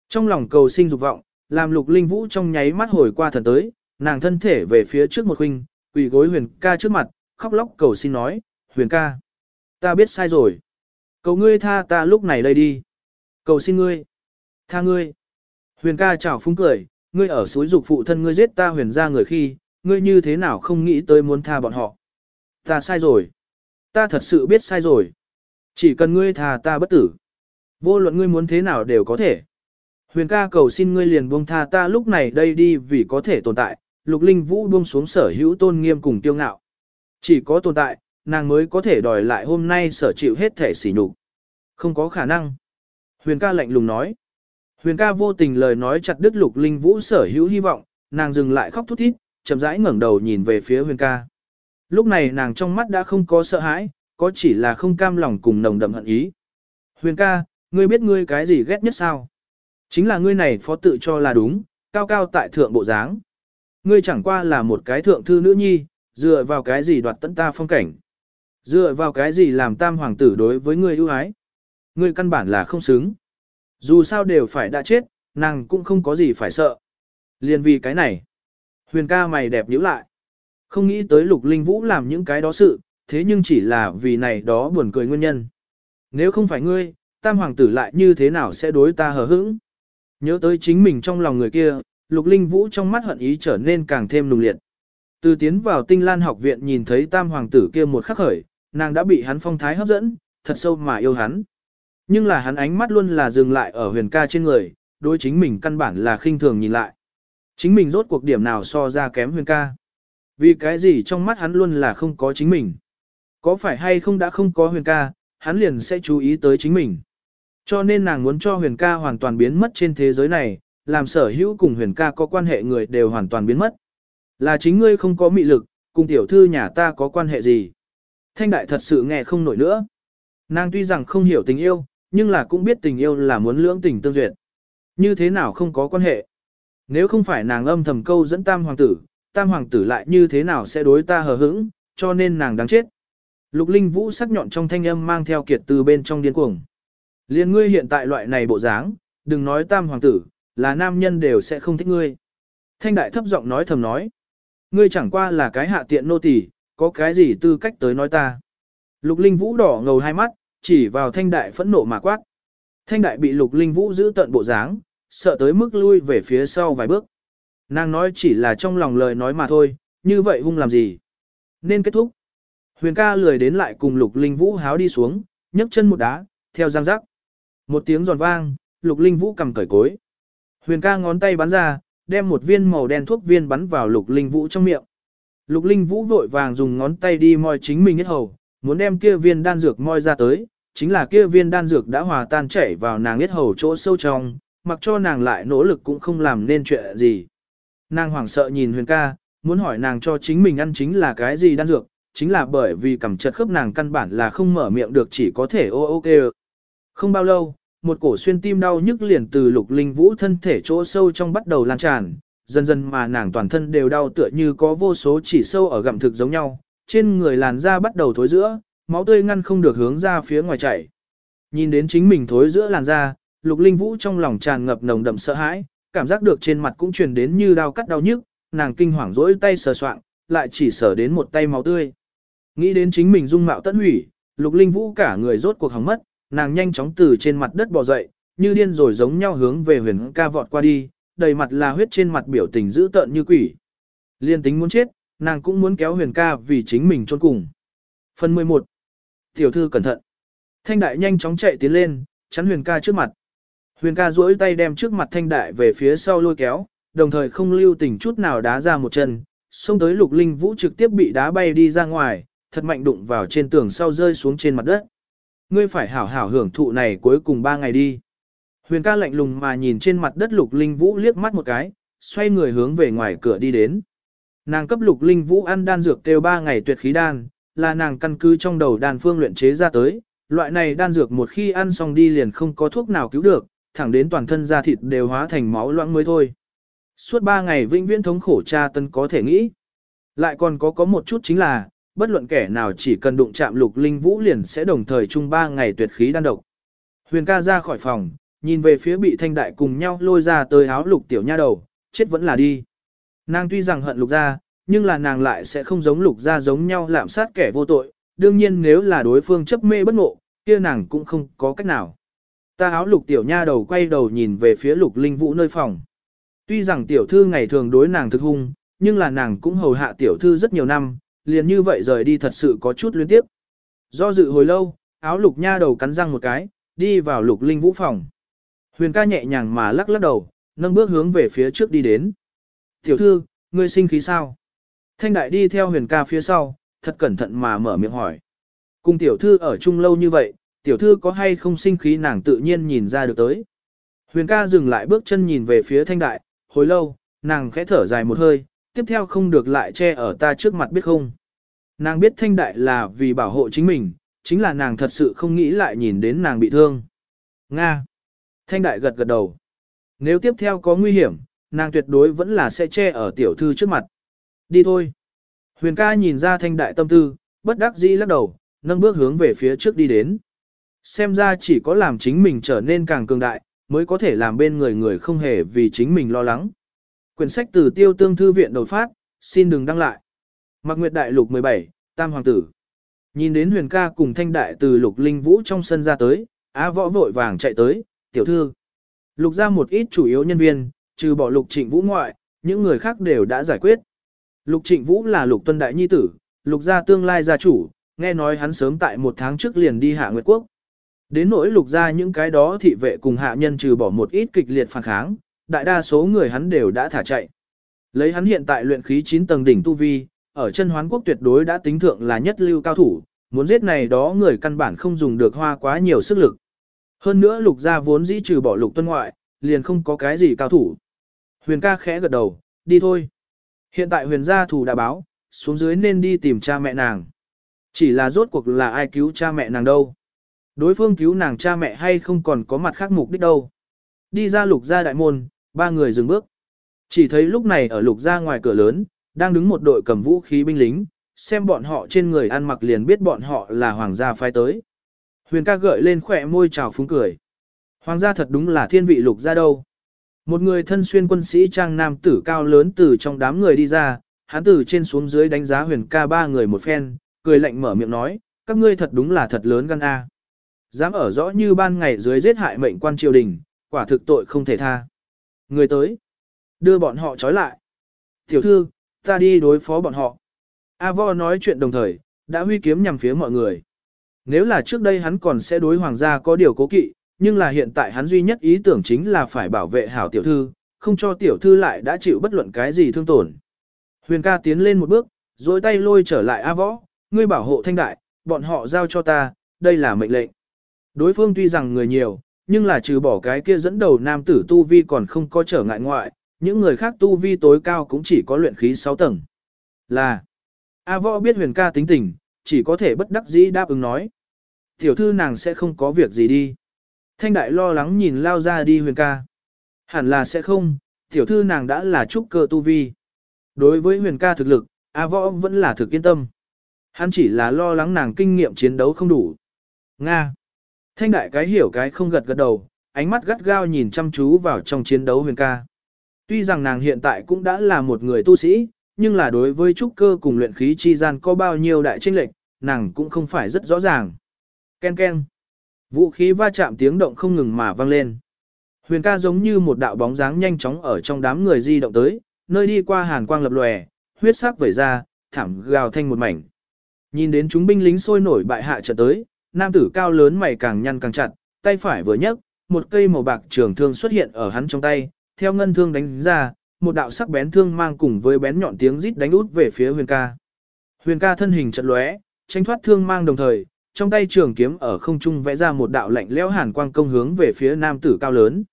A: Trong lòng cầu sinh dục vọng, làm lục linh vũ trong nháy mắt hồi qua thần tới, nàng thân thể về phía trước một huynh, quỳ gối huyền ca trước mặt, khóc lóc cầu xin nói, huyền ca. Ta biết sai rồi. Cầu ngươi tha ta lúc này đây đi. Cầu xin ngươi. Tha ngươi. Huyền ca chảo phúng cười, ngươi ở suối dục phụ thân ngươi giết ta huyền ra người khi, ngươi như thế nào không nghĩ tới muốn tha bọn họ. Ta sai rồi. Ta thật sự biết sai rồi. Chỉ cần ngươi tha ta bất tử. Vô luận ngươi muốn thế nào đều có thể. Huyền ca cầu xin ngươi liền buông tha ta lúc này đây đi vì có thể tồn tại, lục linh vũ buông xuống sở hữu tôn nghiêm cùng tiêu ngạo. Chỉ có tồn tại, nàng mới có thể đòi lại hôm nay sở chịu hết thể sỉ nhục. Không có khả năng. Huyền ca lạnh lùng nói. Huyền ca vô tình lời nói chặt đứt lục linh vũ sở hữu hy vọng, nàng dừng lại khóc thút thít, chậm rãi ngẩng đầu nhìn về phía huyền ca. Lúc này nàng trong mắt đã không có sợ hãi, có chỉ là không cam lòng cùng nồng đậm hận ý. Huyền ca, ngươi biết ngươi cái gì ghét nhất sao? Chính là ngươi này phó tự cho là đúng, cao cao tại thượng bộ dáng. Ngươi chẳng qua là một cái thượng thư nữ nhi, dựa vào cái gì đoạt tận ta phong cảnh. Dựa vào cái gì làm tam hoàng tử đối với ngươi ưu ái. Ngươi căn bản là không xứng. Dù sao đều phải đã chết, nàng cũng không có gì phải sợ. Liên vì cái này. Huyền ca mày đẹp nhữ lại. Không nghĩ tới lục linh vũ làm những cái đó sự, thế nhưng chỉ là vì này đó buồn cười nguyên nhân. Nếu không phải ngươi, tam hoàng tử lại như thế nào sẽ đối ta hờ hững? Nhớ tới chính mình trong lòng người kia, lục linh vũ trong mắt hận ý trở nên càng thêm nùng liệt. Từ tiến vào tinh lan học viện nhìn thấy tam hoàng tử kia một khắc khởi, nàng đã bị hắn phong thái hấp dẫn, thật sâu mà yêu hắn. Nhưng là hắn ánh mắt luôn là dừng lại ở huyền ca trên người, đối chính mình căn bản là khinh thường nhìn lại. Chính mình rốt cuộc điểm nào so ra kém huyền ca. Vì cái gì trong mắt hắn luôn là không có chính mình. Có phải hay không đã không có huyền ca, hắn liền sẽ chú ý tới chính mình. Cho nên nàng muốn cho huyền ca hoàn toàn biến mất trên thế giới này, làm sở hữu cùng huyền ca có quan hệ người đều hoàn toàn biến mất. Là chính ngươi không có mị lực, cùng tiểu thư nhà ta có quan hệ gì. Thanh đại thật sự nghe không nổi nữa. Nàng tuy rằng không hiểu tình yêu, nhưng là cũng biết tình yêu là muốn lưỡng tình tương duyệt. Như thế nào không có quan hệ. Nếu không phải nàng âm thầm câu dẫn tam hoàng tử, tam hoàng tử lại như thế nào sẽ đối ta hờ hững, cho nên nàng đáng chết. Lục Linh Vũ sắc nhọn trong thanh âm mang theo kiệt từ bên trong điên cuồng. Liên ngươi hiện tại loại này bộ dáng, đừng nói tam hoàng tử, là nam nhân đều sẽ không thích ngươi. Thanh đại thấp giọng nói thầm nói. Ngươi chẳng qua là cái hạ tiện nô tỳ, có cái gì tư cách tới nói ta. Lục Linh Vũ đỏ ngầu hai mắt, chỉ vào thanh đại phẫn nộ mà quát. Thanh đại bị Lục Linh Vũ giữ tận bộ dáng, sợ tới mức lui về phía sau vài bước. Nàng nói chỉ là trong lòng lời nói mà thôi, như vậy hung làm gì. Nên kết thúc. Huyền ca lười đến lại cùng Lục Linh Vũ háo đi xuống, nhấc chân một đá, theo giang rắc. Một tiếng giòn vang, Lục Linh Vũ cầm cởi cối. Huyền ca ngón tay bắn ra, đem một viên màu đen thuốc viên bắn vào Lục Linh Vũ trong miệng. Lục Linh Vũ vội vàng dùng ngón tay đi moi chính mình hết hầu, muốn đem kia viên đan dược moi ra tới, chính là kia viên đan dược đã hòa tan chảy vào nàng yết hầu chỗ sâu trong, mặc cho nàng lại nỗ lực cũng không làm nên chuyện gì. Nàng hoảng sợ nhìn Huyền ca, muốn hỏi nàng cho chính mình ăn chính là cái gì đan dược, chính là bởi vì cầm chật khớp nàng căn bản là không mở miệng được chỉ có thể ô ô kêu. Không bao lâu, một cổ xuyên tim đau nhức liền từ lục linh vũ thân thể chỗ sâu trong bắt đầu lan tràn, dần dần mà nàng toàn thân đều đau tựa như có vô số chỉ sâu ở gặm thực giống nhau, trên người làn da bắt đầu thối giữa, máu tươi ngăn không được hướng ra phía ngoài chảy. Nhìn đến chính mình thối giữa làn da, lục linh vũ trong lòng tràn ngập nồng đậm sợ hãi, cảm giác được trên mặt cũng truyền đến như đau cắt đau nhức, nàng kinh hoàng rỗi tay sờ soạng, lại chỉ sờ đến một tay máu tươi. Nghĩ đến chính mình dung mạo tận hủy, lục linh vũ cả người rốt cuộc hỏng mất, nàng nhanh chóng từ trên mặt đất bò dậy, như điên rồi giống nhau hướng về huyền ca vọt qua đi, đầy mặt là huyết trên mặt biểu tình dữ tợn như quỷ. Liên tính muốn chết, nàng cũng muốn kéo huyền ca vì chính mình trôn cùng. Phần 11. Tiểu thư cẩn thận. Thanh đại nhanh chóng chạy tiến lên, chắn huyền ca trước mặt. Huyền ca duỗi tay đem trước mặt thanh đại về phía sau lôi kéo, đồng thời không lưu tình chút nào đá ra một chân, xông tới lục linh vũ trực tiếp bị đá bay đi ra ngoài, thật mạnh đụng vào trên tường sau rơi xuống trên mặt đất. Ngươi phải hảo hảo hưởng thụ này cuối cùng ba ngày đi. Huyền ca lạnh lùng mà nhìn trên mặt đất lục linh vũ liếc mắt một cái, xoay người hướng về ngoài cửa đi đến. Nàng cấp lục linh vũ ăn đan dược kêu ba ngày tuyệt khí đan, là nàng căn cứ trong đầu đan phương luyện chế ra tới. Loại này đan dược một khi ăn xong đi liền không có thuốc nào cứu được, thẳng đến toàn thân da thịt đều hóa thành máu loãng mới thôi. Suốt ba ngày vĩnh viễn thống khổ cha tân có thể nghĩ. Lại còn có có một chút chính là, bất luận kẻ nào chỉ cần đụng chạm lục linh vũ liền sẽ đồng thời chung ba ngày tuyệt khí đan độc. Huyền ca ra khỏi phòng, nhìn về phía bị thanh đại cùng nhau lôi ra tới áo lục tiểu nha đầu, chết vẫn là đi. Nàng tuy rằng hận lục gia, nhưng là nàng lại sẽ không giống lục gia giống nhau lạm sát kẻ vô tội, đương nhiên nếu là đối phương chấp mê bất ngộ, kia nàng cũng không có cách nào. Ta áo lục tiểu nha đầu quay đầu nhìn về phía lục linh vũ nơi phòng. Tuy rằng tiểu thư ngày thường đối nàng thực hung, nhưng là nàng cũng hầu hạ tiểu thư rất nhiều năm, liền như vậy rời đi thật sự có chút luyến tiếp. Do dự hồi lâu, áo lục nha đầu cắn răng một cái, đi vào lục linh vũ phòng. Huyền ca nhẹ nhàng mà lắc lắc đầu, nâng bước hướng về phía trước đi đến. Tiểu thư, ngươi sinh khí sao? Thanh đại đi theo huyền ca phía sau, thật cẩn thận mà mở miệng hỏi. Cùng tiểu thư ở chung lâu như vậy, tiểu thư có hay không sinh khí nàng tự nhiên nhìn ra được tới. Huyền ca dừng lại bước chân nhìn về phía thanh đại, hồi lâu, nàng khẽ thở dài một hơi, tiếp theo không được lại che ở ta trước mặt biết không. Nàng biết thanh đại là vì bảo hộ chính mình, chính là nàng thật sự không nghĩ lại nhìn đến nàng bị thương. Nga. Thanh đại gật gật đầu. Nếu tiếp theo có nguy hiểm, nàng tuyệt đối vẫn là sẽ che ở tiểu thư trước mặt. Đi thôi. Huyền ca nhìn ra thanh đại tâm tư, bất đắc dĩ lắc đầu, nâng bước hướng về phía trước đi đến. Xem ra chỉ có làm chính mình trở nên càng cường đại, mới có thể làm bên người người không hề vì chính mình lo lắng. Quyển sách từ tiêu tương thư viện đột phát, xin đừng đăng lại. Mạc Nguyệt Đại Lục 17, Tam Hoàng Tử. Nhìn đến huyền ca cùng thanh đại từ lục linh vũ trong sân ra tới, á võ vội vàng chạy tới, tiểu thư. Lục ra một ít chủ yếu nhân viên, trừ bỏ lục trịnh vũ ngoại, những người khác đều đã giải quyết. Lục trịnh vũ là lục tuân đại nhi tử, lục gia tương lai gia chủ, nghe nói hắn sớm tại một tháng trước liền đi hạ nguyệt quốc. Đến nỗi lục gia những cái đó thị vệ cùng hạ nhân trừ bỏ một ít kịch liệt phản kháng, đại đa số người hắn đều đã thả chạy. Lấy hắn hiện tại luyện khí 9 tầng đỉnh tu vi, ở chân hoán quốc tuyệt đối đã tính thượng là nhất lưu cao thủ, muốn giết này đó người căn bản không dùng được hoa quá nhiều sức lực. Hơn nữa lục gia vốn dĩ trừ bỏ lục tuân ngoại, liền không có cái gì cao thủ. Huyền ca khẽ gật đầu, đi thôi. Hiện tại huyền gia thủ đã báo, xuống dưới nên đi tìm cha mẹ nàng. Chỉ là rốt cuộc là ai cứu cha mẹ nàng đâu. Đối phương cứu nàng cha mẹ hay không còn có mặt khác mục đích đâu. Đi ra lục gia đại môn, ba người dừng bước. Chỉ thấy lúc này ở lục gia ngoài cửa lớn, đang đứng một đội cầm vũ khí binh lính, xem bọn họ trên người ăn mặc liền biết bọn họ là hoàng gia phái tới. Huyền ca gợi lên khỏe môi chào phúng cười. Hoàng gia thật đúng là thiên vị lục gia đâu. Một người thân xuyên quân sĩ trang nam tử cao lớn từ trong đám người đi ra, hắn từ trên xuống dưới đánh giá huyền ca ba người một phen, cười lạnh mở miệng nói, các ngươi thật đúng là thật lớn gan a. Dám ở rõ như ban ngày dưới giết hại mệnh quan triều đình, quả thực tội không thể tha. Người tới, đưa bọn họ trói lại. Tiểu thư, ta đi đối phó bọn họ. A vo nói chuyện đồng thời, đã huy kiếm nhằm phía mọi người. Nếu là trước đây hắn còn sẽ đối hoàng gia có điều cố kỵ, nhưng là hiện tại hắn duy nhất ý tưởng chính là phải bảo vệ hảo tiểu thư, không cho tiểu thư lại đã chịu bất luận cái gì thương tổn. Huyền ca tiến lên một bước, dối tay lôi trở lại A võ, ngươi bảo hộ thanh đại, bọn họ giao cho ta, đây là mệnh lệnh. Đối phương tuy rằng người nhiều, nhưng là trừ bỏ cái kia dẫn đầu nam tử tu vi còn không có trở ngại ngoại, những người khác tu vi tối cao cũng chỉ có luyện khí 6 tầng. Là, A võ biết huyền ca tính tình, chỉ có thể bất đắc dĩ đáp ứng nói. Tiểu thư nàng sẽ không có việc gì đi. Thanh đại lo lắng nhìn lao ra đi huyền ca. Hẳn là sẽ không, tiểu thư nàng đã là trúc cơ tu vi. Đối với huyền ca thực lực, A võ vẫn là thực yên tâm. Hắn chỉ là lo lắng nàng kinh nghiệm chiến đấu không đủ. Nga. Thanh đại cái hiểu cái không gật gật đầu, ánh mắt gắt gao nhìn chăm chú vào trong chiến đấu huyền ca. Tuy rằng nàng hiện tại cũng đã là một người tu sĩ, nhưng là đối với trúc cơ cùng luyện khí chi gian có bao nhiêu đại tranh lệch, nàng cũng không phải rất rõ ràng. Ken ken. Vũ khí va chạm tiếng động không ngừng mà vang lên. Huyền ca giống như một đạo bóng dáng nhanh chóng ở trong đám người di động tới, nơi đi qua hàn quang lập lòe, huyết sắc vẩy ra, thảm gào thanh một mảnh. Nhìn đến chúng binh lính sôi nổi bại hạ trận tới, nam tử cao lớn mày càng nhăn càng chặt, tay phải vừa nhấc, một cây màu bạc trường thương xuất hiện ở hắn trong tay, theo ngân thương đánh ra, một đạo sắc bén thương mang cùng với bén nhọn tiếng rít đánh út về phía Huyền ca. Huyền ca thân hình chật lóe, tránh thoát thương mang đồng thời, trong tay trường kiếm ở không trung vẽ ra một đạo lạnh lẽo hàn quang công hướng về phía nam tử cao lớn.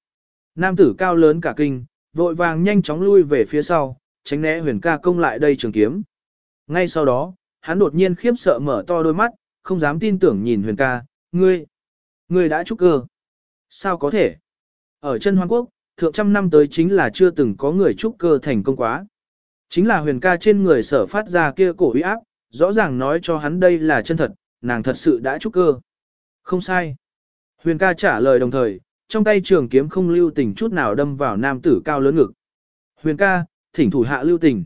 A: Nam tử cao lớn cả kinh, vội vàng nhanh chóng lui về phía sau, tránh né huyền ca công lại đây trường kiếm. Ngay sau đó, hắn đột nhiên khiếp sợ mở to đôi mắt, không dám tin tưởng nhìn huyền ca, ngươi, ngươi đã trúc cơ. Sao có thể? Ở chân Hoang Quốc, thượng trăm năm tới chính là chưa từng có người trúc cơ thành công quá. Chính là huyền ca trên người sở phát ra kia cổ uy áp, rõ ràng nói cho hắn đây là chân thật, nàng thật sự đã trúc cơ. Không sai. Huyền ca trả lời đồng thời, trong tay trường kiếm không lưu tình chút nào đâm vào nam tử cao lớn ngực. Huyền ca, thỉnh thủ hạ lưu tình.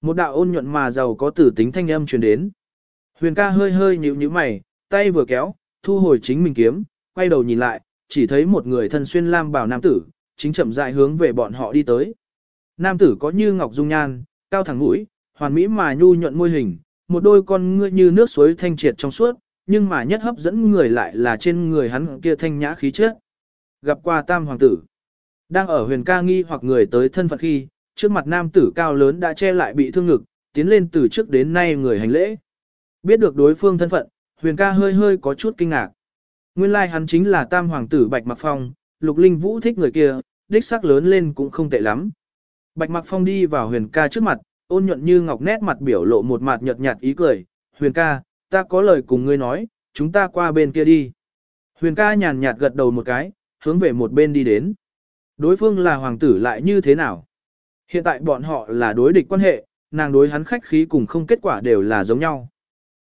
A: Một đạo ôn nhuận mà giàu có tử tính thanh âm truyền đến. Huyền ca hơi hơi nhíu nhíu mày, tay vừa kéo, thu hồi chính mình kiếm, quay đầu nhìn lại, chỉ thấy một người thân xuyên lam bảo nam tử, chính chậm rãi hướng về bọn họ đi tới. Nam tử có như ngọc dung nhan, cao thẳng mũi, hoàn mỹ mà nhu nhuận môi hình, một đôi con ngươi như nước suối thanh triệt trong suốt, nhưng mà nhất hấp dẫn người lại là trên người hắn kia thanh nhã khí chất. Gặp qua tam hoàng tử, đang ở huyền ca nghi hoặc người tới thân phận khi, trước mặt nam tử cao lớn đã che lại bị thương ngực, tiến lên từ trước đến nay người hành lễ. Biết được đối phương thân phận, huyền ca hơi hơi có chút kinh ngạc. Nguyên lai like hắn chính là tam hoàng tử Bạch Mặc Phong, Lục Linh Vũ thích người kia, đích sắc lớn lên cũng không tệ lắm. Bạch Mặc Phong đi vào huyền ca trước mặt, ôn nhuận như ngọc nét mặt biểu lộ một mặt nhợt nhạt ý cười, huyền ca, ta có lời cùng ngươi nói, chúng ta qua bên kia đi. Huyền ca nhàn nhạt gật đầu một cái, hướng về một bên đi đến. Đối phương là hoàng tử lại như thế nào? Hiện tại bọn họ là đối địch quan hệ, nàng đối hắn khách khí cùng không kết quả đều là giống nhau.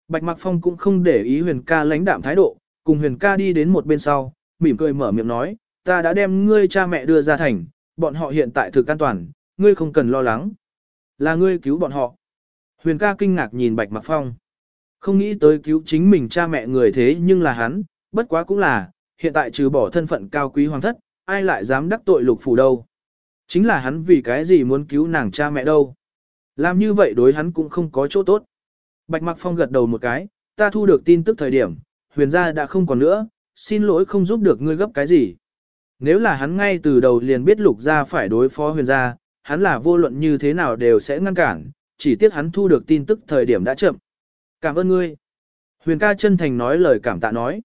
A: Bạch Mặc Phong cũng không để ý huyền ca lãnh đạm thái độ, cùng huyền ca đi đến một bên sau, mỉm cười mở miệng nói, ta đã đem ngươi cha mẹ đưa ra thành, bọn họ hiện tại thực an toàn, ngươi không cần lo lắng. Là ngươi cứu bọn họ. Huyền ca kinh ngạc nhìn Bạch Mặc Phong. Không nghĩ tới cứu chính mình cha mẹ người thế nhưng là hắn, bất quá cũng là, hiện tại trừ bỏ thân phận cao quý hoàng thất, ai lại dám đắc tội lục phủ đâu. Chính là hắn vì cái gì muốn cứu nàng cha mẹ đâu. Làm như vậy đối hắn cũng không có chỗ tốt. Bạch Mặc Phong gật đầu một cái, ta thu được tin tức thời điểm, huyền gia đã không còn nữa, xin lỗi không giúp được ngươi gấp cái gì. Nếu là hắn ngay từ đầu liền biết lục gia phải đối phó huyền gia, hắn là vô luận như thế nào đều sẽ ngăn cản, chỉ tiếc hắn thu được tin tức thời điểm đã chậm. Cảm ơn ngươi. Huyền ca chân thành nói lời cảm tạ nói.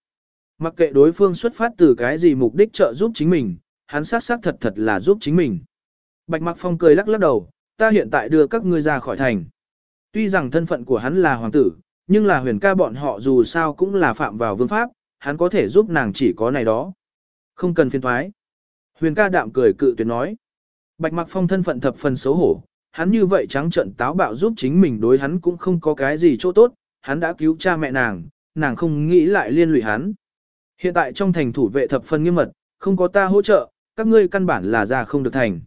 A: Mặc kệ đối phương xuất phát từ cái gì mục đích trợ giúp chính mình, hắn xác xác thật thật là giúp chính mình. Bạch Mặc Phong cười lắc lắc đầu, ta hiện tại đưa các ngươi ra khỏi thành. Tuy rằng thân phận của hắn là hoàng tử, nhưng là huyền ca bọn họ dù sao cũng là phạm vào vương pháp, hắn có thể giúp nàng chỉ có này đó. Không cần phiền thoái. Huyền ca đạm cười cự tuyệt nói. Bạch Mặc Phong thân phận thập phần xấu hổ, hắn như vậy trắng trợn táo bạo giúp chính mình đối hắn cũng không có cái gì chỗ tốt, hắn đã cứu cha mẹ nàng, nàng không nghĩ lại liên lụy hắn. Hiện tại trong thành thủ vệ thập phần nghiêm mật, không có ta hỗ trợ, các ngươi căn bản là ra không được thành.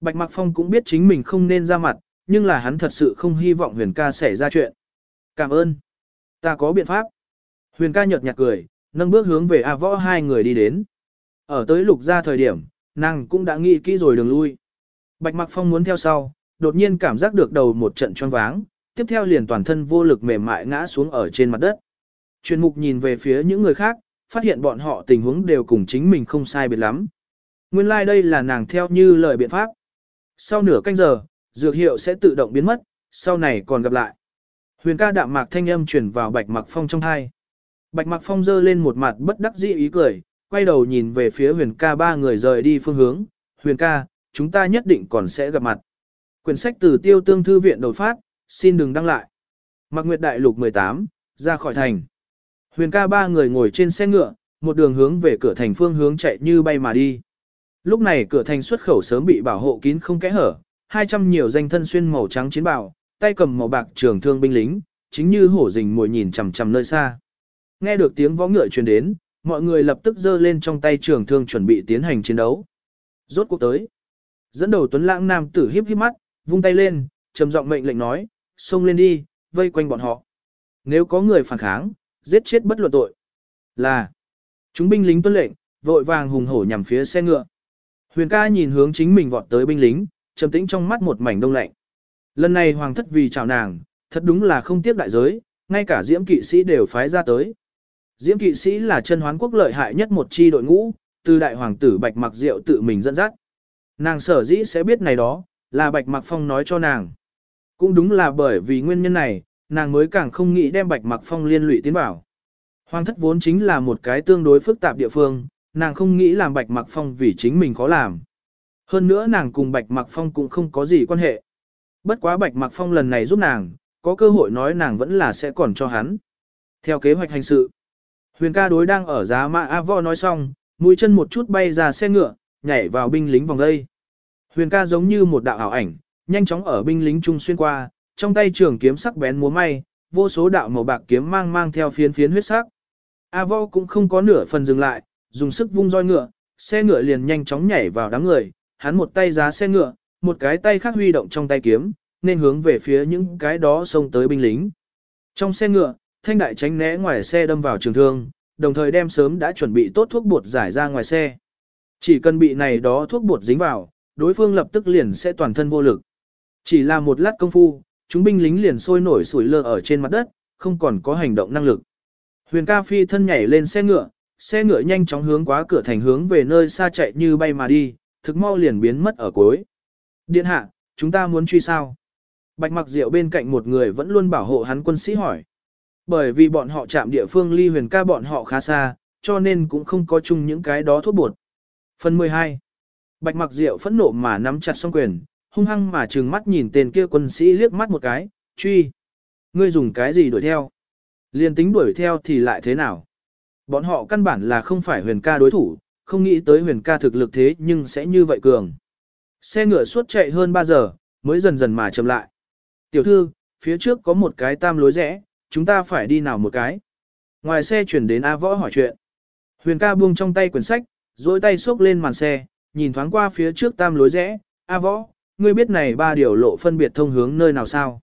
A: Bạch Mặc Phong cũng biết chính mình không nên ra mặt, nhưng là hắn thật sự không hy vọng huyền ca xảy ra chuyện. Cảm ơn. Ta có biện pháp. Huyền ca nhợt nhạt cười, nâng bước hướng về A võ hai người đi đến. Ở tới lục ra thời điểm, nàng cũng đã nghĩ kỹ rồi đường lui. Bạch Mặc Phong muốn theo sau, đột nhiên cảm giác được đầu một trận choáng váng, tiếp theo liền toàn thân vô lực mềm mại ngã xuống ở trên mặt đất. Chuyên mục nhìn về phía những người khác, phát hiện bọn họ tình huống đều cùng chính mình không sai biệt lắm. Nguyên lai like đây là nàng theo như lời biện pháp. Sau nửa canh giờ, dược hiệu sẽ tự động biến mất, sau này còn gặp lại. Huyền ca đạm mạc thanh âm truyền vào Bạch Mặc Phong trong hai. Bạch Mặc Phong giơ lên một mặt bất đắc dĩ ý cười, quay đầu nhìn về phía huyền ca ba người rời đi phương hướng. Huyền ca, chúng ta nhất định còn sẽ gặp mặt. Quyển sách từ tiêu tương thư viện đột phát, xin đừng đăng lại. Mạc Nguyệt Đại Lục 18, ra khỏi thành. Huyền ca ba người ngồi trên xe ngựa, một đường hướng về cửa thành phương hướng chạy như bay mà đi. Lúc này cửa thành xuất khẩu sớm bị bảo hộ kín không kẽ hở, 200 nhiều danh thân xuyên màu trắng chiến bào, tay cầm màu bạc trường thương binh lính, chính như hổ rình mồi nhìn chằm chằm nơi xa. Nghe được tiếng võ ngựa truyền đến, mọi người lập tức giơ lên trong tay trường thương chuẩn bị tiến hành chiến đấu. Rốt cuộc tới. Dẫn đầu Tuấn Lãng nam tử hiếp hiếp mắt, vung tay lên, trầm giọng mệnh lệnh nói, xông lên đi, vây quanh bọn họ. Nếu có người phản kháng, giết chết bất luận tội. Là, chúng binh lính tuân lệnh, vội vàng hùng hổ nhằm phía xe ngựa. Huyền ca nhìn hướng chính mình vọt tới binh lính, trầm tĩnh trong mắt một mảnh đông lạnh. Lần này hoàng thất vì chào nàng, thật đúng là không tiếc đại giới, ngay cả diễm kỵ sĩ đều phái ra tới. Diễm kỵ sĩ là chân hoán quốc lợi hại nhất một chi đội ngũ, từ đại hoàng tử Bạch Mặc Diệu tự mình dẫn dắt. Nàng sở dĩ sẽ biết này đó, là Bạch mạc Phong nói cho nàng. Cũng đúng là bởi vì nguyên nhân này, nàng mới càng không nghĩ đem Bạch mạc Phong liên lụy tiến vào. Hoàng thất vốn chính là một cái tương đối phức tạp địa phương, nàng không nghĩ làm Bạch mạc Phong vì chính mình khó làm. Hơn nữa nàng cùng Bạch mạc Phong cũng không có gì quan hệ. Bất quá Bạch mạc Phong lần này giúp nàng, có cơ hội nói nàng vẫn là sẽ còn cho hắn. Theo kế hoạch hành sự, huyền ca đối đang ở giá mã A Vo nói xong, mũi chân một chút bay ra xe ngựa, nhảy vào binh lính vòng đây. Huyền ca giống như một đạo ảo ảnh, nhanh chóng ở binh lính trung xuyên qua, trong tay trường kiếm sắc bén múa may, vô số đạo màu bạc kiếm mang mang theo phiến phiến huyết sắc. A Vo cũng không có nửa phần dừng lại, dùng sức vung roi ngựa, xe ngựa liền nhanh chóng nhảy vào đám người, hắn một tay giá xe ngựa, một cái tay khác huy động trong tay kiếm, nên hướng về phía những cái đó xông tới binh lính. Trong xe ngựa, thanh đại tránh né ngoài xe đâm vào trường thương, đồng thời đem sớm đã chuẩn bị tốt thuốc bột giải ra ngoài xe. Chỉ cần bị này đó thuốc bột dính vào, đối phương lập tức liền sẽ toàn thân vô lực. Chỉ là một lát công phu, chúng binh lính liền sôi nổi sủi lơ ở trên mặt đất, không còn có hành động năng lực. Huyền ca phi thân nhảy lên xe ngựa, xe ngựa nhanh chóng hướng quá cửa thành hướng về nơi xa chạy như bay mà đi, thực mau liền biến mất ở cuối. Điện hạ, chúng ta muốn truy sao? Bạch mặc diệu bên cạnh một người vẫn luôn bảo hộ hắn quân sĩ hỏi. Bởi vì bọn họ chạm địa phương ly huyền ca bọn họ khá xa, cho nên cũng không có chung những cái đó thuốc bột. Phần 12 Bạch mặc diệu phẫn nộ mà nắm chặt song quyền, hung hăng mà trừng mắt nhìn tên kia quân sĩ liếc mắt một cái, truy. Ngươi dùng cái gì đuổi theo? Liên tính đuổi theo thì lại thế nào? Bọn họ căn bản là không phải huyền ca đối thủ, không nghĩ tới huyền ca thực lực thế nhưng sẽ như vậy cường. Xe ngựa suốt chạy hơn 3 giờ, mới dần dần mà chậm lại. Tiểu thư, phía trước có một cái tam lối rẽ, chúng ta phải đi nào một cái. Ngoài xe chuyển đến A Võ hỏi chuyện. Huyền ca buông trong tay quyển sách, dỗi tay xốc lên màn xe, nhìn thoáng qua phía trước tam lối rẽ. A Võ, ngươi biết này ba điều lộ phân biệt thông hướng nơi nào sao?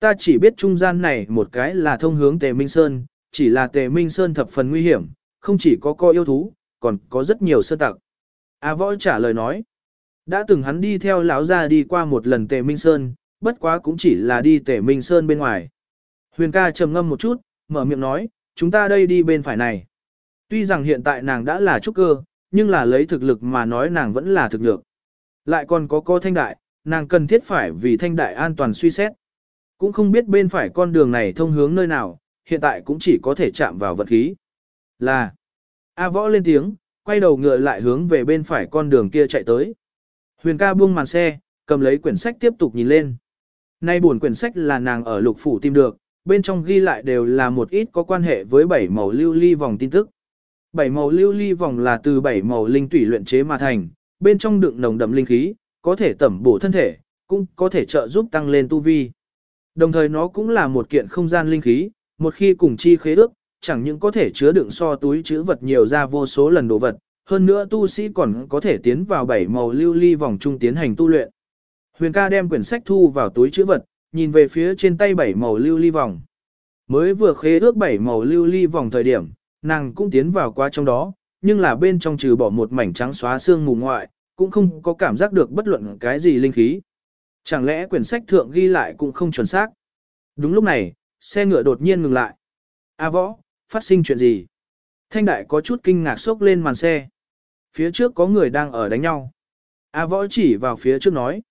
A: Ta chỉ biết trung gian này một cái là thông hướng Tề Minh Sơn, chỉ là Tề Minh Sơn thập phần nguy hiểm, không chỉ có co yêu thú, còn có rất nhiều sơ tặc. A Võ trả lời nói. Đã từng hắn đi theo lão gia đi qua một lần Tề Minh Sơn, bất quá cũng chỉ là đi Tề Minh Sơn bên ngoài. Huyền ca trầm ngâm một chút, mở miệng nói, chúng ta đây đi bên phải này. Tuy rằng hiện tại nàng đã là trúc cơ, nhưng là lấy thực lực mà nói nàng vẫn là thực lực. Lại còn có co thanh đại, nàng cần thiết phải vì thanh đại an toàn suy xét. Cũng không biết bên phải con đường này thông hướng nơi nào, hiện tại cũng chỉ có thể chạm vào vật khí. Là, A võ lên tiếng, quay đầu ngựa lại hướng về bên phải con đường kia chạy tới. Huyền ca buông màn xe, cầm lấy quyển sách tiếp tục nhìn lên. Nay buồn quyển sách là nàng ở lục phủ tìm được, bên trong ghi lại đều là một ít có quan hệ với bảy màu lưu ly vòng tin tức. Bảy màu lưu ly vòng là từ bảy màu linh tủy luyện chế mà thành, bên trong đựng nồng đậm linh khí, có thể tẩm bổ thân thể, cũng có thể trợ giúp tăng lên tu vi. Đồng thời nó cũng là một kiện không gian linh khí, một khi cùng chi khế ước, chẳng những có thể chứa đựng so túi chứa vật nhiều ra vô số lần đồ vật, hơn nữa tu sĩ còn có thể tiến vào bảy màu lưu ly vòng trung tiến hành tu luyện. Huyền ca đem quyển sách thu vào túi chứa vật, nhìn về phía trên tay bảy màu lưu ly vòng. Mới vừa khế ước bảy màu lưu ly vòng thời điểm, nàng cũng tiến vào qua trong đó, nhưng là bên trong trừ bỏ một mảnh trắng xóa xương mù ngoại, cũng không có cảm giác được bất luận cái gì linh khí. Chẳng lẽ quyển sách thượng ghi lại cũng không chuẩn xác? Đúng lúc này, xe ngựa đột nhiên ngừng lại. A võ, phát sinh chuyện gì? Thanh đại có chút kinh ngạc sốc lên màn xe. Phía trước có người đang ở đánh nhau. A võ chỉ vào phía trước nói.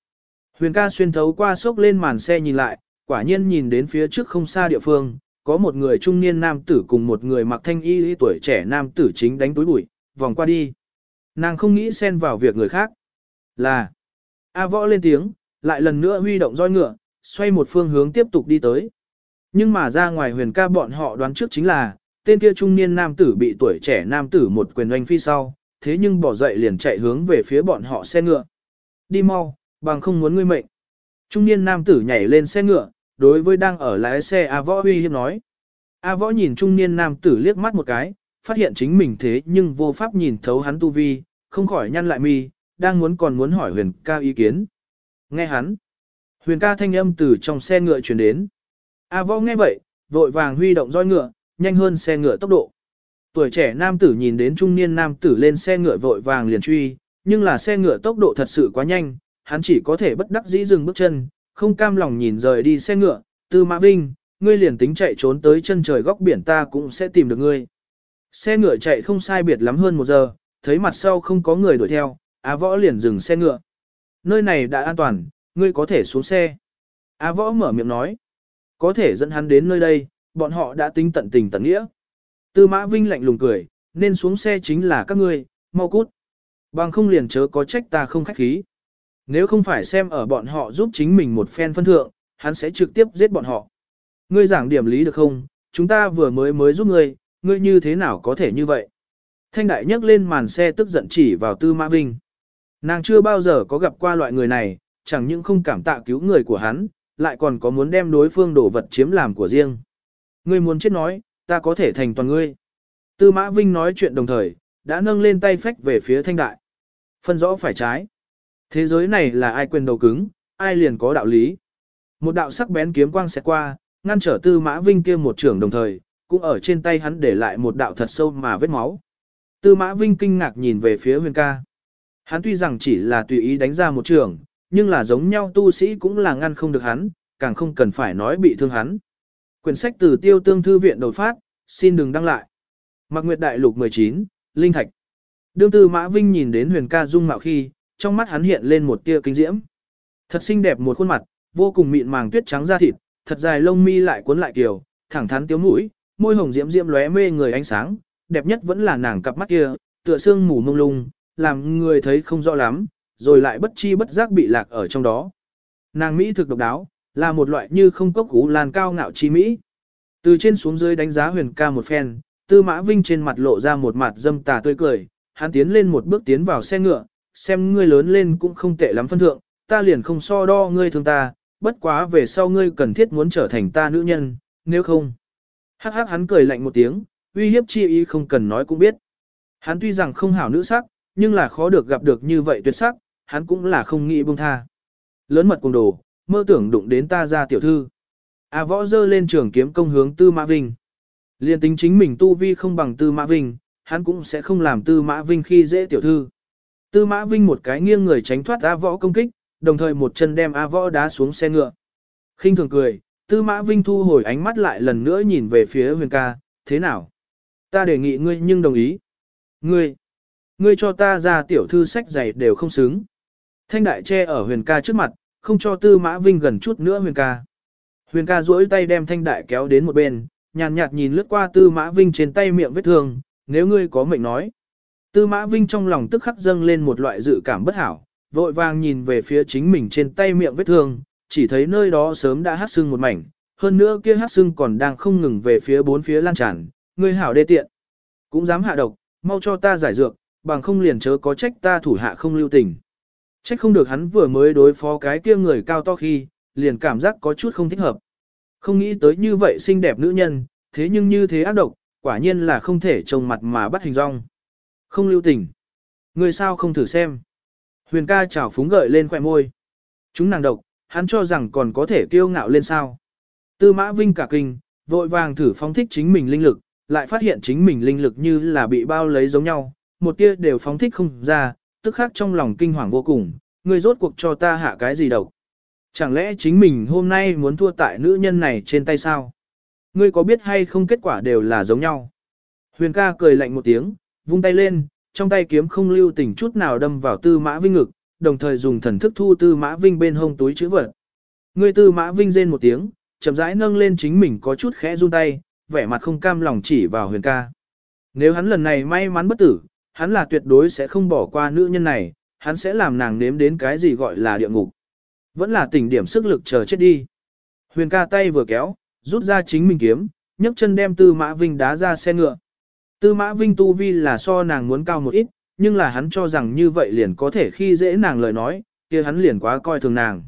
A: Huyền ca xuyên thấu qua sốc lên màn xe nhìn lại, quả nhiên nhìn đến phía trước không xa địa phương, có một người trung niên nam tử cùng một người mặc thanh y tuổi trẻ nam tử chính đánh túi bụi, vòng qua đi. Nàng không nghĩ xen vào việc người khác. Là. A võ lên tiếng, lại lần nữa huy động roi ngựa, xoay một phương hướng tiếp tục đi tới. Nhưng mà ra ngoài huyền ca bọn họ đoán trước chính là, tên kia trung niên nam tử bị tuổi trẻ nam tử một quyền oanh phi sau, thế nhưng bỏ dậy liền chạy hướng về phía bọn họ xe ngựa. Đi mau, bằng không muốn ngươi mệnh. Trung niên nam tử nhảy lên xe ngựa, đối với đang ở lái xe A Võ uy hiếp nói. A Võ nhìn trung niên nam tử liếc mắt một cái, phát hiện chính mình thế nhưng vô pháp nhìn thấu hắn tu vi, không khỏi nhăn lại mi, đang muốn còn muốn hỏi huyền ca ý kiến. Nghe hắn. Huyền ca thanh âm từ trong xe ngựa chuyển đến. A Võ nghe vậy, vội vàng huy động roi ngựa, nhanh hơn xe ngựa tốc độ. Tuổi trẻ nam tử nhìn đến trung niên nam tử lên xe ngựa vội vàng liền truy, nhưng là xe ngựa tốc độ thật sự quá nhanh, hắn chỉ có thể bất đắc dĩ dừng bước chân, không cam lòng nhìn rời đi xe ngựa, tư mã vinh, ngươi liền tính chạy trốn tới chân trời góc biển ta cũng sẽ tìm được ngươi. Xe ngựa chạy không sai biệt lắm hơn một giờ, thấy mặt sau không có người đuổi theo, Á Võ liền dừng xe ngựa. Nơi này đã an toàn, ngươi có thể xuống xe. Á Võ mở miệng nói, có thể dẫn hắn đến nơi đây, bọn họ đã tính tận tình tận nghĩa. Tư Mã Vinh lạnh lùng cười, nên xuống xe chính là các ngươi, mau cút. Bằng không liền chớ có trách ta không khách khí. Nếu không phải xem ở bọn họ giúp chính mình một phen phân thượng, hắn sẽ trực tiếp giết bọn họ. Ngươi giảng điểm lý được không? Chúng ta vừa mới mới giúp ngươi, ngươi như thế nào có thể như vậy? Thanh đại nhấc lên màn xe tức giận chỉ vào Tư Mã Vinh. Nàng chưa bao giờ có gặp qua loại người này, chẳng những không cảm tạ cứu người của hắn, lại còn có muốn đem đối phương đổ vật chiếm làm của riêng. Ngươi muốn chết nói, ta có thể thành toàn ngươi. Tư Mã Vinh nói chuyện đồng thời, đã nâng lên tay phách về phía thanh đại. Phân rõ phải trái. Thế giới này là ai quyền đầu cứng, ai liền có đạo lý. Một đạo sắc bén kiếm quang xẹt qua, ngăn trở Tư Mã Vinh kia một trưởng đồng thời, cũng ở trên tay hắn để lại một đạo thật sâu mà vết máu. Tư Mã Vinh kinh ngạc nhìn về phía huyền ca. Hắn tuy rằng chỉ là tùy ý đánh ra một trường, nhưng là giống nhau tu sĩ cũng là ngăn không được hắn, càng không cần phải nói bị thương hắn. Quyển sách từ tiêu tương thư viện đột phát, xin đừng đăng lại. Mạc Nguyệt Đại Lục 19, Linh Thạch. Đương tư Mã Vinh nhìn đến huyền ca dung mạo khi, trong mắt hắn hiện lên một tia kinh diễm. Thật xinh đẹp một khuôn mặt, vô cùng mịn màng tuyết trắng da thịt, thật dài lông mi lại cuốn lại kiều, thẳng thắn tiếu mũi, môi hồng diễm diễm lóe mê người ánh sáng, đẹp nhất vẫn là nàng cặp mắt kia, tựa xương mù mông lung, làm người thấy không rõ lắm, rồi lại bất chi bất giác bị lạc ở trong đó. Nàng Mỹ thực độc đáo, là một loại như không cốc cú lan cao ngạo chi Mỹ. Từ trên xuống dưới đánh giá huyền ca một phen, tư mã vinh trên mặt lộ ra một mặt dâm tà tươi cười, hắn tiến lên một bước tiến vào xe ngựa, xem ngươi lớn lên cũng không tệ lắm phân thượng, ta liền không so đo ngươi thương ta, bất quá về sau ngươi cần thiết muốn trở thành ta nữ nhân, nếu không. Hắc hắc hắn cười lạnh một tiếng, uy hiếp chi ý không cần nói cũng biết. Hắn tuy rằng không hảo nữ sắc, nhưng là khó được gặp được như vậy tuyệt sắc, hắn cũng là không nghĩ buông tha. Lớn mật cùng đồ, mơ tưởng đụng đến ta ra tiểu thư. A võ dơ lên trường kiếm công hướng Tư Mã Vinh. Liên tính chính mình tu vi không bằng Tư Mã Vinh, hắn cũng sẽ không làm Tư Mã Vinh khi dễ tiểu thư. Tư Mã Vinh một cái nghiêng người tránh thoát A võ công kích, đồng thời một chân đem A võ đá xuống xe ngựa. khinh thường cười, Tư Mã Vinh thu hồi ánh mắt lại lần nữa nhìn về phía huyền ca, thế nào? Ta đề nghị ngươi nhưng đồng ý. Ngươi, ngươi cho ta ra tiểu thư sách giày đều không xứng. Thanh đại che ở huyền ca trước mặt, không cho Tư Mã Vinh gần chút nữa huyền ca. Huyền ca duỗi tay đem thanh đại kéo đến một bên, nhàn nhạt nhìn lướt qua Tư Mã Vinh trên tay miệng vết thương, nếu ngươi có mệnh nói. Tư Mã Vinh trong lòng tức khắc dâng lên một loại dự cảm bất hảo, vội vàng nhìn về phía chính mình trên tay miệng vết thương, chỉ thấy nơi đó sớm đã hát sưng một mảnh, hơn nữa kia hát sưng còn đang không ngừng về phía bốn phía lan tràn, ngươi hảo đê tiện. Cũng dám hạ độc, mau cho ta giải dược, bằng không liền chớ có trách ta thủ hạ không lưu tình. Trách không được hắn vừa mới đối phó cái kia người cao to khi, liền cảm giác có chút không thích hợp. Không nghĩ tới như vậy xinh đẹp nữ nhân, thế nhưng như thế ác độc, quả nhiên là không thể trông mặt mà bắt hình rong. Không lưu tình. Người sao không thử xem. Huyền ca chảo phúng gợi lên khỏe môi. Chúng nàng độc, hắn cho rằng còn có thể kiêu ngạo lên sao. Tư mã vinh cả kinh, vội vàng thử phóng thích chính mình linh lực, lại phát hiện chính mình linh lực như là bị bao lấy giống nhau, một tia đều phóng thích không ra, tức khác trong lòng kinh hoàng vô cùng, người rốt cuộc cho ta hạ cái gì độc. Chẳng lẽ chính mình hôm nay muốn thua tại nữ nhân này trên tay sao? Ngươi có biết hay không kết quả đều là giống nhau? Huyền ca cười lạnh một tiếng, vung tay lên, trong tay kiếm không lưu tình chút nào đâm vào tư mã vinh ngực, đồng thời dùng thần thức thu tư mã vinh bên hông túi chữ vật. người tư mã vinh rên một tiếng, chậm rãi nâng lên chính mình có chút khẽ run tay, vẻ mặt không cam lòng chỉ vào huyền ca. Nếu hắn lần này may mắn bất tử, hắn là tuyệt đối sẽ không bỏ qua nữ nhân này, hắn sẽ làm nàng nếm đến cái gì gọi là địa ngục. Vẫn là tỉnh điểm sức lực chờ chết đi. Huyền ca tay vừa kéo, rút ra chính mình kiếm, nhấc chân đem Tư Mã Vinh đá ra xe ngựa. Tư Mã Vinh tu vi là so nàng muốn cao một ít, nhưng là hắn cho rằng như vậy liền có thể khi dễ nàng lời nói, kia hắn liền quá coi thường nàng.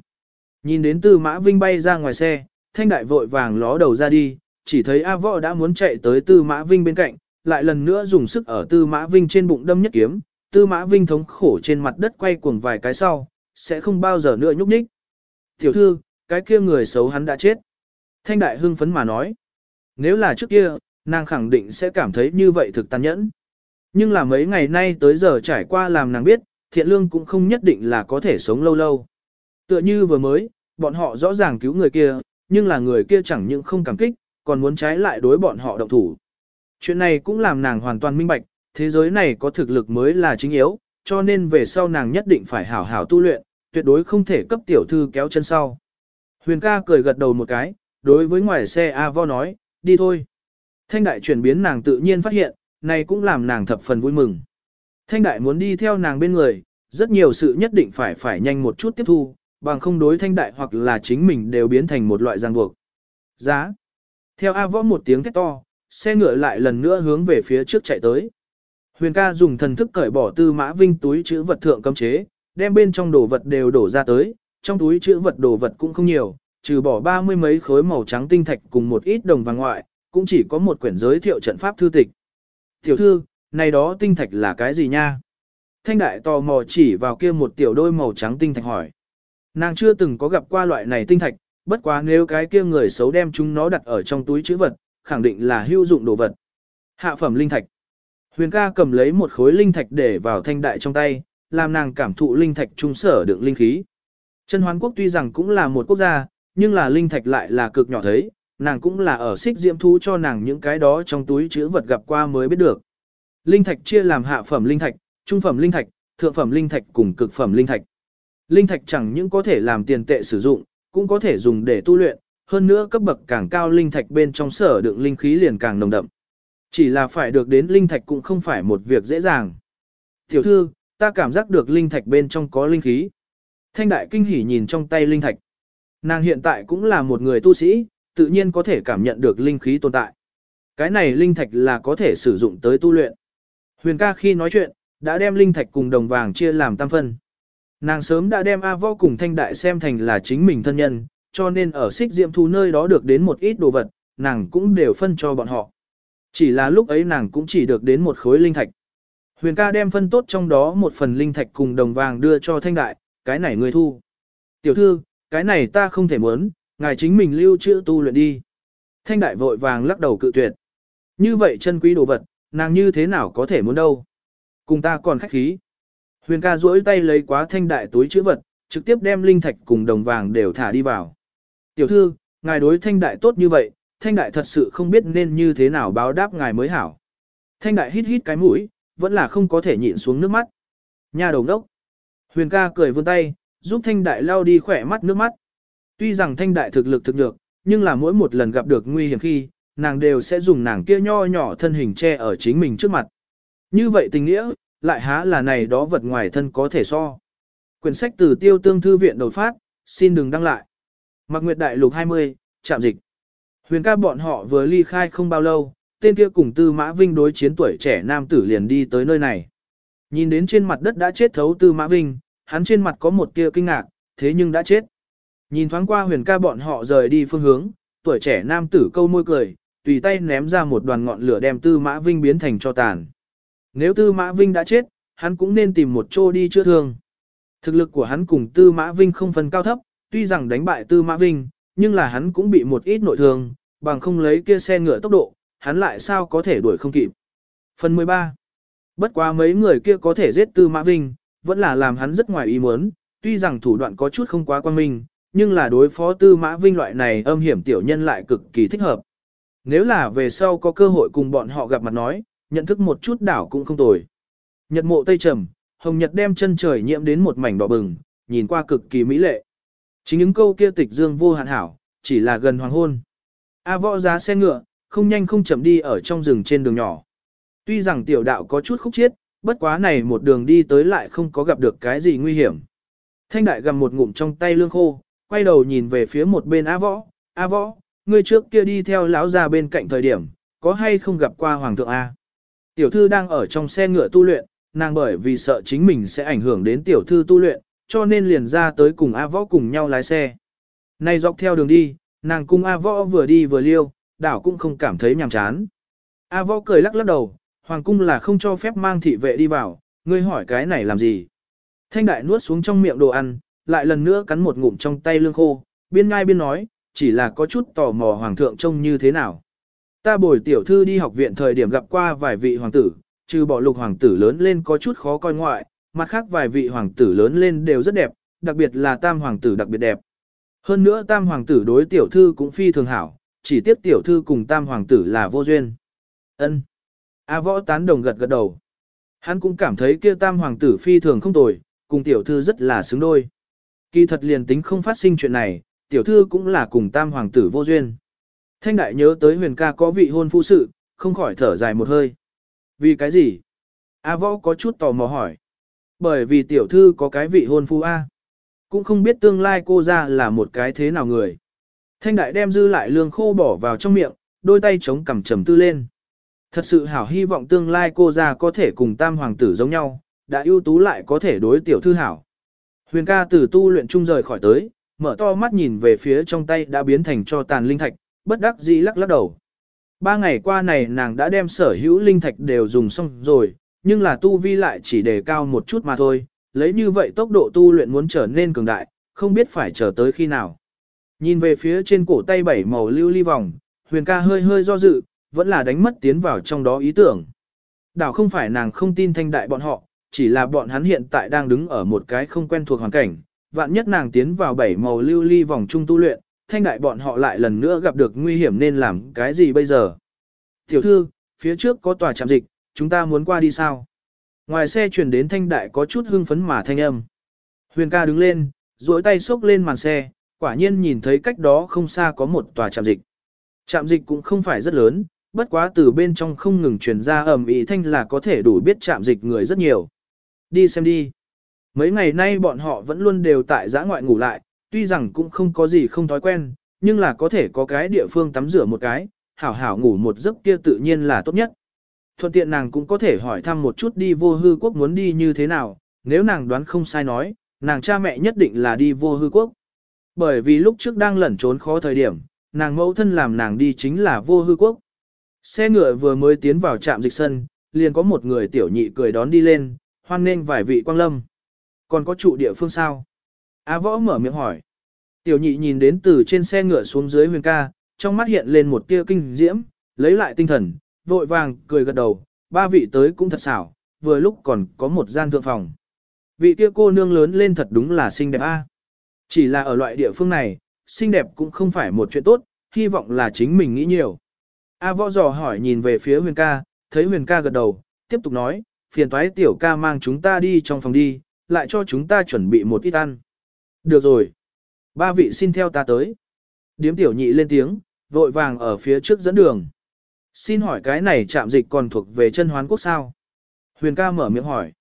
A: Nhìn đến Tư Mã Vinh bay ra ngoài xe, thanh đại vội vàng ló đầu ra đi, chỉ thấy A Võ đã muốn chạy tới Tư Mã Vinh bên cạnh, lại lần nữa dùng sức ở Tư Mã Vinh trên bụng đâm nhất kiếm, Tư Mã Vinh thống khổ trên mặt đất quay cuồng vài cái sau, sẽ không bao giờ nữa nhúc nhích. Tiểu thư, cái kia người xấu hắn đã chết. Thanh đại hưng phấn mà nói. Nếu là trước kia, nàng khẳng định sẽ cảm thấy như vậy thực tàn nhẫn. Nhưng là mấy ngày nay tới giờ trải qua làm nàng biết, thiện lương cũng không nhất định là có thể sống lâu lâu. Tựa như vừa mới, bọn họ rõ ràng cứu người kia, nhưng là người kia chẳng những không cảm kích, còn muốn trái lại đối bọn họ động thủ. Chuyện này cũng làm nàng hoàn toàn minh bạch, thế giới này có thực lực mới là chính yếu, cho nên về sau nàng nhất định phải hảo hảo tu luyện, tuyệt đối không thể cấp tiểu thư kéo chân sau. Huyền ca cười gật đầu một cái, đối với ngoài xe A vo nói, đi thôi. Thanh đại chuyển biến nàng tự nhiên phát hiện, này cũng làm nàng thập phần vui mừng. Thanh đại muốn đi theo nàng bên người, rất nhiều sự nhất định phải phải nhanh một chút tiếp thu, bằng không đối thanh đại hoặc là chính mình đều biến thành một loại ràng buộc. Giá. Theo A võ một tiếng thét to, xe ngựa lại lần nữa hướng về phía trước chạy tới. Huyền ca dùng thần thức cởi bỏ tư mã vinh túi chữ vật thượng cấm chế, đem bên trong đồ vật đều đổ ra tới, trong túi chữ vật đồ vật cũng không nhiều, trừ bỏ ba mươi mấy khối màu trắng tinh thạch cùng một ít đồng vàng ngoại, cũng chỉ có một quyển giới thiệu trận pháp thư tịch. Tiểu thư, này đó tinh thạch là cái gì nha? Thanh đại tò mò chỉ vào kia một tiểu đôi màu trắng tinh thạch hỏi. Nàng chưa từng có gặp qua loại này tinh thạch, bất quá nếu cái kia người xấu đem chúng nó đặt ở trong túi chữ vật, khẳng định là hữu dụng đồ vật. Hạ phẩm linh thạch. Huyền ca cầm lấy một khối linh thạch để vào thanh đại trong tay, làm nàng cảm thụ linh thạch trung sở đựng linh khí. Chân hoán quốc tuy rằng cũng là một quốc gia, nhưng là linh thạch lại là cực nhỏ thấy, nàng cũng là ở xích diễm thú cho nàng những cái đó trong túi chữ vật gặp qua mới biết được. Linh thạch chia làm hạ phẩm linh thạch, trung phẩm linh thạch, thượng phẩm linh thạch cùng cực phẩm linh thạch. Linh thạch chẳng những có thể làm tiền tệ sử dụng, cũng có thể dùng để tu luyện, hơn nữa cấp bậc càng cao linh thạch bên trong sở đựng linh khí liền càng nồng đậm. Chỉ là phải được đến linh thạch cũng không phải một việc dễ dàng. Tiểu thư, ta cảm giác được linh thạch bên trong có linh khí. Thanh đại kinh hỉ nhìn trong tay linh thạch. Nàng hiện tại cũng là một người tu sĩ, tự nhiên có thể cảm nhận được linh khí tồn tại. Cái này linh thạch là có thể sử dụng tới tu luyện. Huyền ca khi nói chuyện, đã đem linh thạch cùng đồng vàng chia làm tam phân. Nàng sớm đã đem A Võ cùng Thanh Đại xem thành là chính mình thân nhân, cho nên ở xích diệm thú nơi đó được đến một ít đồ vật, nàng cũng đều phân cho bọn họ. Chỉ là lúc ấy nàng cũng chỉ được đến một khối linh thạch. Huyền ca đem phân tốt trong đó một phần linh thạch cùng đồng vàng đưa cho Thanh Đại, cái này người thu. Tiểu thư, cái này ta không thể muốn, ngài chính mình lưu trữ tu luyện đi. Thanh Đại vội vàng lắc đầu cự tuyệt. Như vậy chân quý đồ vật, nàng như thế nào có thể muốn đâu. Cùng ta còn khách khí. Huyền ca duỗi tay lấy quá thanh đại túi chữ vật, trực tiếp đem linh thạch cùng đồng vàng đều thả đi vào. Tiểu thư, ngài đối thanh đại tốt như vậy, thanh đại thật sự không biết nên như thế nào báo đáp ngài mới hảo. Thanh đại hít hít cái mũi, vẫn là không có thể nhịn xuống nước mắt. Nhà đồng đốc. Huyền ca cười vươn tay, giúp thanh đại lau đi khỏe mắt nước mắt. Tuy rằng thanh đại thực lực thực được, nhưng là mỗi một lần gặp được nguy hiểm khi, nàng đều sẽ dùng nàng kia nho nhỏ thân hình che ở chính mình trước mặt. Như vậy tình nghĩa, lại há là này đó vật ngoài thân có thể so. Quyển sách từ tiêu tương thư viện đột phát, xin đừng đăng lại. Mạc Nguyệt Đại Lục 20, chạm dịch. Huyền ca bọn họ vừa ly khai không bao lâu, tên kia cùng Tư Mã Vinh đối chiến tuổi trẻ nam tử liền đi tới nơi này. Nhìn đến trên mặt đất đã chết thấu Tư Mã Vinh, hắn trên mặt có một tia kinh ngạc, thế nhưng đã chết. Nhìn thoáng qua huyền ca bọn họ rời đi phương hướng, tuổi trẻ nam tử câu môi cười, tùy tay ném ra một đoàn ngọn lửa đem Tư Mã Vinh biến thành cho tàn. Nếu Tư Mã Vinh đã chết, hắn cũng nên tìm một chỗ đi chữa thương. Thực lực của hắn cùng Tư Mã Vinh không phân cao thấp, tuy rằng đánh bại Tư Mã Vinh, nhưng là hắn cũng bị một ít nội thương, bằng không lấy kia xe ngựa tốc độ, hắn lại sao có thể đuổi không kịp. Phần 13. Bất quá mấy người kia có thể giết Tư Mã Vinh, vẫn là làm hắn rất ngoài ý muốn, tuy rằng thủ đoạn có chút không quá quan minh, nhưng là đối phó Tư Mã Vinh loại này âm hiểm tiểu nhân lại cực kỳ thích hợp. Nếu là về sau có cơ hội cùng bọn họ gặp mặt nói, nhận thức một chút đảo cũng không tồi. Nhật mộ tây trầm, hồng nhật đem chân trời nhiễm đến một mảnh đỏ bừng, nhìn qua cực kỳ mỹ lệ. Chính những câu kia tịch dương vô hạn hảo, chỉ là gần hoàng hôn. A võ giá xe ngựa, không nhanh không chậm đi ở trong rừng trên đường nhỏ. Tuy rằng tiểu đạo có chút khúc chiết, bất quá này một đường đi tới lại không có gặp được cái gì nguy hiểm. Thanh đại gầm một ngụm trong tay lương khô, quay đầu nhìn về phía một bên A võ, A võ, ngươi trước kia đi theo lão già bên cạnh thời điểm, có hay không gặp qua hoàng thượng A. Tiểu thư đang ở trong xe ngựa tu luyện, nàng bởi vì sợ chính mình sẽ ảnh hưởng đến tiểu thư tu luyện, cho nên liền ra tới cùng A võ cùng nhau lái xe. Nay dọc theo đường đi, nàng cùng A võ vừa đi vừa liêu, đảo cũng không cảm thấy nhàm chán. A võ cười lắc lắc đầu, hoàng cung là không cho phép mang thị vệ đi vào, ngươi hỏi cái này làm gì. Thanh đại nuốt xuống trong miệng đồ ăn, lại lần nữa cắn một ngụm trong tay lương khô, biên ngai biên nói, chỉ là có chút tò mò hoàng thượng trông như thế nào. Ta bồi tiểu thư đi học viện thời điểm gặp qua vài vị hoàng tử, trừ bỏ lục hoàng tử lớn lên có chút khó coi ngoại, mặt khác vài vị hoàng tử lớn lên đều rất đẹp, đặc biệt là tam hoàng tử đặc biệt đẹp. Hơn nữa tam hoàng tử đối tiểu thư cũng phi thường hảo, chỉ tiếc tiểu thư cùng tam hoàng tử là vô duyên. Ân. A võ tán đồng gật gật đầu. Hắn cũng cảm thấy kia tam hoàng tử phi thường không tồi, cùng tiểu thư rất là xứng đôi. Kỳ thật liền tính không phát sinh chuyện này, tiểu thư cũng là cùng tam hoàng tử vô duyên. Thanh đại nhớ tới huyền ca có vị hôn phu sự, không khỏi thở dài một hơi. Vì cái gì? A võ có chút tò mò hỏi. Bởi vì tiểu thư có cái vị hôn phu A. Cũng không biết tương lai cô ra là một cái thế nào người. Thanh đại đem dư lại lương khô bỏ vào trong miệng, đôi tay chống cằm trầm tư lên. Thật sự hảo hy vọng tương lai cô ra có thể cùng tam hoàng tử giống nhau, đã ưu tú lại có thể đối tiểu thư hảo. Huyền ca từ tu luyện trung rời khỏi tới, mở to mắt nhìn về phía trong tay đã biến thành cho tàn linh thạch, bất đắc dĩ lắc lắc đầu. Ba ngày qua này nàng đã đem sở hữu linh thạch đều dùng xong rồi, nhưng là tu vi lại chỉ đề cao một chút mà thôi, lấy như vậy tốc độ tu luyện muốn trở nên cường đại, không biết phải chờ tới khi nào. Nhìn về phía trên cổ tay bảy màu lưu ly vòng, huyền ca hơi hơi do dự, vẫn là đánh mất tiến vào trong đó ý tưởng. Đảo không phải nàng không tin thanh đại bọn họ, chỉ là bọn hắn hiện tại đang đứng ở một cái không quen thuộc hoàn cảnh, vạn nhất nàng tiến vào bảy màu lưu ly vòng trung tu luyện, thanh đại bọn họ lại lần nữa gặp được nguy hiểm nên làm cái gì bây giờ. Tiểu thư, phía trước có tòa trạm dịch, chúng ta muốn qua đi sao? Ngoài xe chuyển đến thanh đại có chút hưng phấn mà thanh âm. Huyền ca đứng lên, duỗi tay xốc lên màn xe, quả nhiên nhìn thấy cách đó không xa có một tòa trạm dịch. Trạm dịch cũng không phải rất lớn, bất quá từ bên trong không ngừng truyền ra ầm ý thanh là có thể đủ biết trạm dịch người rất nhiều. Đi xem đi. Mấy ngày nay bọn họ vẫn luôn đều tại giã ngoại ngủ lại, tuy rằng cũng không có gì không thói quen, nhưng là có thể có cái địa phương tắm rửa một cái, hảo hảo ngủ một giấc kia tự nhiên là tốt nhất. Thuận tiện nàng cũng có thể hỏi thăm một chút đi vô hư quốc muốn đi như thế nào, nếu nàng đoán không sai nói, nàng cha mẹ nhất định là đi vô hư quốc. Bởi vì lúc trước đang lẩn trốn khó thời điểm, nàng mẫu thân làm nàng đi chính là vô hư quốc. Xe ngựa vừa mới tiến vào trạm dịch sân, liền có một người tiểu nhị cười đón đi lên, hoan nên vài vị quang lâm. Còn có trụ địa phương sao? A võ mở miệng hỏi. Tiểu nhị nhìn đến từ trên xe ngựa xuống dưới huyền ca, trong mắt hiện lên một tia kinh diễm, lấy lại tinh thần, vội vàng, cười gật đầu, ba vị tới cũng thật xảo, vừa lúc còn có một gian thượng phòng. Vị kia cô nương lớn lên thật đúng là xinh đẹp a. Chỉ là ở loại địa phương này, xinh đẹp cũng không phải một chuyện tốt, hy vọng là chính mình nghĩ nhiều. A võ dò hỏi nhìn về phía huyền ca, thấy huyền ca gật đầu, tiếp tục nói, phiền toái tiểu ca mang chúng ta đi trong phòng đi, lại cho chúng ta chuẩn bị một ít ăn. Được rồi. Ba vị xin theo ta tới. Điếm tiểu nhị lên tiếng, vội vàng ở phía trước dẫn đường. Xin hỏi cái này trạm dịch còn thuộc về chân hoán quốc sao? Huyền ca mở miệng hỏi.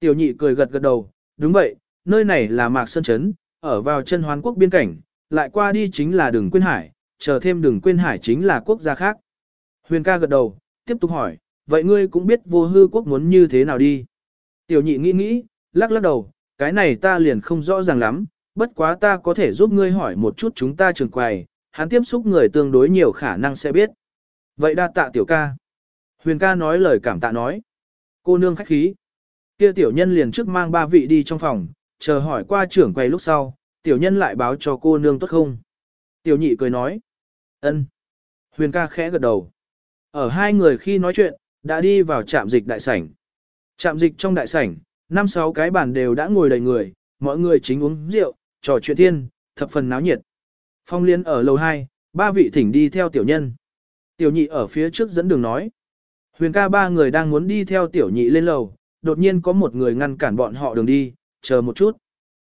A: Tiểu nhị cười gật gật đầu, đúng vậy, nơi này là Mạc Sơn Trấn, ở vào chân hoán quốc biên cảnh, lại qua đi chính là đường quên hải, chờ thêm đường quên hải chính là quốc gia khác. Huyền ca gật đầu, tiếp tục hỏi, vậy ngươi cũng biết vô hư quốc muốn như thế nào đi? Tiểu nhị nghĩ nghĩ, lắc lắc đầu, cái này ta liền không rõ ràng lắm, bất quá ta có thể giúp ngươi hỏi một chút chúng ta trường quầy, hắn tiếp xúc người tương đối nhiều khả năng sẽ biết. Vậy đa tạ tiểu ca. Huyền ca nói lời cảm tạ nói. Cô nương khách khí. Kia tiểu nhân liền trước mang ba vị đi trong phòng, chờ hỏi qua trưởng quầy lúc sau, tiểu nhân lại báo cho cô nương tốt không. Tiểu nhị cười nói. ân. Huyền ca khẽ gật đầu. Ở hai người khi nói chuyện, đã đi vào trạm dịch đại sảnh. Trạm dịch trong đại sảnh, năm sáu cái bàn đều đã ngồi đầy người, mọi người chính uống rượu, trò chuyện thiên, thập phần náo nhiệt. Phong liên ở lầu 2, ba vị thỉnh đi theo tiểu nhân. Tiểu nhị ở phía trước dẫn đường nói. Huyền ca ba người đang muốn đi theo tiểu nhị lên lầu, đột nhiên có một người ngăn cản bọn họ đường đi, chờ một chút.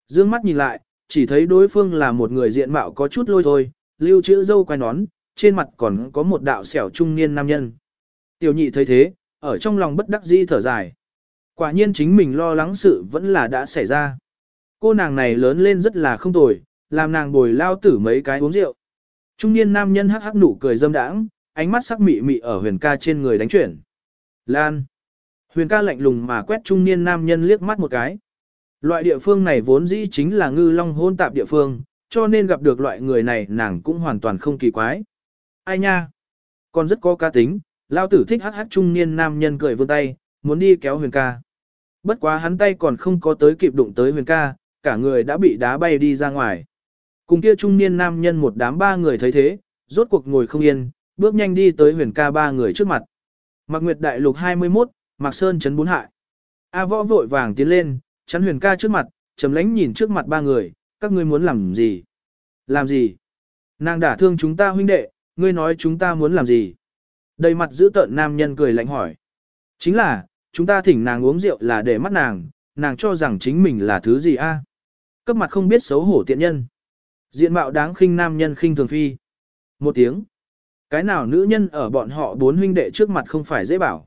A: Dương mắt nhìn lại, chỉ thấy đối phương là một người diện mạo có chút lôi thôi, lưu chữ dâu quai nón, trên mặt còn có một đạo xẻo trung niên nam nhân. Tiểu nhị thấy thế, ở trong lòng bất đắc dĩ thở dài. Quả nhiên chính mình lo lắng sự vẫn là đã xảy ra. Cô nàng này lớn lên rất là không tồi, làm nàng bồi lao tử mấy cái uống rượu. Trung niên nam nhân hắc hắc nụ cười dâm đãng, ánh mắt sắc mị mị ở huyền ca trên người đánh chuyển. Lan. Huyền ca lạnh lùng mà quét trung niên nam nhân liếc mắt một cái. Loại địa phương này vốn dĩ chính là ngư long hôn tạp địa phương, cho nên gặp được loại người này nàng cũng hoàn toàn không kỳ quái. Ai nha? Còn rất có ca tính, lao tử thích hắc hắc trung niên nam nhân cười vươn tay, muốn đi kéo huyền ca. Bất quá hắn tay còn không có tới kịp đụng tới huyền ca, cả người đã bị đá bay đi ra ngoài. Cùng kia trung niên nam nhân một đám ba người thấy thế, rốt cuộc ngồi không yên, bước nhanh đi tới huyền ca ba người trước mặt. Mạc Nguyệt Đại Lục 21, Mạc Sơn chấn bốn hại. A võ vội vàng tiến lên, chắn huyền ca trước mặt, chấm lánh nhìn trước mặt ba người, các ngươi muốn làm gì? Làm gì? Nàng đả thương chúng ta huynh đệ, ngươi nói chúng ta muốn làm gì? Đầy mặt giữ tợn nam nhân cười lạnh hỏi. Chính là, chúng ta thỉnh nàng uống rượu là để mắt nàng, nàng cho rằng chính mình là thứ gì a? Cấp mặt không biết xấu hổ tiện nhân. Diện mạo đáng khinh nam nhân khinh thường phi. Một tiếng. Cái nào nữ nhân ở bọn họ bốn huynh đệ trước mặt không phải dễ bảo.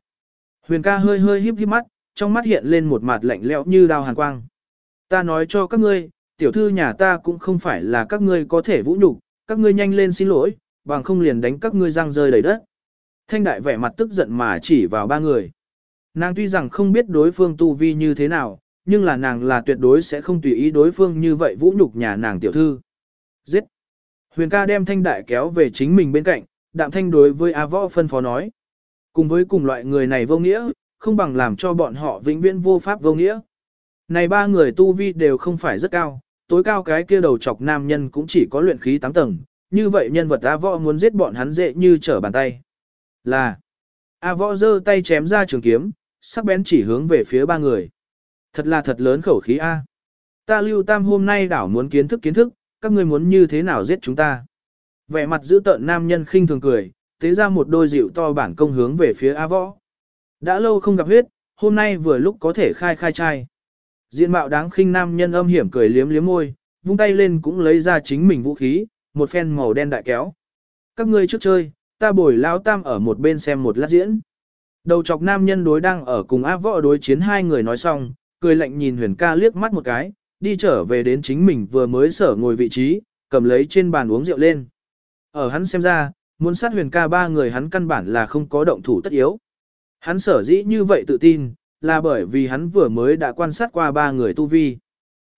A: Huyền ca hơi hơi híp híp mắt, trong mắt hiện lên một mặt lạnh lẽo như đao hàn quang. Ta nói cho các ngươi, tiểu thư nhà ta cũng không phải là các ngươi có thể vũ nhục, các ngươi nhanh lên xin lỗi, bằng không liền đánh các ngươi răng rơi đầy đất. Thanh đại vẻ mặt tức giận mà chỉ vào ba người. Nàng tuy rằng không biết đối phương tu vi như thế nào, nhưng là nàng là tuyệt đối sẽ không tùy ý đối phương như vậy vũ nhục nhà nàng tiểu thư. Giết! Huyền ca đem thanh đại kéo về chính mình bên cạnh, đạm thanh đối với A võ phân phó nói. Cùng với cùng loại người này vô nghĩa, không bằng làm cho bọn họ vĩnh viễn vô pháp vô nghĩa. Này ba người tu vi đều không phải rất cao, tối cao cái kia đầu chọc nam nhân cũng chỉ có luyện khí 8 tầng, như vậy nhân vật A võ muốn giết bọn hắn dễ như trở bàn tay. Là, A võ giơ tay chém ra trường kiếm, sắc bén chỉ hướng về phía ba người. Thật là thật lớn khẩu khí A. Ta lưu tam hôm nay đảo muốn kiến thức kiến thức, các ngươi muốn như thế nào giết chúng ta. Vẻ mặt giữ tợn nam nhân khinh thường cười, tế ra một đôi dịu to bản công hướng về phía A võ. Đã lâu không gặp huyết, hôm nay vừa lúc có thể khai khai trai. Diện mạo đáng khinh nam nhân âm hiểm cười liếm liếm môi, vung tay lên cũng lấy ra chính mình vũ khí, một phen màu đen đại kéo. Các ngươi trước chơi, ta bồi lao tam ở một bên xem một lát diễn. Đầu chọc nam nhân đối đang ở cùng áp võ đối chiến hai người nói xong, cười lạnh nhìn huyền ca liếc mắt một cái, đi trở về đến chính mình vừa mới sở ngồi vị trí, cầm lấy trên bàn uống rượu lên. Ở hắn xem ra, muốn sát huyền ca ba người hắn căn bản là không có động thủ tất yếu. Hắn sở dĩ như vậy tự tin, là bởi vì hắn vừa mới đã quan sát qua ba người tu vi.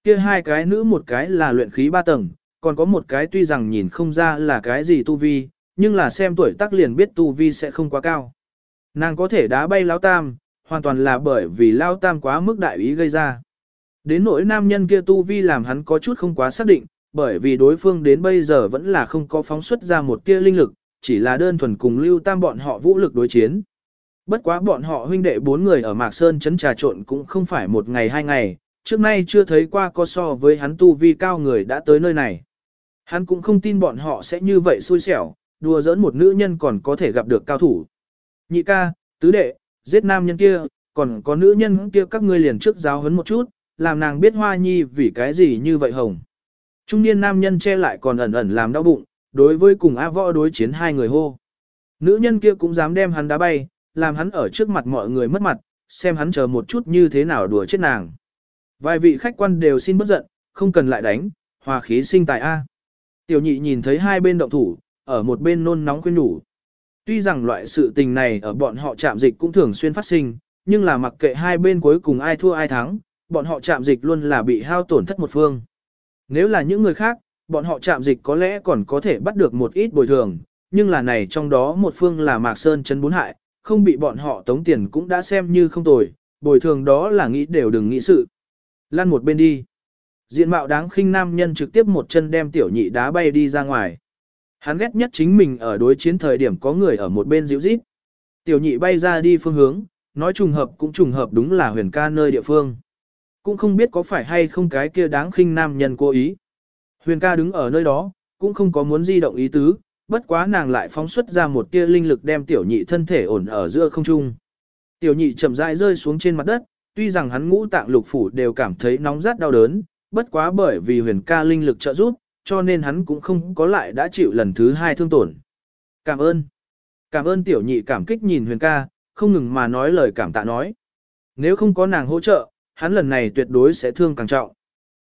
A: Kia hai cái nữ một cái là luyện khí ba tầng, còn có một cái tuy rằng nhìn không ra là cái gì tu vi, nhưng là xem tuổi tác liền biết tu vi sẽ không quá cao. Nàng có thể đá bay Lao Tam, hoàn toàn là bởi vì Lao Tam quá mức đại ý gây ra. Đến nỗi nam nhân kia tu vi làm hắn có chút không quá xác định, bởi vì đối phương đến bây giờ vẫn là không có phóng xuất ra một tia linh lực, chỉ là đơn thuần cùng Lưu Tam bọn họ vũ lực đối chiến. Bất quá bọn họ huynh đệ bốn người ở Mạc Sơn chấn trà trộn cũng không phải một ngày hai ngày, trước nay chưa thấy qua có so với hắn tu vi cao người đã tới nơi này. Hắn cũng không tin bọn họ sẽ như vậy xui xẻo, đùa giỡn một nữ nhân còn có thể gặp được cao thủ. Nhị ca, tứ đệ, giết nam nhân kia, còn có nữ nhân kia các ngươi liền trước giáo huấn một chút, làm nàng biết hoa nhi vì cái gì như vậy hồng. Trung niên nam nhân che lại còn ẩn ẩn làm đau bụng, đối với cùng A võ đối chiến hai người hô. Nữ nhân kia cũng dám đem hắn đá bay, làm hắn ở trước mặt mọi người mất mặt, xem hắn chờ một chút như thế nào đùa chết nàng. Vài vị khách quan đều xin bất giận, không cần lại đánh, hòa khí sinh tài A. Tiểu nhị nhìn thấy hai bên động thủ, ở một bên nôn nóng khuyên nhủ. Tuy rằng loại sự tình này ở bọn họ chạm dịch cũng thường xuyên phát sinh, nhưng là mặc kệ hai bên cuối cùng ai thua ai thắng, bọn họ chạm dịch luôn là bị hao tổn thất một phương. Nếu là những người khác, bọn họ chạm dịch có lẽ còn có thể bắt được một ít bồi thường, nhưng là này trong đó một phương là Mạc Sơn chân bốn hại, không bị bọn họ tống tiền cũng đã xem như không tồi, bồi thường đó là nghĩ đều đừng nghĩ sự. Lăn một bên đi. Diện mạo đáng khinh nam nhân trực tiếp một chân đem tiểu nhị đá bay đi ra ngoài. Hắn ghét nhất chính mình ở đối chiến thời điểm có người ở một bên dịu rít. Tiểu nhị bay ra đi phương hướng, nói trùng hợp cũng trùng hợp đúng là huyền ca nơi địa phương. Cũng không biết có phải hay không cái kia đáng khinh nam nhân cố ý. Huyền ca đứng ở nơi đó, cũng không có muốn di động ý tứ, bất quá nàng lại phóng xuất ra một tia linh lực đem tiểu nhị thân thể ổn ở giữa không trung. Tiểu nhị chậm rãi rơi xuống trên mặt đất, tuy rằng hắn ngũ tạng lục phủ đều cảm thấy nóng rát đau đớn, bất quá bởi vì huyền ca linh lực trợ giúp, cho nên hắn cũng không có lại đã chịu lần thứ hai thương tổn. Cảm ơn. Cảm ơn tiểu nhị cảm kích nhìn huyền ca, không ngừng mà nói lời cảm tạ nói. Nếu không có nàng hỗ trợ, hắn lần này tuyệt đối sẽ thương càng trọng.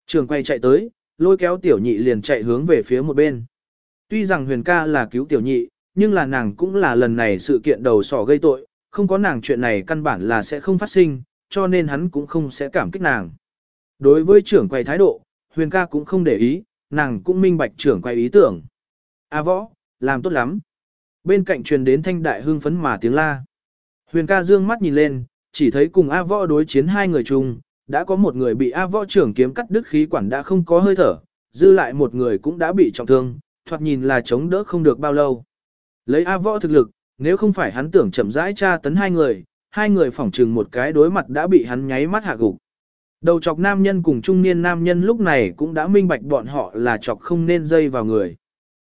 A: Trường quay chạy tới, lôi kéo tiểu nhị liền chạy hướng về phía một bên. Tuy rằng huyền ca là cứu tiểu nhị, nhưng là nàng cũng là lần này sự kiện đầu sỏ gây tội, không có nàng chuyện này căn bản là sẽ không phát sinh, cho nên hắn cũng không sẽ cảm kích nàng. Đối với trưởng quay thái độ, huyền ca cũng không để ý, nàng cũng minh bạch trưởng quay ý tưởng. A võ, làm tốt lắm. Bên cạnh truyền đến thanh đại hưng phấn mà tiếng la. Huyền ca dương mắt nhìn lên, chỉ thấy cùng A võ đối chiến hai người chung, đã có một người bị A võ trưởng kiếm cắt đứt khí quản đã không có hơi thở, dư lại một người cũng đã bị trọng thương, thoạt nhìn là chống đỡ không được bao lâu. Lấy A võ thực lực, nếu không phải hắn tưởng chậm rãi tra tấn hai người, hai người phỏng trừng một cái đối mặt đã bị hắn nháy mắt hạ gục. Đầu chọc nam nhân cùng trung niên nam nhân lúc này cũng đã minh bạch bọn họ là chọc không nên dây vào người.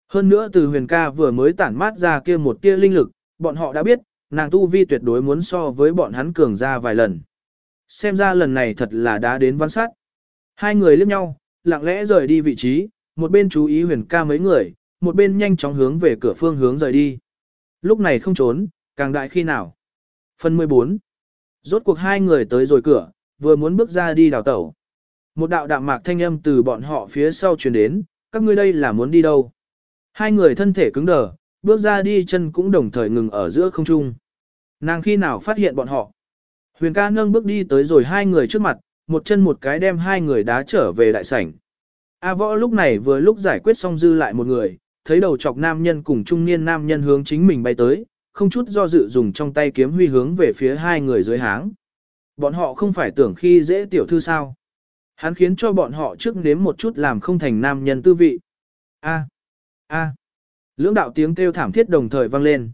A: Hơn nữa từ huyền ca vừa mới tản mát ra kia một tia linh lực, bọn họ đã biết, nàng tu vi tuyệt đối muốn so với bọn hắn cường ra vài lần. Xem ra lần này thật là đã đến văn sát. Hai người liếc nhau, lặng lẽ rời đi vị trí, một bên chú ý huyền ca mấy người, một bên nhanh chóng hướng về cửa phương hướng rời đi. Lúc này không trốn, càng đại khi nào. Phần 14 Rốt cuộc hai người tới rồi cửa, vừa muốn bước ra đi đào tẩu. Một đạo đạm mạc thanh âm từ bọn họ phía sau truyền đến, các ngươi đây là muốn đi đâu? Hai người thân thể cứng đờ, bước ra đi chân cũng đồng thời ngừng ở giữa không trung. Nàng khi nào phát hiện bọn họ? Huyền ca nâng bước đi tới rồi hai người trước mặt, một chân một cái đem hai người đá trở về đại sảnh. A võ lúc này vừa lúc giải quyết xong dư lại một người, thấy đầu chọc nam nhân cùng trung niên nam nhân hướng chính mình bay tới, không chút do dự dùng trong tay kiếm huy hướng về phía hai người dưới háng. Bọn họ không phải tưởng khi dễ tiểu thư sao. Hắn khiến cho bọn họ trước nếm một chút làm không thành nam nhân tư vị. A. A. Lưỡng đạo tiếng kêu thảm thiết đồng thời vang lên.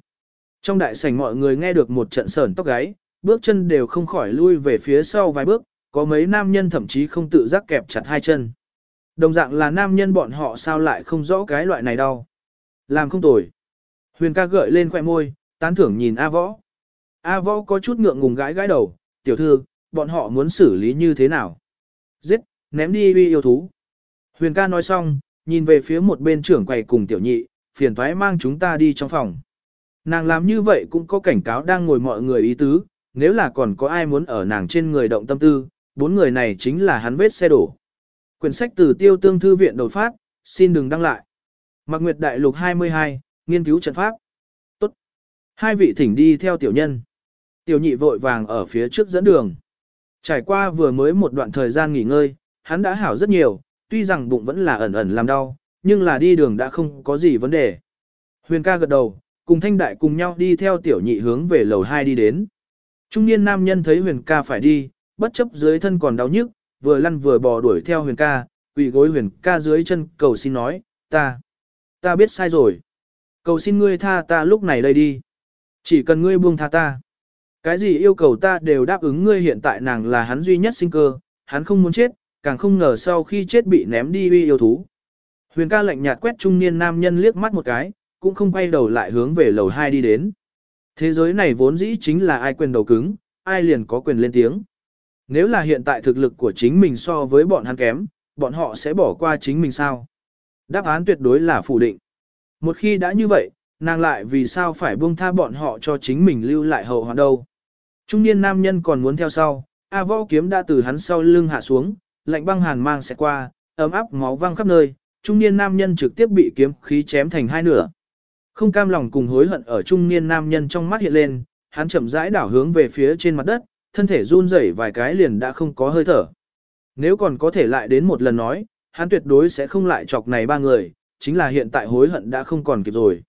A: Trong đại sảnh mọi người nghe được một trận sởn tóc gáy, bước chân đều không khỏi lui về phía sau vài bước, có mấy nam nhân thậm chí không tự giác kẹp chặt hai chân. Đồng dạng là nam nhân bọn họ sao lại không rõ cái loại này đâu. Làm không tồi. Huyền ca gợi lên khoẻ môi, tán thưởng nhìn A võ. A võ có chút ngượng ngùng gãi gãi đầu, tiểu thư, bọn họ muốn xử lý như thế nào? Giết, ném đi uy yêu thú. Huyền ca nói xong, nhìn về phía một bên trưởng quầy cùng tiểu nhị, phiền thoái mang chúng ta đi trong phòng. Nàng làm như vậy cũng có cảnh cáo đang ngồi mọi người ý tứ, nếu là còn có ai muốn ở nàng trên người động tâm tư, bốn người này chính là hắn vết xe đổ. Quyển sách từ tiêu tương thư viện đột phát, xin đừng đăng lại. Mạc Nguyệt Đại Lục 22, nghiên cứu trận pháp. Tốt. Hai vị thỉnh đi theo tiểu nhân. Tiểu nhị vội vàng ở phía trước dẫn đường. Trải qua vừa mới một đoạn thời gian nghỉ ngơi, hắn đã hảo rất nhiều, tuy rằng bụng vẫn là ẩn ẩn làm đau, nhưng là đi đường đã không có gì vấn đề. Huyền ca gật đầu, cùng thanh đại cùng nhau đi theo tiểu nhị hướng về lầu 2 đi đến. Trung niên nam nhân thấy huyền ca phải đi, bất chấp dưới thân còn đau nhức, vừa lăn vừa bò đuổi theo huyền ca, quỳ gối huyền ca dưới chân cầu xin nói, ta, ta biết sai rồi. Cầu xin ngươi tha ta lúc này đây đi. Chỉ cần ngươi buông tha ta. Cái gì yêu cầu ta đều đáp ứng ngươi hiện tại nàng là hắn duy nhất sinh cơ, hắn không muốn chết, càng không ngờ sau khi chết bị ném đi uy yêu thú. Huyền ca lạnh nhạt quét trung niên nam nhân liếc mắt một cái, cũng không quay đầu lại hướng về lầu 2 đi đến. Thế giới này vốn dĩ chính là ai quyền đầu cứng, ai liền có quyền lên tiếng. Nếu là hiện tại thực lực của chính mình so với bọn hắn kém, bọn họ sẽ bỏ qua chính mình sao? Đáp án tuyệt đối là phủ định. Một khi đã như vậy, nàng lại vì sao phải buông tha bọn họ cho chính mình lưu lại hậu hoạn đâu? Trung niên nam nhân còn muốn theo sau, A võ kiếm đã từ hắn sau lưng hạ xuống, lạnh băng hàn mang sẽ qua, ấm áp máu văng khắp nơi, trung niên nam nhân trực tiếp bị kiếm khí chém thành hai nửa. Không cam lòng cùng hối hận ở trung niên nam nhân trong mắt hiện lên, hắn chậm rãi đảo hướng về phía trên mặt đất, thân thể run rẩy vài cái liền đã không có hơi thở. Nếu còn có thể lại đến một lần nói, hắn tuyệt đối sẽ không lại chọc này ba người, chính là hiện tại hối hận đã không còn kịp rồi.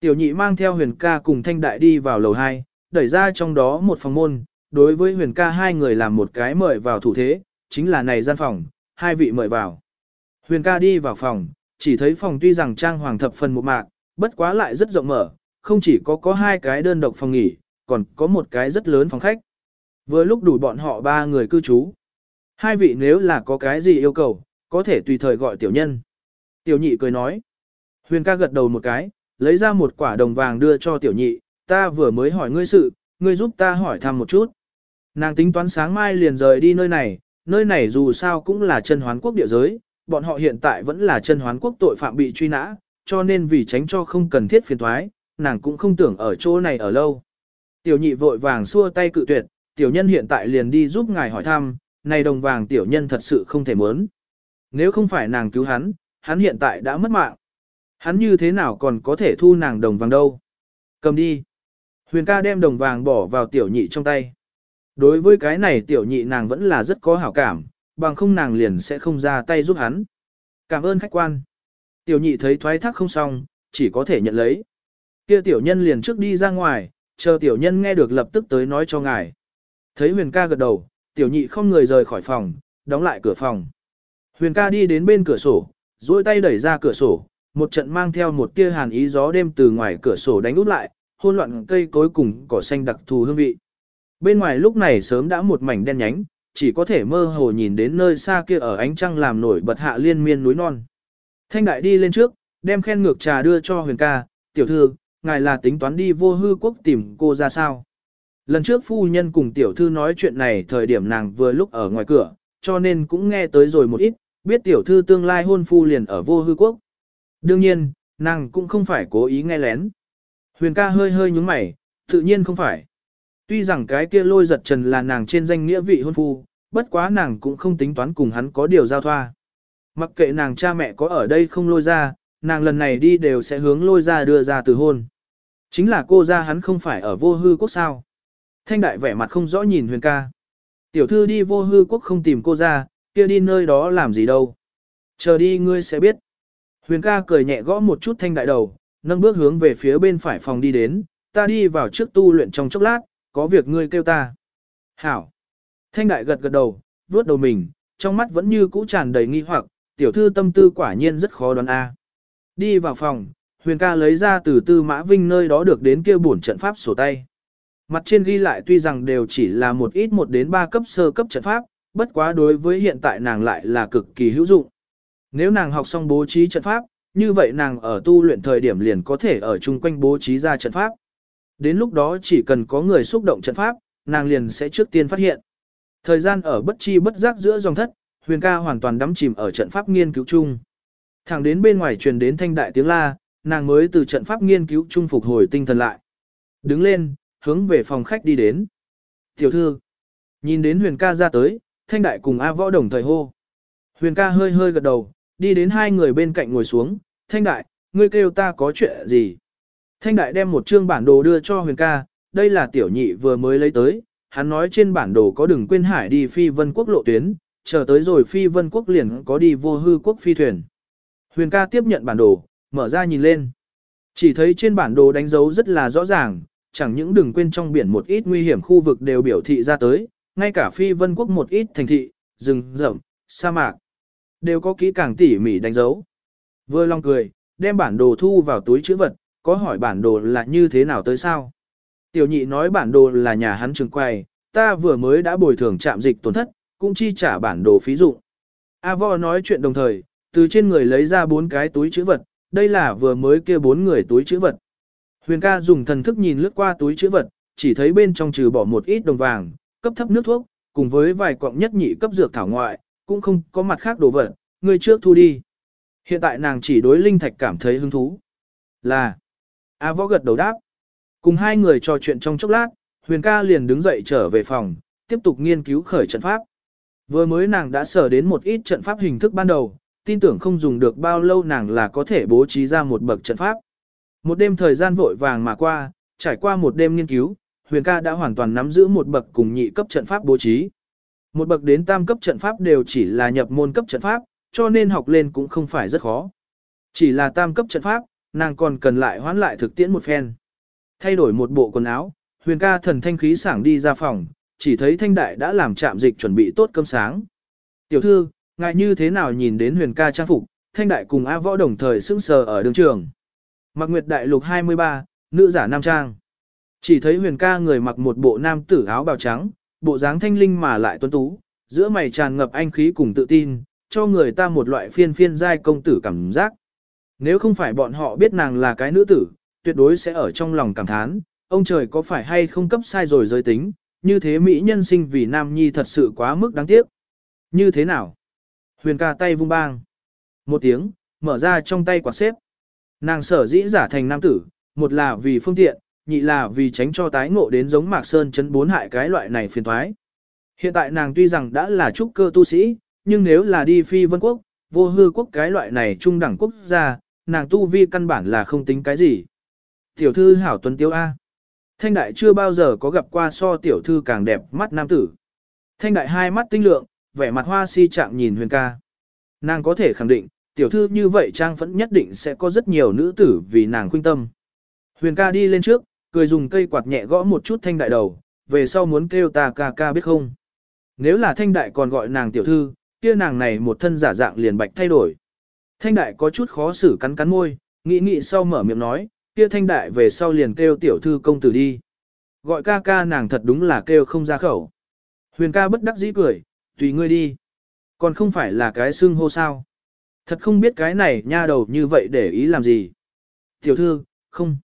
A: Tiểu nhị mang theo huyền ca cùng thanh đại đi vào lầu 2, đẩy ra trong đó một phòng môn, đối với huyền ca hai người làm một cái mời vào thủ thế, chính là này gian phòng, hai vị mời vào. Huyền ca đi vào phòng, chỉ thấy phòng tuy rằng trang hoàng thập phần một mạc, bất quá lại rất rộng mở, không chỉ có có hai cái đơn độc phòng nghỉ, còn có một cái rất lớn phòng khách. Vừa lúc đủ bọn họ ba người cư trú. Hai vị nếu là có cái gì yêu cầu, có thể tùy thời gọi tiểu nhân. Tiểu nhị cười nói. Huyền ca gật đầu một cái, lấy ra một quả đồng vàng đưa cho tiểu nhị, ta vừa mới hỏi ngươi sự, ngươi giúp ta hỏi thăm một chút. Nàng tính toán sáng mai liền rời đi nơi này, nơi này dù sao cũng là chân hoán quốc địa giới, bọn họ hiện tại vẫn là chân hoán quốc tội phạm bị truy nã, cho nên vì tránh cho không cần thiết phiền thoái, nàng cũng không tưởng ở chỗ này ở lâu. Tiểu nhị vội vàng xua tay cự tuyệt, tiểu nhân hiện tại liền đi giúp ngài hỏi thăm, này đồng vàng tiểu nhân thật sự không thể muốn. Nếu không phải nàng cứu hắn, hắn hiện tại đã mất mạng. Hắn như thế nào còn có thể thu nàng đồng vàng đâu. Cầm đi. Huyền ca đem đồng vàng bỏ vào tiểu nhị trong tay. Đối với cái này tiểu nhị nàng vẫn là rất có hảo cảm, bằng không nàng liền sẽ không ra tay giúp hắn. Cảm ơn khách quan. Tiểu nhị thấy thoái thác không xong, chỉ có thể nhận lấy. Kia tiểu nhân liền trước đi ra ngoài, chờ tiểu nhân nghe được lập tức tới nói cho ngài. Thấy huyền ca gật đầu, tiểu nhị không người rời khỏi phòng, đóng lại cửa phòng. Huyền ca đi đến bên cửa sổ, duỗi tay đẩy ra cửa sổ, một trận mang theo một tia hàn ý gió đêm từ ngoài cửa sổ đánh út lại, hôn loạn cây cối cùng cỏ xanh đặc thù hương vị. Bên ngoài lúc này sớm đã một mảnh đen nhánh, chỉ có thể mơ hồ nhìn đến nơi xa kia ở ánh trăng làm nổi bật hạ liên miên núi non. Thanh đại đi lên trước, đem khen ngược trà đưa cho huyền ca, tiểu thư, ngài là tính toán đi vô hư quốc tìm cô ra sao. Lần trước phu nhân cùng tiểu thư nói chuyện này thời điểm nàng vừa lúc ở ngoài cửa, cho nên cũng nghe tới rồi một ít, biết tiểu thư tương lai hôn phu liền ở vô hư quốc. Đương nhiên, nàng cũng không phải cố ý nghe lén. Huyền ca hơi hơi nhúng mày, tự nhiên không phải. Tuy rằng cái kia lôi giật trần là nàng trên danh nghĩa vị hôn phu, bất quá nàng cũng không tính toán cùng hắn có điều giao thoa. Mặc kệ nàng cha mẹ có ở đây không lôi ra, nàng lần này đi đều sẽ hướng lôi ra đưa ra từ hôn. Chính là cô ra hắn không phải ở vô hư quốc sao. Thanh đại vẻ mặt không rõ nhìn huyền ca. Tiểu thư đi vô hư quốc không tìm cô ra, kia đi nơi đó làm gì đâu. Chờ đi ngươi sẽ biết. Huyền ca cười nhẹ gõ một chút thanh đại đầu, nâng bước hướng về phía bên phải phòng đi đến, ta đi vào trước tu luyện trong chốc lát, có việc ngươi kêu ta. Hảo. Thanh đại gật gật đầu, vuốt đầu mình, trong mắt vẫn như cũ tràn đầy nghi hoặc, tiểu thư tâm tư quả nhiên rất khó đoán a. Đi vào phòng, Huyền ca lấy ra từ tư mã vinh nơi đó được đến kia bổn trận pháp sổ tay. Mặt trên ghi lại tuy rằng đều chỉ là một ít một đến ba cấp sơ cấp trận pháp, bất quá đối với hiện tại nàng lại là cực kỳ hữu dụng. Nếu nàng học xong bố trí trận pháp, như vậy nàng ở tu luyện thời điểm liền có thể ở chung quanh bố trí ra trận pháp. Đến lúc đó chỉ cần có người xúc động trận pháp, nàng liền sẽ trước tiên phát hiện. Thời gian ở bất chi bất giác giữa dòng thất, huyền ca hoàn toàn đắm chìm ở trận pháp nghiên cứu chung. Thẳng đến bên ngoài truyền đến thanh đại tiếng la, nàng mới từ trận pháp nghiên cứu chung phục hồi tinh thần lại. Đứng lên, hướng về phòng khách đi đến. Tiểu thư, nhìn đến huyền ca ra tới, thanh đại cùng A võ đồng thời hô. Huyền ca hơi hơi gật đầu, đi đến hai người bên cạnh ngồi xuống, thanh đại, ngươi kêu ta có chuyện gì? Thanh đại đem một chương bản đồ đưa cho huyền ca, đây là tiểu nhị vừa mới lấy tới, hắn nói trên bản đồ có đừng quên hải đi phi vân quốc lộ tuyến, chờ tới rồi phi vân quốc liền có đi vô hư quốc phi thuyền. Huyền ca tiếp nhận bản đồ, mở ra nhìn lên. Chỉ thấy trên bản đồ đánh dấu rất là rõ ràng, chẳng những đừng quên trong biển một ít nguy hiểm khu vực đều biểu thị ra tới, ngay cả phi vân quốc một ít thành thị, rừng rậm, sa mạc, đều có kỹ càng tỉ mỉ đánh dấu. Vừa lòng cười, đem bản đồ thu vào túi chữ vật, có hỏi bản đồ là như thế nào tới sao? Tiểu nhị nói bản đồ là nhà hắn trường quay, ta vừa mới đã bồi thường trạm dịch tổn thất, cũng chi trả bản đồ phí dụng. A vo nói chuyện đồng thời, từ trên người lấy ra bốn cái túi chữ vật, đây là vừa mới kia bốn người túi chữ vật. Huyền ca dùng thần thức nhìn lướt qua túi chữ vật, chỉ thấy bên trong trừ bỏ một ít đồng vàng, cấp thấp nước thuốc, cùng với vài cọng nhất nhị cấp dược thảo ngoại, cũng không có mặt khác đồ vật, người trước thu đi. Hiện tại nàng chỉ đối linh thạch cảm thấy hứng thú. Là, A võ gật đầu đáp. Cùng hai người trò chuyện trong chốc lát, Huyền ca liền đứng dậy trở về phòng, tiếp tục nghiên cứu khởi trận pháp. Vừa mới nàng đã sở đến một ít trận pháp hình thức ban đầu, tin tưởng không dùng được bao lâu nàng là có thể bố trí ra một bậc trận pháp. Một đêm thời gian vội vàng mà qua, trải qua một đêm nghiên cứu, Huyền ca đã hoàn toàn nắm giữ một bậc cùng nhị cấp trận pháp bố trí. Một bậc đến tam cấp trận pháp đều chỉ là nhập môn cấp trận pháp, cho nên học lên cũng không phải rất khó. Chỉ là tam cấp trận pháp, nàng còn cần lại hoán lại thực tiễn một phen. Thay đổi một bộ quần áo, huyền ca thần thanh khí sảng đi ra phòng, chỉ thấy thanh đại đã làm trạm dịch chuẩn bị tốt cơm sáng. Tiểu thư, ngại như thế nào nhìn đến huyền ca trang phục, thanh đại cùng A võ đồng thời sững sờ ở đường trường. Mặc nguyệt đại lục 23, nữ giả nam trang. Chỉ thấy huyền ca người mặc một bộ nam tử áo bào trắng, bộ dáng thanh linh mà lại tuấn tú, giữa mày tràn ngập anh khí cùng tự tin, cho người ta một loại phiên phiên giai công tử cảm giác. Nếu không phải bọn họ biết nàng là cái nữ tử, tuyệt đối sẽ ở trong lòng cảm thán, ông trời có phải hay không cấp sai rồi giới tính, như thế mỹ nhân sinh vì nam nhi thật sự quá mức đáng tiếc. Như thế nào? Huyền ca tay vung bang. Một tiếng, mở ra trong tay quạt xếp. Nàng sở dĩ giả thành nam tử, một là vì phương tiện, nhị là vì tránh cho tái ngộ đến giống Mạc Sơn chấn bốn hại cái loại này phiền thoái. Hiện tại nàng tuy rằng đã là trúc cơ tu sĩ, nhưng nếu là đi phi vân quốc, vô hư quốc cái loại này trung đẳng quốc gia, nàng tu vi căn bản là không tính cái gì. Tiểu thư hảo tuấn tiêu A. Thanh đại chưa bao giờ có gặp qua so tiểu thư càng đẹp mắt nam tử. Thanh đại hai mắt tinh lượng, vẻ mặt hoa si trạng nhìn huyền ca. Nàng có thể khẳng định, tiểu thư như vậy trang phẫn nhất định sẽ có rất nhiều nữ tử vì nàng khuyên tâm. Huyền ca đi lên trước, cười dùng cây quạt nhẹ gõ một chút thanh đại đầu, về sau muốn kêu ta ca ca biết không. Nếu là thanh đại còn gọi nàng tiểu thư, kia nàng này một thân giả dạng liền bạch thay đổi. Thanh đại có chút khó xử cắn cắn môi, nghĩ nghĩ sau mở miệng nói, kia thanh đại về sau liền kêu tiểu thư công tử đi. Gọi ca ca nàng thật đúng là kêu không ra khẩu. Huyền ca bất đắc dĩ cười, tùy ngươi đi. Còn không phải là cái xương hô sao. Thật không biết cái này nha đầu như vậy để ý làm gì. Tiểu thư, không.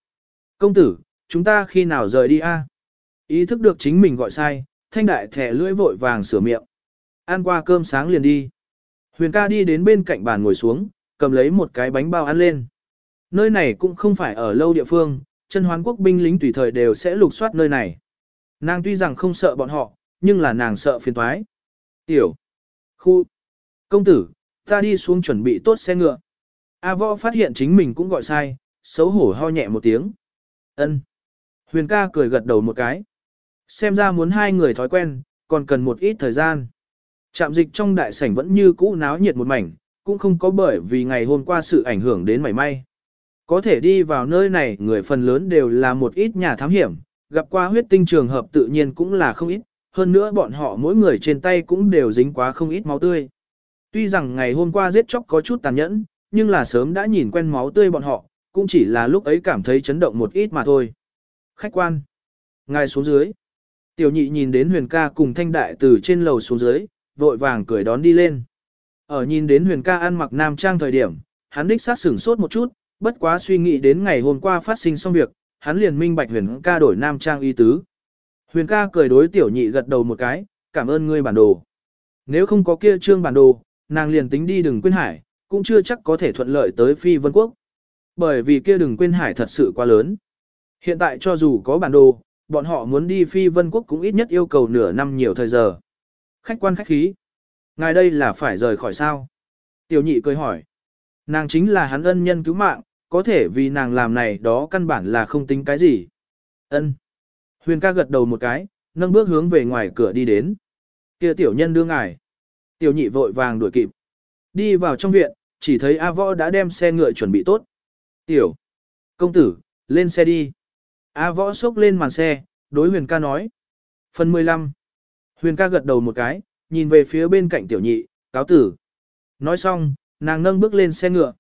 A: Công tử, chúng ta khi nào rời đi a? Ý thức được chính mình gọi sai, thanh đại thẻ lưỡi vội vàng sửa miệng. Ăn qua cơm sáng liền đi. Huyền ca đi đến bên cạnh bàn ngồi xuống, cầm lấy một cái bánh bao ăn lên. Nơi này cũng không phải ở lâu địa phương, chân hoán quốc binh lính tùy thời đều sẽ lục soát nơi này. Nàng tuy rằng không sợ bọn họ, nhưng là nàng sợ phiền toái. Tiểu. Khu. Công tử, ta đi xuống chuẩn bị tốt xe ngựa. A võ phát hiện chính mình cũng gọi sai, xấu hổ ho nhẹ một tiếng. Ân. Huyền ca cười gật đầu một cái. Xem ra muốn hai người thói quen, còn cần một ít thời gian. Trạm dịch trong đại sảnh vẫn như cũ náo nhiệt một mảnh, cũng không có bởi vì ngày hôm qua sự ảnh hưởng đến mảy may. Có thể đi vào nơi này người phần lớn đều là một ít nhà thám hiểm, gặp qua huyết tinh trường hợp tự nhiên cũng là không ít, hơn nữa bọn họ mỗi người trên tay cũng đều dính quá không ít máu tươi. Tuy rằng ngày hôm qua giết chóc có chút tàn nhẫn, nhưng là sớm đã nhìn quen máu tươi bọn họ, cũng chỉ là lúc ấy cảm thấy chấn động một ít mà thôi. Khách quan. Ngài xuống dưới. Tiểu nhị nhìn đến huyền ca cùng thanh đại từ trên lầu xuống dưới, vội vàng cười đón đi lên. Ở nhìn đến huyền ca ăn mặc nam trang thời điểm, hắn đích sát sửng sốt một chút, bất quá suy nghĩ đến ngày hôm qua phát sinh xong việc, hắn liền minh bạch huyền ca đổi nam trang y tứ. Huyền ca cười đối tiểu nhị gật đầu một cái, cảm ơn ngươi bản đồ. Nếu không có kia trương bản đồ, nàng liền tính đi đừng quên hải, cũng chưa chắc có thể thuận lợi tới phi vân quốc. Bởi vì kia đừng quên hải thật sự quá lớn. Hiện tại cho dù có bản đồ, bọn họ muốn đi phi vân quốc cũng ít nhất yêu cầu nửa năm nhiều thời giờ. Khách quan khách khí. Ngài đây là phải rời khỏi sao? Tiểu nhị cười hỏi. Nàng chính là hắn ân nhân cứu mạng, có thể vì nàng làm này đó căn bản là không tính cái gì. Ân. Huyền ca gật đầu một cái, nâng bước hướng về ngoài cửa đi đến. Kia tiểu nhân đưa ngài. Tiểu nhị vội vàng đuổi kịp. Đi vào trong viện, chỉ thấy A võ đã đem xe ngựa chuẩn bị tốt. Tiểu. Công tử, lên xe đi. A võ sốc lên màn xe, đối huyền ca nói. Phần 15. Huyền ca gật đầu một cái, nhìn về phía bên cạnh tiểu nhị, cáo tử. Nói xong, nàng nâng bước lên xe ngựa.